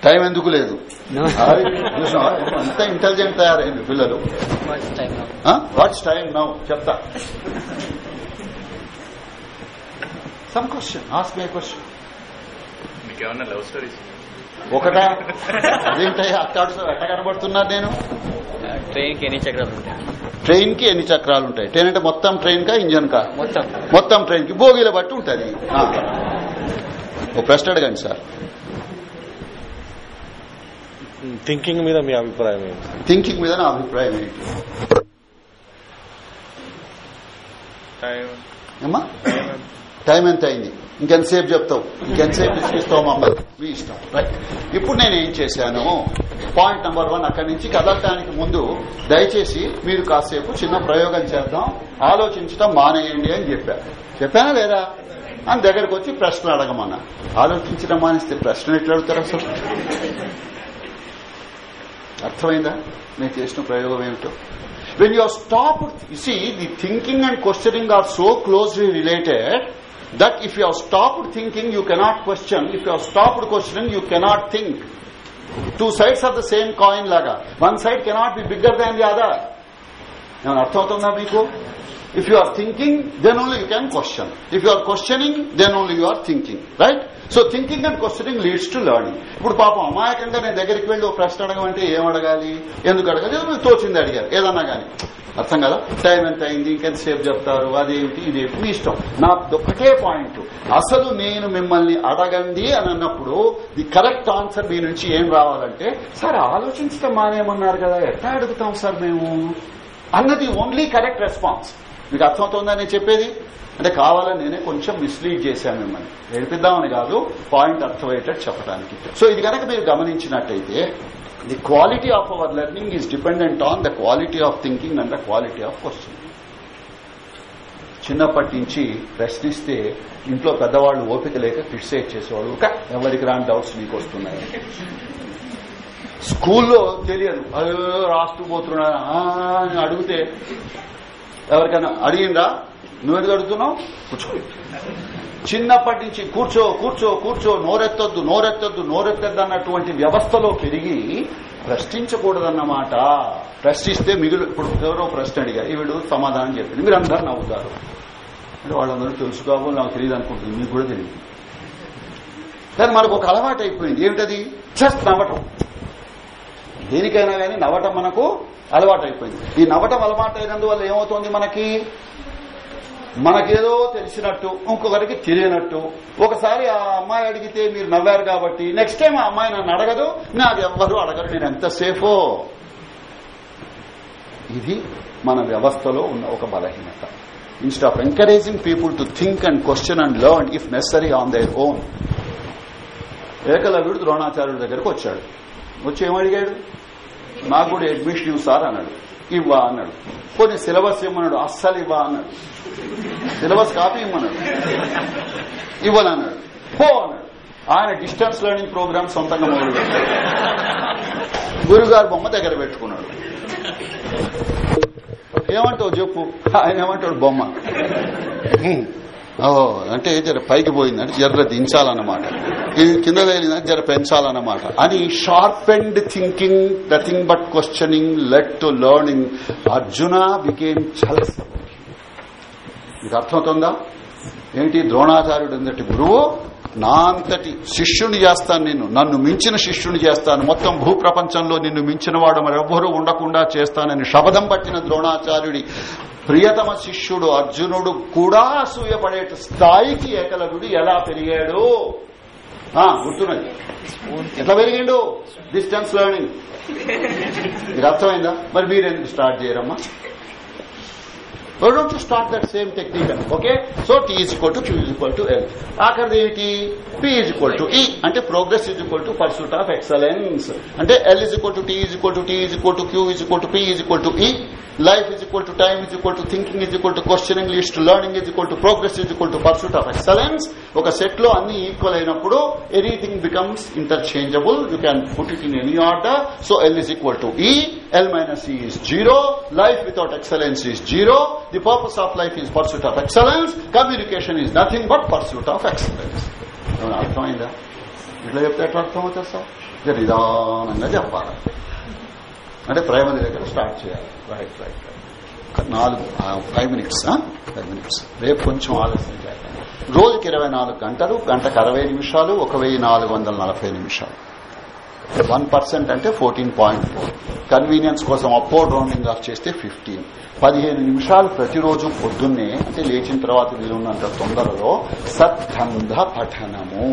టైం ఎందుకు లేదు? అంత ఇంటెలిజెంట్ తయారైంది పిల్లలు. వాట్స్ టైం నౌ చెప్తా. Some question ask my question మీకు ఏమన్నా లవ్ స్టోరీస్? ఒకటా? అదేంటయ్యా అట్టాడు ఎట్ట కనబడుతున్నారు నేను? ట్రైన్కి ఎన్ని చక్రాలు ఉంటాయి? ట్రైన్కి ఎన్ని చక్రాలు ఉంటాయి? ట్రైన్ అంటే మొత్తం ట్రైన్ కా ఇంజన్ కా మొత్తం. మొత్తం ట్రైన్కి బోగీల బట్టి ఉంటది. ఆ. ఓ ప్రశ్న అడగండి సార్. థింకింగ్ మీద మీ అభిప్రాయం ఏంటి? థింకింగ్ మీద నా అభిప్రాయం ఏంటి? టైం ఎంత అయింది ఇంకెంతసేపు చెప్తావు? ఇంకెంతసేపు ఇస్తావు మమ్మల్ని మీ ఇష్టం. రైట్ ఇప్పుడు నేను ఏం చేశాను? పాయింట్ నెంబర్ వన్ అక్కడి నుంచి కదలటానికి ముందు దయచేసి మీరు కాసేపు చిన్న ప్రయోగం చేద్దాం. ఆలోచించడం మానేయండి అని చెప్పాను చెప్పానా లేదా? అని దగ్గరకు వచ్చి ప్రశ్నలు అడగమన్నా. ఆలోచించడం మానేస్తే ప్రశ్నలు ఎట్లా అడుగుతారు అసలు? అర్థమైందా? నేను చేసిన ప్రయోగం ఏమిటో? When you stop stopped the thinking and questioning are so closely related that if you are stopped thinking you cannot question if you are stopped questioning you cannot think two sides of the same coin laga one side cannot be bigger than the other ఏమైనా అర్థమవుతుందా మీకు if you are thinking then only you can question if you are questioning then only you are thinking right so thinking and questioning leads to learning ఇప్పుడు పాపం అమాయకంగా నేను దగ్గరికి వెళ్ళి ఒక ప్రశ్న అడగమంటే ఏం అడగాలి? ఎందుకు అడగాలి? ఏదో తోచింది అడిగారు. ఏదన్నా కానీ. అర్థం కదా? టైం ఎంత అయింది? ఇంకెంతసేపు చెప్తారు? అదేమిటి ఇదేమిటి మీ ఇష్టం. నా ఒక్కటే పాయింట్ అసలు నేను మిమ్మల్ని అడగండి అని అన్నప్పుడు ది కరెక్ట్ ఆన్సర్ మీ నుంచి ఏం రావాలంటే సార్ ఆలోచించడం మానేమన్నారు కదా. ఎట్లా అడుగుతాం సార్ మేము? అన్నది ఓన్లీ కరెక్ట్ రెస్పాన్స్ మీకు అర్థమవుతుందా నేను చెప్పేది? అంటే కావాలని నేనే కొంచెం మిస్లీడ్ చేశాను మిమ్మల్ని. నేర్పిద్దామని కాదు పాయింట్ అర్థమయ్యేటట్టు చెప్పడానికి. సో ఇది కనుక మీరు గమనించినట్టయితే the quality of our learning is dependent on the quality of thinking and the quality of question చిన్నప్పటి నుంచి ప్రశ్నిస్తే ఇంట్లో పెద్దవాళ్ళు ఓపిక లేక క్రిటిసైజ్ చేసేవాళ్ళు. ఒక ఎవరికి రాని డౌట్స్ మీకు వస్తున్నాయి. స్కూల్లో తెలియదు. అయ్యో రాస్తూ పోతున్నాను అని అడిగితే ఎవరికైనా అడిగిందా? నువ్వెందుకు అడుగుతున్నావు? కూర్చో. చిన్నప్పటి నుంచి కూర్చో కూర్చో కూర్చో నోరెత్తొద్దు నోరెత్తొద్దు నోరెత్తద్దు అన్నటువంటి వ్యవస్థలో పెరిగి ప్రశ్నించకూడదన్నమాట. ప్రశ్నిస్తే మిగులు ఇప్పుడు ఎవరో ప్రశ్న అడిగారు. ఈవిడు సమాధానం చెప్పింది. మీరు అందరు నవ్వుతారు. అంటే వాళ్ళందరూ తెలుసుకోవాలి నాకు తెలియదు అనుకుంటుంది. మీకు కూడా తెలియదు. కానీ మనకు ఒక అలవాటు అయిపోయింది ఏమిటది? జస్ట్ నవ్వటం. దేనికైనా కానీ నవ్వటం మనకు అలవాటు అయిపోయింది ఈ నవ్వటం అలవాటు అయినందువల్ల ఏమవుతుంది మనకి? మనకేదో తెలిసినట్టు ఇంకొకరికి తెలియనట్టు. ఒకసారి ఆ అమ్మాయి అడిగితే మీరు నవ్వారు కాబట్టి నెక్స్ట్ టైం ఆ అమ్మాయి నన్ను అడగదు నాకు ఎవ్వరు అడగరు. నేను ఎంత సేఫో? ఇది మన వ్యవస్థలో ఉన్న ఒక బలహీనత. Instead of encouraging people to think and question and learn if necessary on their own ఏకలవ్యుడు ద్రోణాచార్యుడి దగ్గరకు వచ్చాడు. వచ్చి ఏమడిగాడు నాకు కూడా అడ్మిషన్ ఇవ్వు సార్ అన్నాడు. ఇవ్వా అన్నాడు. కొన్ని సిలబస్ ఇవ్వమన్నాడు అస్సలు ఇవ్వా అన్నాడు. సిలబస్ కాపీ ఇవ్వమన్నాడు ఇవ్వనన్నాడు పో అన్నాడు. ఆయన డిస్టెన్స్ లెర్నింగ్ ప్రోగ్రామ్ సొంతంగా మొదలు గురుగారు బొమ్మ దగ్గర పెట్టుకున్నాడు. ఏమంటావు చెప్పు? ఆయన ఏమంటాడు? బొమ్మ. ఓహో అంటే జర పైకి పోయిందంటే జర దించాలన్నమాట. ఇది కింద వేలిందంటే జర పెంచాలన్నమాట. అని sharp and thinking nothing but questioning led to learning Arjuna became చల్స్ మీకు అర్థమవుతుందా? ఏంటి? ద్రోణాచార్యుడు అందటి గురువు నా అంతటి శిష్యుని చేస్తాను నేను. నన్ను మించిన శిష్యుని చేస్తాను. మొత్తం భూప్రపంచంలో నిన్ను మించిన వాడు మరెవ్వరూ ఉండకుండా చేస్తానని శపథం పట్టిన ద్రోణాచార్యుడి ప్రియతమ శిష్యుడు అర్జునుడు కూడా అసూయపడే స్థాయికి ఏకలవ్యుడు ఎలా పెరిగాడు? గుర్తున్నది. ఎట్లా పెరిగిండు? డిస్టెన్స్ లెర్నింగ్ ఇది అర్థమైందా మరి మీరు ఎందుకు స్టార్ట్ చేయరమ్మా? Why don't you start that same technique okay so T is equal to Q is equal to L ఆఖరిది ఏంటి P is equal to E అంటే progress is equal to pursuit of excellence అంటే L is equal to T is equal to T is equal to Q is equal to P is equal to E life is equal to time is equal to thinking is equal to questioning least learning is equal to progress is equal to pursuit of excellence ఒక సెట్లో అన్ని equal అయినప్పుడు anything becomes interchangeable you can put it in any order so L is equal to E L minus E is zero life without excellence is zero The purpose of life is pursuit of excellence. Communication is nothing but pursuit of excellence. ఏమన్నా అర్థమైందా ఇట్లా చెప్తే ఎట్లా అర్థమవుతుంది sir? ఇక నిదానంగా చెప్పాలి. అంటే ప్రైమరీ దగ్గర స్టార్ట్ చేయాలి. రైట్ రైట్ నాలుగు ఫైవ్ మినిట్స్ ఫైవ్ మినిట్స్ రేపు కొంచెం ఆలస్యం చేయాలి రోజుకి ఇరవై నాలుగు గంటలు గంటకు అరవై నిమిషాలు ఒక వెయ్యి నాలుగు వందల నలభై నిమిషాలు. వన్ పర్సెంట్ అంటే ఫోర్టీన్ పాయింట్ ఫోర్. కన్వీనియన్స్ కోసం అప్పో రౌండింగ్ ఆఫ్ చేస్తే ఫిఫ్టీన్ పదిహేను నిమిషాలు ప్రతిరోజు పొద్దున్నే అంటే లేచిన తర్వాత వీలున్నంత తొందరలో సద్గంధ పఠనము.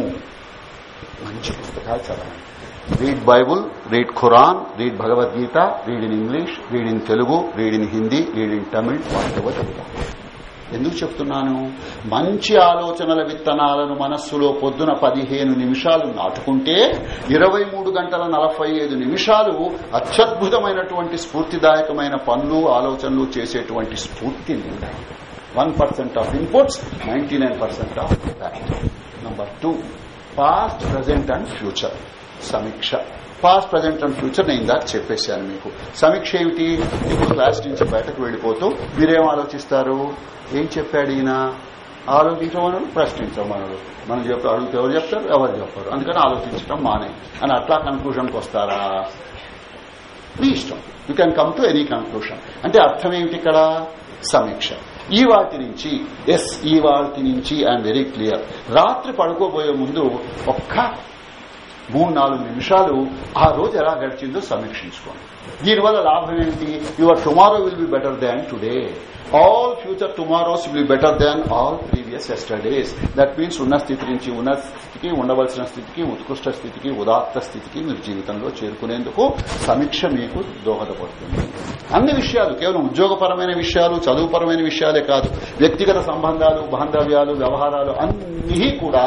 మంచి పుస్తకాలు చదవండి. Read Bible read Quran read Bhagavad Gita read in English read in Telugu read in Hindi read in Tamil what ఎందుకు చెప్తున్నాను? మంచి ఆలోచనల విత్తనాలను మనస్సులో పొద్దున పదిహేను నిమిషాలు నాటుకుంటే ఇరవై మూడు గంటల నలభై ఐదు నిమిషాలు అత్యద్భుతమైనటువంటి స్ఫూర్తిదాయకమైన పనులు ఆలోచనలు చేసేటువంటి స్ఫూర్తిని one percent of inputs ninety nine percent of back number two past present and future సమీక్ష. పాస్ట్ ప్రజెంట్ అండ్ ఫ్యూచర్ నేను ఇందాక చెప్పేశాను మీకు. సమీక్ష ఏమిటి? ఇప్పుడు క్లాస్ నుంచి బయటకు వెళ్ళిపోతూ మీరేం ఆలోచిస్తారు? ఏం చెప్పాడు ఈయన? ఆలోచించమనడు ప్రశ్నించమనడు మనం చెప్తారు అడిగితే ఎవరు చెప్తారు? ఎవరు చెప్పారు. అందుకని ఆలోచించడం మానే. అని అట్లా కన్క్లూషన్కి వస్తారా? మీ ఇష్టం. You can come to any conclusion అంటే అర్థం ఏమిటి ఇక్కడ? సమీక్ష. ఈ వాటి నుంచి ఎస్ ఈ వాటి నుంచి ఐఎమ్ వెరీ క్లియర్ రాత్రి పడుకోబోయే ముందు ఒక్క మూడు నాలుగు నిమిషాలు ఆ రోజు ఎలా గడిచిందో సమీక్షించుకోండి. దీనివల్ల లాభం ఏంటి your tomorrow will be better than today. All future tomorrows will be better than all previous yesterdays that means ఉన్న స్థితి నుంచి ఉన్న స్థితికి ఉండవలసిన స్థితికి ఉత్కృష్ట స్థితికి ఉదాత్త స్థితికి మీరు జీవితంలో చేరుకునేందుకు సమీక్ష మీకు దోహదపడుతుంది. అన్ని విషయాలు కేవలం ఉద్యోగపరమైన విషయాలు చదువుపరమైన విషయాలే కాదు. వ్యక్తిగత సంబంధాలు బాంధవ్యాలు వ్యవహారాలు అన్నీ కూడా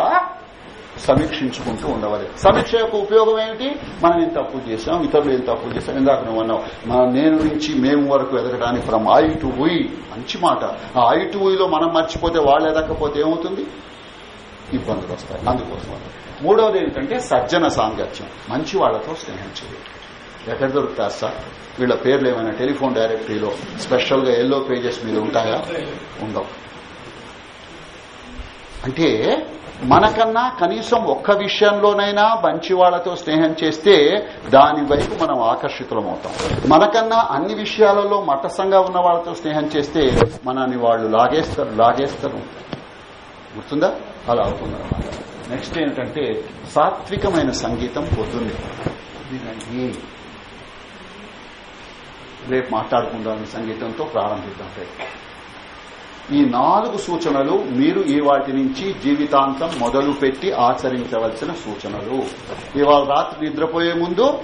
సమీక్షించుకుంటూ ఉండవాలి. సమీక్ష యొక్క ఉపయోగం ఏమిటి? మనం ఏం తప్పు చేసాం ఇతరులు ఏం తప్పు చేసాం ఇందాక నువ్వు అన్నావు మన నేను నుంచి మేము వరకు ఎదగడానికి ఫ్రమ్ ఐ టు ఉయ్ మంచి మాట. ఆ ఐ టు ఉయ్లో మనం మర్చిపోతే వాళ్ళు ఎదగకపోతే ఏమవుతుంది? ఇబ్బందులు వస్తాయి. అందుకోసం మూడవది ఏంటంటే సజ్జన సాంగత్యం. మంచి వాళ్ళతో స్నేహం చేయాలి ఎక్కడ దొరుకుతారు సార్ వీళ్ళ పేర్లు ఏమైనా టెలిఫోన్ డైరెక్టరీలో స్పెషల్గా ఎల్లో పేజెస్ మీద ఉంటాయా? ఉండవు. అంటే మనకన్నా కనీసం ఒక్క విషయంలోనైనా మంచి వాళ్ళతో స్నేహం చేస్తే దాని వైపు మనం ఆకర్షితులమవుతాం. మనకన్నా అన్ని విషయాలలో మటసంగా ఉన్న వాళ్ళతో స్నేహం చేస్తే మనని వాళ్ళు లాగేస్తారు లాగేస్తారు. గుర్తుందా? అలా అవుతుందన్నమాట నెక్స్ట్ ఏంటంటే సాత్వికమైన సంగీతం పొద్దున్నే. రేపు మాట్లాడుకుందాం సంగీతంతో ప్రారంభిద్దాం. రేపు ఈ నాలుగు సూచనలు మీరు ఈ వాటి నుంచి జీవితాంతం మొదలు పెట్టి ఆచరించవలసిన సూచనలు. ఇవాళ రాత్రి నిద్రపోయే ముందు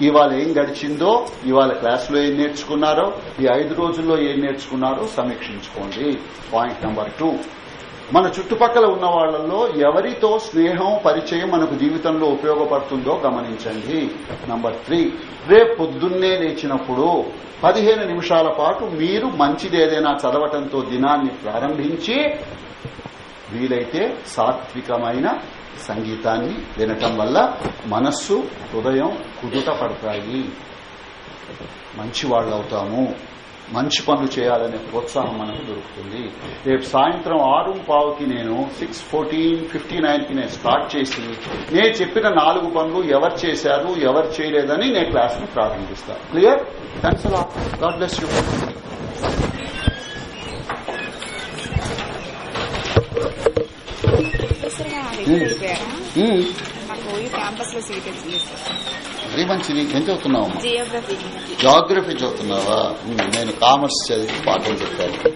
ఇవాళ ఏం గడిచిందో ఇవాళ క్లాసులో ఏం నేర్చుకున్నారో ఈ ఐదు రోజుల్లో ఏం నేర్చుకున్నారో సమీక్షించుకోండి. Point number two. మన చుట్టుపక్కల ఉన్న వాళ్ళలో ఎవరితో స్నేహం పరిచయం మనకు జీవితంలో ఉపయోగపడుతుందో గమనించండి. నంబర్ త్రీ రేపు పొద్దున్నే లేచినప్పుడు పదిహేను నిమిషాల పాటు మీరు మంచిదేదైనా చదవటంతో దినాన్ని ప్రారంభించి వీలైతే సాత్వికమైన సంగీతాన్ని వినటం వల్ల మనస్సు హృదయం కుదుట పడతాయి. మంచివాళ్ళవుతాము. మంచి పనులు చేయాలనే ప్రోత్సాహం మనకు దొరుకుతుంది. రేపు సాయంత్రం ఆరు పావుకి నేను సిక్స్ ఫోర్టీన్ ఫిఫ్టీ నైన్కి నేను స్టార్ట్ చేసి నేను చెప్పిన నాలుగు పనులు ఎవరు చేశారు ఎవరు చేయలేదని నేను క్లాస్ను ప్రారంభిస్తాను clear thanks God bless you ఈ క్యాంపస్లో సీట్ వెరీ మంచిది ఏం చదువుతున్నావమ్మా జియోగ్రఫీ చదువుతున్నావా? నేను కామర్స్ చదివి పాఠం చెప్పాను.